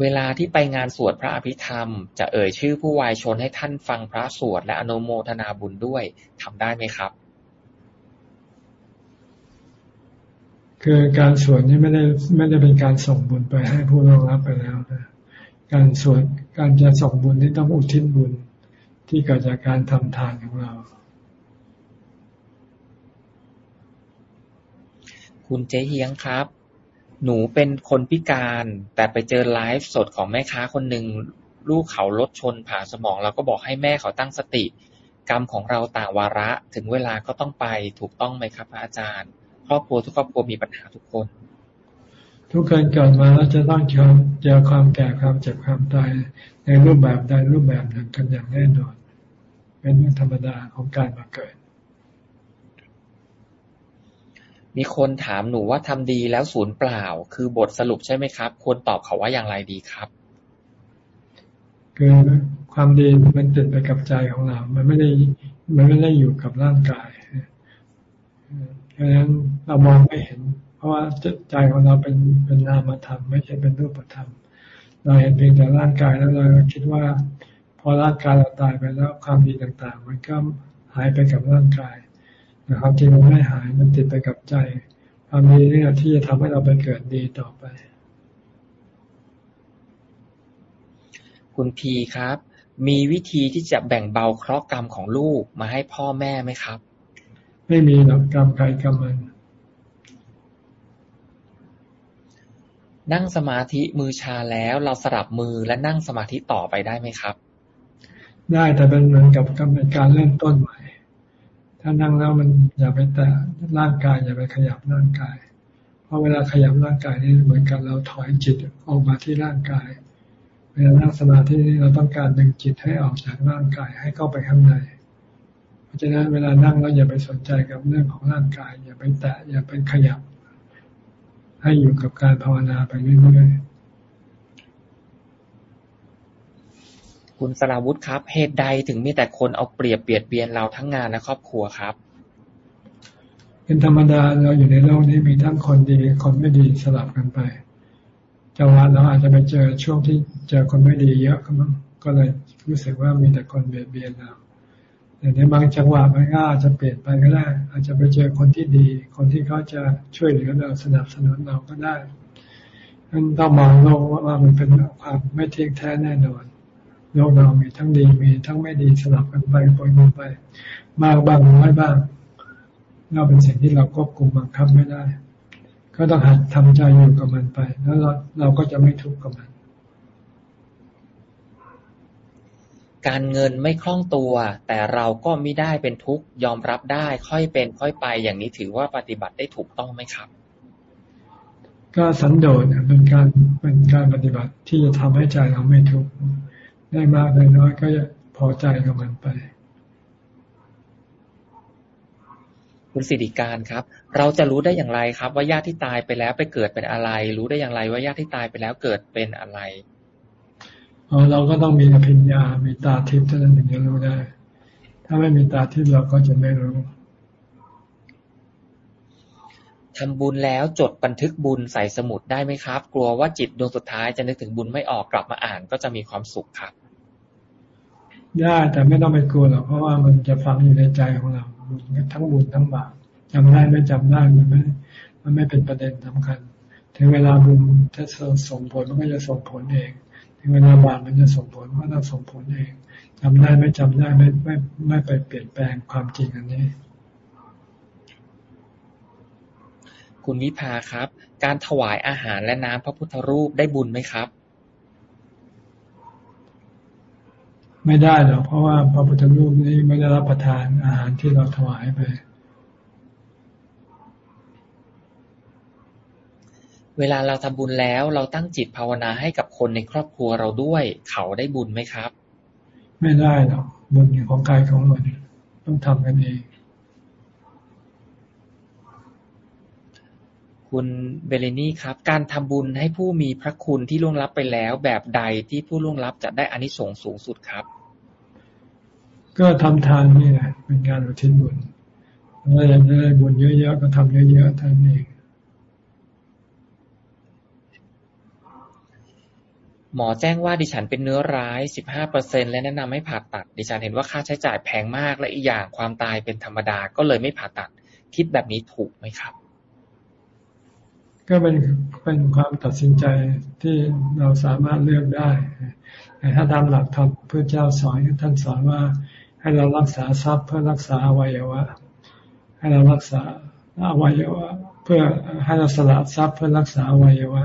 เวลาที่ไปงานสวดพระอภิธรรม จะเอ่ยชื่อผู้วายชนให้ท่านฟังพระสวดและอนุโมทนาบุญด้วยทำได้ไหมครับ คือการสวดนี่ไม่ได้ไม่ได้เป็นการส่งบุญไปให้ผู้ร่วงรับไปแล้วนะการสวดการจะส่งบุญนี่ต้องอุทิศบุญที่เกิดจากการทำทานของเรา คุณเจเฮียงครับ หนูเป็นคนพิการ แต่ไปเจอไลฟ์สดของแม่ค้าคนหนึ่งลูกเขารถชนผ่าสมองเราก็บอกให้แม่เขาตั้งสติ กรรมของเราต่างวาระถึงเวลาก็ต้องไปถูกต้องไหมครับอาจารย์ ครอบครัวทุกครอบครัวมีปัญหาทุกคน ทุกคนเกิดมาแล้วจะต้องเจอเจอความแก่ความเจ็บความตายในรูปแบบใดรูปแบบหนึ่งกันอย่างแน่นอน เป็นเรื่องธรรมดาของการมาเกิด มีคนถามหนูว่าทำดีแล้วศูนย์เปล่า คือบทสรุปใช่ไหมครับ ควรตอบเขาว่าอย่างไรดีครับ คือความดีมันติดไปกับใจของเรา มันไม่ได้ มันไม่ได้อยู่กับร่างกาย เพราะฉะนั้นเรามองไม่เห็น เพราะว่าใจของเราเป็นเป็นนามธรรมไม่ใช่เป็นรูปธรรม เราเห็นเพียงแต่ร่างกายแล้วเราคิดว่า พอร่างกายเราตายไปแล้วความดีต่างๆ มันก็หายไปกับร่างกายแต่ความจริงมันไม่หายมันติดไปกับใจความดีนี่แหละที่จะทำให้เราไปเกิดดีต่อไป คุณพีครับ มีวิธีที่จะแบ่งเบาเคราะห์กรรมของลูกมาให้พ่อแม่ไหมครับ ไม่มีหรอกกรรมใครกรรมมัน นั่งสมาธิมือชาแล้วเราสลับมือและนั่งสมาธิต่อไปได้ไหมครับ ได้แต่เป็นเหมือนกับกำเป็นการเริ่มต้นใหม่ ถ้านั่งแล้วมันอย่าไปแตะร่างกายอย่าไปขยับร่างกาย เพราะเวลาขยับร่างกายนี่เหมือนกับเราถอยจิตออกมาที่ร่างกายเวลานั่งสมาธินี่เราต้องการดึงจิตให้ออกจากร่างกายให้เข้าไปข้างในเพ ราะฉะนั้นเวลานั่งแล้วอย่าไปสนใจกับเรื่องของร่างกาย อย่าไปแตะอย่าไปขยับ ให้อยู่กับการภาวนาไปเรื่อยๆคุณสราวุธครับ เหตุใดถึงมีแต่คนเอาเปรียบเบียดเบียนเราทั้งงานและครอบครัวครับเป็นธรรมดาเราอยู่ในโลกนี้มีทั้งคนดีคนไม่ดีสลับกันไปจังหวะเราอาจจะไปเจอช่วงที่เจอคนไม่ดีเยอะก็มั้งก็เลยรู้สึกว่ามีแต่คนเบียดเบียนเรา แต่ในบางจังหวะมันก็อาจจะเปลี่ยนไปก็ได้ อาจจะไปเจอคนที่ดี คนที่เขาจะช่วยเหลือเราสนับสนุนเราก็ได้นันต้องมองโลกว่ามันเป็นความไม่เที่ยงแท้แน่นอนโลกเรามีทั้งดีมีทั้งไม่ดีสลับกันไปปนกันไป มากบ้างน้อยบ้างเราเป็นสิ่งที่เราควบคุมบังคับไม่ได้ ก็ต้องหัดทำใจอยู่กับมันไป แล้วเราเราก็จะไม่ทุกข์กับมัน การเงินไม่คล่องตัว แต่เราก็ไม่ได้เป็นทุกข์ยอมรับได้ ค่อยเป็นค่อยไป อย่างนี้ถือว่าปฏิบัติได้ถูกต้องไหมครับ ก็สันโดษเป็นการเป็นการปฏิบัติที่จะทำให้ใจเราไม่ทุกข์ได้มากได้น้อยก็พอใจกับมันไป คุณสิริการครับ เราจะรู้ได้อย่างไรครับ ว่าญาติที่ตายไปแล้วไปเกิดเป็นอะไร รู้ได้อย่างไรว่าญาติที่ตายไปแล้วเกิดเป็นอะไรอ๋อ เราก็ต้องมีอภิญญา มีตาทิพย์เท่านั้นถึงจะรู้ได้ ถ้าไม่มีตาทิพย์เราก็จะไม่รู้ทำบุญแล้วจดบันทึกบุญใส่สมุดได้ไหมครับ กลัวว่าจิตดวงสุดท้ายจะนึกถึงบุญไม่ออกกลับมาอ่านก็จะมีความสุขครับ ได้แต่ไม่ต้องไปกลัวหรอกเพราะว่ามันจะฝังอยู่ในใจของเราบุญทั้งบุญทั้งบาปจำได้ไม่จำได้มันไม่มันไม่เป็นประเด็นสำคัญ ถึงเวลาบุญถ้าส่งผลมันก็จะส่งผลเอง ถึงเวลาบาปมันจะส่งผลมันก็ส่งผลเองจำได้ไม่จำได้ไม่ไม่ไม่ไปเปลี่ยนแปลงความจริงอันนี้ คุณวิภาครับ การถวายอาหารและน้ำพระพุทธรูปได้บุญไหมครับ ไม่ได้หรอกเพราะว่าพระพุทธรูปนี้ไม่ได้รับประทานอาหารที่เราถวายไป เวลาเราทำบุญแล้ว เราตั้งจิตภาวนาให้กับคนในครอบครัวเราด้วย เขาได้บุญไหมครับ ไม่ได้หรอกบุญของกายของเราเนี่ยต้องทำกันเองคุณเบเลนี่ครับ การทำบุญให้ผู้มีพระคุณที่ล่วงลับไปแล้ว แบบใดที่ผู้ล่วงลับจะได้อานิสงส์สูงสุดครับ ก็ทำทานนี่แหละเป็นการอุทิศบุญถ้าอยากได้บุญเยอะๆก็ทำเยอะๆท่านเอง หมอแจ้งว่าดิฉันเป็นเนื้อร้าย สิบห้าเปอร์เซ็นและแนะนำให้ผ่าตัด ดิฉันเห็นว่าค่าใช้จ่ายแพงมาก และอีกอย่างความตายเป็นธรรมดา ก็เลยไม่ผ่าตัด คิดแบบนี้ถูกไหมครับ ก็เป็นเป็นความตัดสินใจที่เราสามารถเลือกได้ แต่ถ้าตามหลักธรรมพระเจ้าสอนท่านสอนว่า ให้เรารักษาทรัพย์เพื่อรักษาอวัยวะ ให้เรารักษาอวัยวะ เพื่อให้เราสละทรัพย์เพื่อรักษาอวัยวะ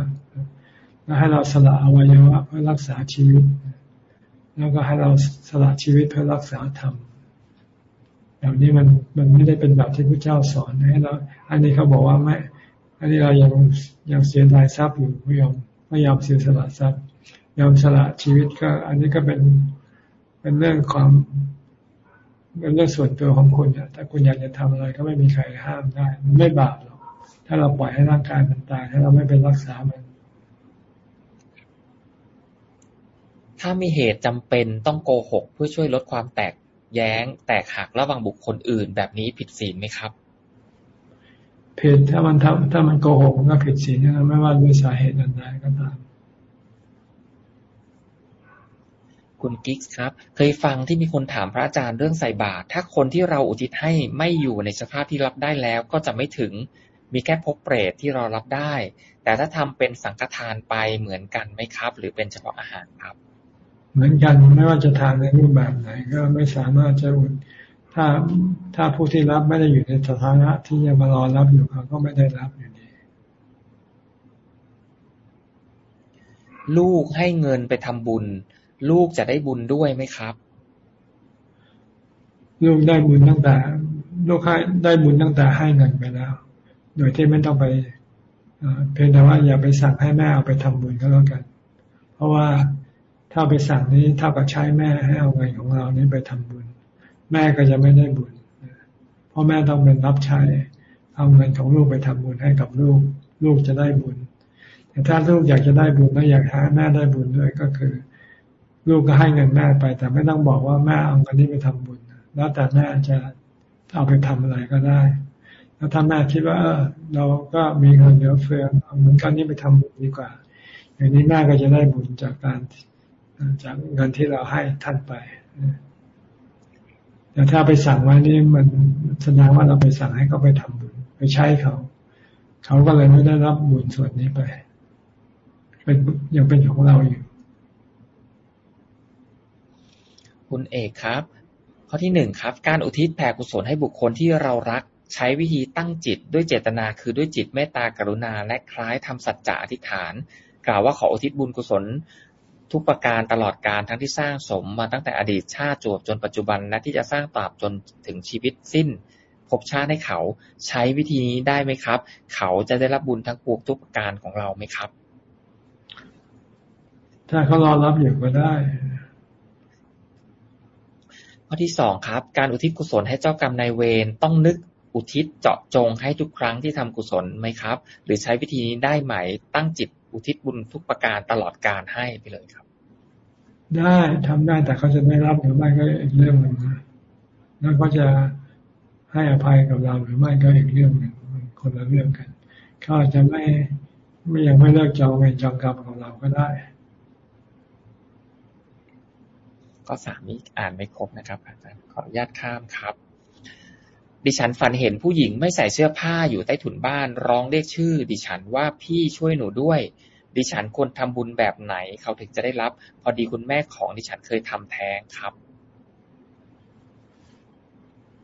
แล้วให้เราสละอวัยวะเพื่อรักษาชีวิต แล้วก็ให้เราสละชีวิตเพื่อรักษาธรรมแบบนี้มันมันไม่ได้เป็นแบบที่พระเจ้าสอนให้เราอันนี้เขาบอกว่าไม่ อันนี้เรายังยังเสียดายทรัพย์อยู่ไม่ยอมไม่ยอมเสียสละทรัพย์ยอมสละชีวิตก็ อันนี้ก็เป็นเป็นเรื่องความเป็นเรื่องส่วนตัวของคุณอะถ้าคุณอยากจะทำอะไรก็ไม่มีใครห้ามได้ มันไม่บาปหรอก ถ้าเราปล่อยให้ร่างกายมันตาย ถ้าเราไม่ไปรักษามัน ถ้ามีเหตุจำเป็นต้องโกหก เพื่อช่วยลดความแตกแย้ง แตกหักระหว่างบุคคลอื่น แบบนี้ผิดศีลไหมครับ ผิดถ้ามันทำถ้ามันโกหกมันก็ผิดศีลนะไม่ว่าด้วยสาเหตุใดก็ตามคุณกิ๊กครับ เคยฟังที่มีคนถามพระอาจารย์เรื่องใส่บาตรถ้าคนที่เราอุทิศให้ไม่อยู่ในสภาพที่รับได้แล้วก็จะไม่ถึงมีแค่พบเปรตที่เรารับได้ แต่ถ้าทำเป็นสังฆทานไปเหมือนกันไหมครับ หรือเป็นเฉพาะอาหารครับ เหมือนกันไม่ว่าจะทานในรูปแบบไหน ก็ไม่สามารถจะอุดถ้าถ้าผู้ที่รับไม่ได้อยู่ในสถานะที่จะมารอรับอยู่เขาก็ไม่ได้รับอยู่ดี ลูกให้เงินไปทำบุญ ลูกจะได้บุญด้วยไหมครับ ลูกได้บุญตั้งแต่ ลูกให้ได้บุญตั้งแต่ให้เงินไปแล้ว โดยที่ไม่ต้องไปเพียงแต่ว่าอย่าไปสั่งให้แม่เอาไปทำบุญก็แล้วกัน เพราะว่า ถ้าไปสั่งนี้เท่ากับใช้แม่ให้เอาเงินของเรานี้ไปทำบุญ แม่ก็จะไม่ได้บุญเพราะแม่ต้องเป็นรับใช้ เอาเงินของลูกไปทำบุญให้กับลูก ลูกจะได้บุญ แต่ถ้าลูกอยากจะได้บุญและอยากให้แม่ได้บุญด้วยก็คือ ลูกก็ให้เงินแม่ไป แต่ไม่ต้องบอกว่าแม่เอาเงินนี้ไปทำบุญ แล้วแต่แม่จะเอาไปทำอะไรก็ได้แล้วถ้าแม่คิดว่าเออเราก็มีเงินเหลือเฟือเอาเงินก้อนนี้ไปทำบุญดีกว่า อย่างนี้แม่ก็จะได้บุญจากการ จากเงินที่เราให้ท่านไปแต่ถ้าไปสั่งไว้นี่มันแสดงว่าเราไปสั่งให้เขาไปทำบุญไปใช้เขา เขาก็เลยไม่ได้รับบุญส่วนนี้ไปเป็นยังเป็นของเราอยู่ คุณเอกครับ ข้อที่หนึ่งครับ การอุทิศแผ่กุศลให้บุคคลที่เรารักใช้วิธีตั้งจิตด้วยเจตนาคือด้วยจิตเมตตากรุณาและคล้ายทำสัจจะอธิษฐาน กล่าวว่าขออุทิศบุญกุศล ทุกประการตลอดการทั้งที่สร้างสมมาตั้งแต่อดีตชาติจวบจนปัจจุบัน และที่จะสร้างตราบจนถึงชีวิตสิ้นภพชาติให้เขาใช้วิธีนี้ได้ไหมครับ เขาจะได้รับบุญทั้งปวงทุกประการของเราไหมครับ ถ้าเขารอรับอยู่ก็ได้ข้อที่สองครับ การอุทิศกุศลให้เจ้ากรรมนายเวรต้องนึกอุทิศเจาะจงให้ทุกครั้งที่ทำกุศลไหมครับ หรือใช้วิธีนี้ได้ไหมตั้งจิต อุทิศบุญทุกประการตลอดการให้ไปเลยครับ ได้ทำได้แต่เขาจะไม่รับหรือไม่ก็อีกเรื่องหนึ่งนะแล้วก็จะให้อภัยกับเราหรือไม่ก็อีกเรื่องหนึ่งคนละเรื่องกันเขาอาจจะไม่ไม่ยังไม่เลิกจองเวรจองกรรมของเราก็ได้ข้อสามนี้อ่านไม่ครบนะครับอาจารย์ขออนุญาตข้ามครับ ดิฉันฝันเห็นผู้หญิงไม่ใส่เสื้อผ้าอยู่ใต้ถุนบ้าน ร้องเรียกชื่อดิฉันว่า พี่ช่วยหนูด้วย ดิฉันควรทำบุญแบบไหน เขาถึงจะได้รับ พอดีคุณแม่ของดิฉันเคยทำแท้งครับ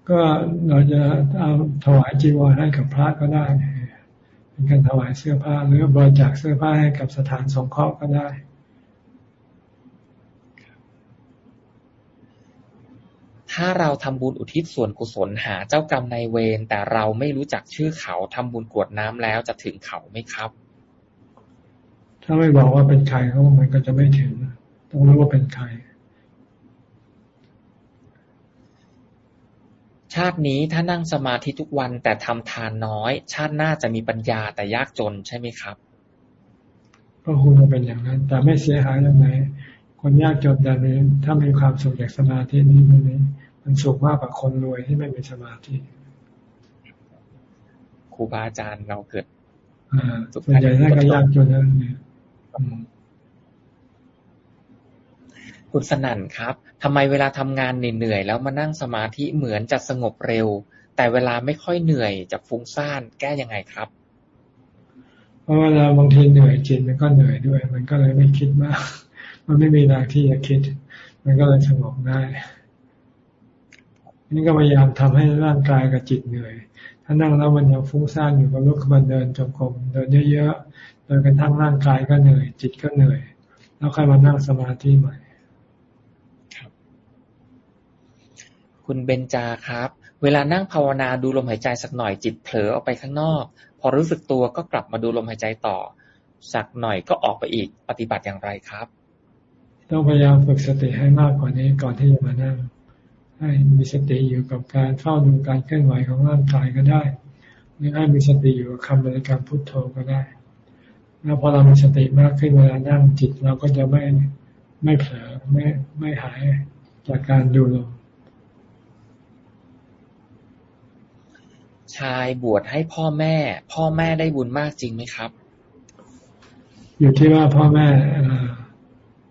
ก็เราจะเอาถวายจีวรให้กับพระก็ได้เป็นการถวายเสื้อผ้าหรือบริจาคเสื้อผ้าให้กับสถานสงเคราะห์ก็ได้ ถ้าเราทำบุญอุทิศส่วนกุศลหาเจ้ากรรมนายเวรแต่เราไม่รู้จักชื่อเขาทำบุญกวดน้ำแล้วจะถึงเขาไหมครับ ถ้าไม่บอกว่าเป็นใครเขามันก็จะไม่ถึง ต้องรู้ว่าเป็นใครชาตินี้ถ้านั่งสมาธิทุกวันแต่ทำทานน้อย ชาติหน้าจะมีปัญญาแต่ยากจนใช่ไหมครับ ก็คงจะเป็นอย่างนั้น แต่ไม่เสียหายยังไงคนยากจนแต่นี้ถ้ามีความสุขจากสมาธินี้มันนี้ มันสุขมากกว่าคนรวยที่ไม่มีสมาธิครูบาอาจารย์เราเกิดส่วนใหญ่น่าก็ยากจนนั่นเนี่ยคุณสนั่นครับทำไมเวลาทำงานเหนื่อยแล้วมานั่งสมาธิเหมือนจะสงบเร็ว แต่เวลาไม่ค่อยเหนื่อยจะฟุ้งซ่านแก้ยังไงครับ เพราะเวลาบางทีเหนื่อยจิตมันก็เหนื่อยด้วย มันก็เลยไม่คิดมาก มันไม่มีแรงที่จะคิด มันก็เลยสงบได้ นี่ก็พยายามทำให้ร่างกายกับจิตเหนื่อย ถ้านั่งแล้วมันยังฟุ้งซ่านอยู่ก็ลุกขึ้นมาเดินจงกรมเดินเยอะๆ โดยกระทั่งร่างกายก็เหนื่อย จิตก็เหนื่อย แล้วค่อยมานั่งสมาธิใหม่คุณเบนจาครับ เวลานั่งภาวนาดูลมหายใจสักหน่อยจิตเผลอออกไปข้างนอก พอรู้สึกตัวก็กลับมาดูลมหายใจต่อ สักหน่อยก็ออกไปอีกปฏิบัติอย่างไรครับ ต้องพยายามฝึกสติให้มากกว่านี้ก่อนที่จะมานั่ง ให้มีสติอยู่กับการเฝ้าดูการเคลื่อนไหวของร่างกายก็ได้ หรือให้มีสติอยู่กับคำบริกรรมพุทโธก็ได้ แล้วพอเรามีสติมากขึ้นเวลานั่งจิต เราก็จะไม่ไม่เผลอไม่ไม่หายจากการดูลมชายบวชให้พ่อแม่ พ่อแม่ได้บุญมากจริงไหมครับ อยู่ที่ว่าพ่อแม่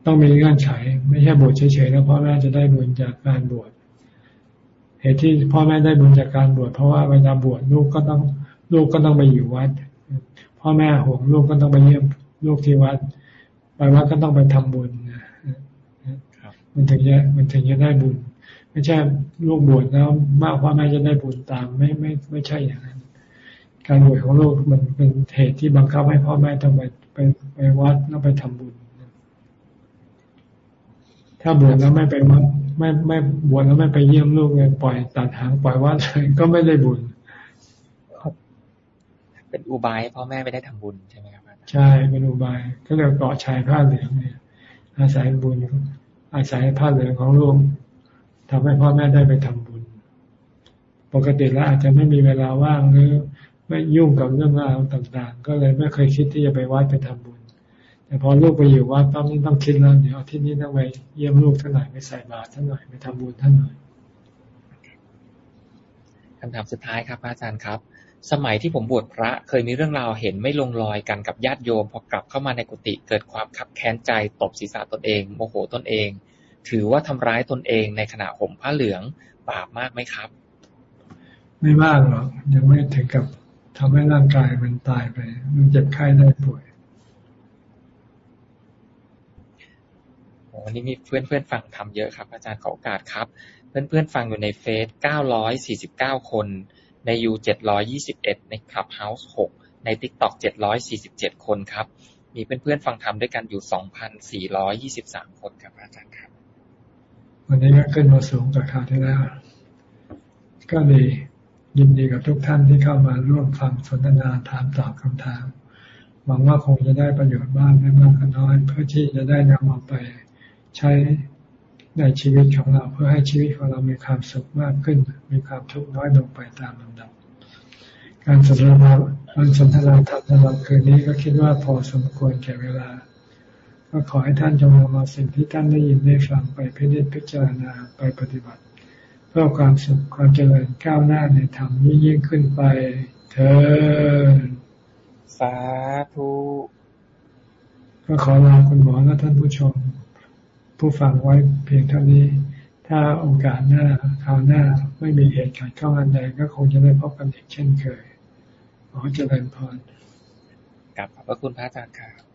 ต้องมีเงื่อนไข ไม่ใช่บวชเฉยๆแล้วพ่อแม่จะได้บุญจากการบวช เหตุที่พ่อแม่ได้บุญจากการบวชเพราะว่าเวลาบวชลูกก็ต้องลูกก็ต้องไปอยู่วัด พ่อแม่ห่วงลูกก็ต้องไปเยี่ยมลูกที่วัด ไปวัดก็ต้องไปทำบุญมันถึงจะมันถึงจะได้บุญ ไม่ใช่ลูกบวชแล้วมากพ่อแม่จะได้บุญตามไม่ไม่ไม่ใช่อย่างนั้น การบวชของลูกมันเป็นเหตุที่บังคับให้พ่อแม่ต้องไปไปไปวัดแล้วไปทำบุญ ถ้าบวชแล้วไม่ไปวัด ไม่ไม่บวชแล้วไม่ไปเยี่ยมลูกเลยปล่อยตัดหางปล่อยวัดเลยก็ไม่ได้บุญเป็นอุบายพ่อแม่ไม่ได้ทำบุญใช่ไหมครับใช่เป็นอุบายก็เรียกเกาะชายผ้าเหลืองเนี่ยอาศัยบุญอาศัยผ้าเหลืองของลูกทำให้พ่อแม่ได้ไปทำบุญ ปกติแล้วอาจจะไม่มีเวลาว่างหรือไม่ยุ่งกับเรื่องราวต่างๆ ก็เลยไม่เคยคิดที่จะไปวัดไปทำบุญ แต่พอลูกไปอยู่วัดปั๊บนี่ต้องคิดแล้วเดี๋ยวที่นี้ต้องไปเยี่ยมลูกท่านหน่อยไปใส่บาตรท่านหน่อยไปทำบุญท่านหน่อยคำถามสุดท้ายครับอาจารย์ครับ สมัยที่ผมบวชพระเคยมีเรื่องราวเห็นไม่ลงรอยกันกับญาติโยมพอกลับเข้ามาในกุฏิเกิดความขับแค้นใจตบศีรษะตนเองโมโหตนเอง ถือว่าทำร้ายตนเองในขณะห่มผ้าเหลืองบาปมากไหมครับ ไม่มากหรอกยังไม่ถึงกับทำให้ร่างกายมันตายไปมันเจ็บไข้ได้ป่วย โอ้นี่มีเพื่อนเพื่อนฟังทำเยอะครับ อาจารย์ขอโอกาสครับ เพื่อนเพื่อนฟังอยู่ในเฟซเก้าร้อยสี่สิบเก้าคน ในยูเจ็ดร้อยี่สิบเอ็ดในคลับเฮาส์หกใน TikTok เจ็ดร้อยสี่สิบเจ็ดคนครับ มีเพื่อนเพื่อนฟังธรรมด้วยกันอยู่สองพันสี่ร้อยยี่สิบสามคนครับอาจารย์ครับ วันนี้ก็ขึ้นมาสูงกว่าคราวที่แล้ว ก็ดียินดีกับทุกท่านที่เข้ามาร่วมฟังสนทนาถามตอบคำถามหวังว่าคงจะได้ประโยชน์บ้างไม่มากก็น้อย เพื่อที่จะได้นำเอาไป ใช้ในชีวิตของเราเพื่อให้ชีวิตของเรามีความสุขมากขึ้น มีความทุกข์น้อยลงไปตามลำดับ การสนทนาการสนทนาธรรมสำหรับคืนนี้ก็คิดว่าพอสมควรแก่เวลา ก็ขอให้ท่านจงนำเอาสิ่งที่ท่านได้ยินได้ฟังไปพิจิตพิจารณาไปปฏิบัติ เพื่อความสุขความเจริญก้าวหน้าในธรรมยิ่งยิ่งขึ้นไปเถิดสาธุก็ขอลาคุณหมอและท่านผู้ชม ผู้ฟังไว้เพียงเท่านี้ ถ้าโอกาสหน้าคราวหน้าไม่มีเหตุการณ์เข้าอันใดก็คงจะได้พบกันอีกเช่นเคยขอเจริญพรกับขอบพระคุณพระอาจารย์ครับ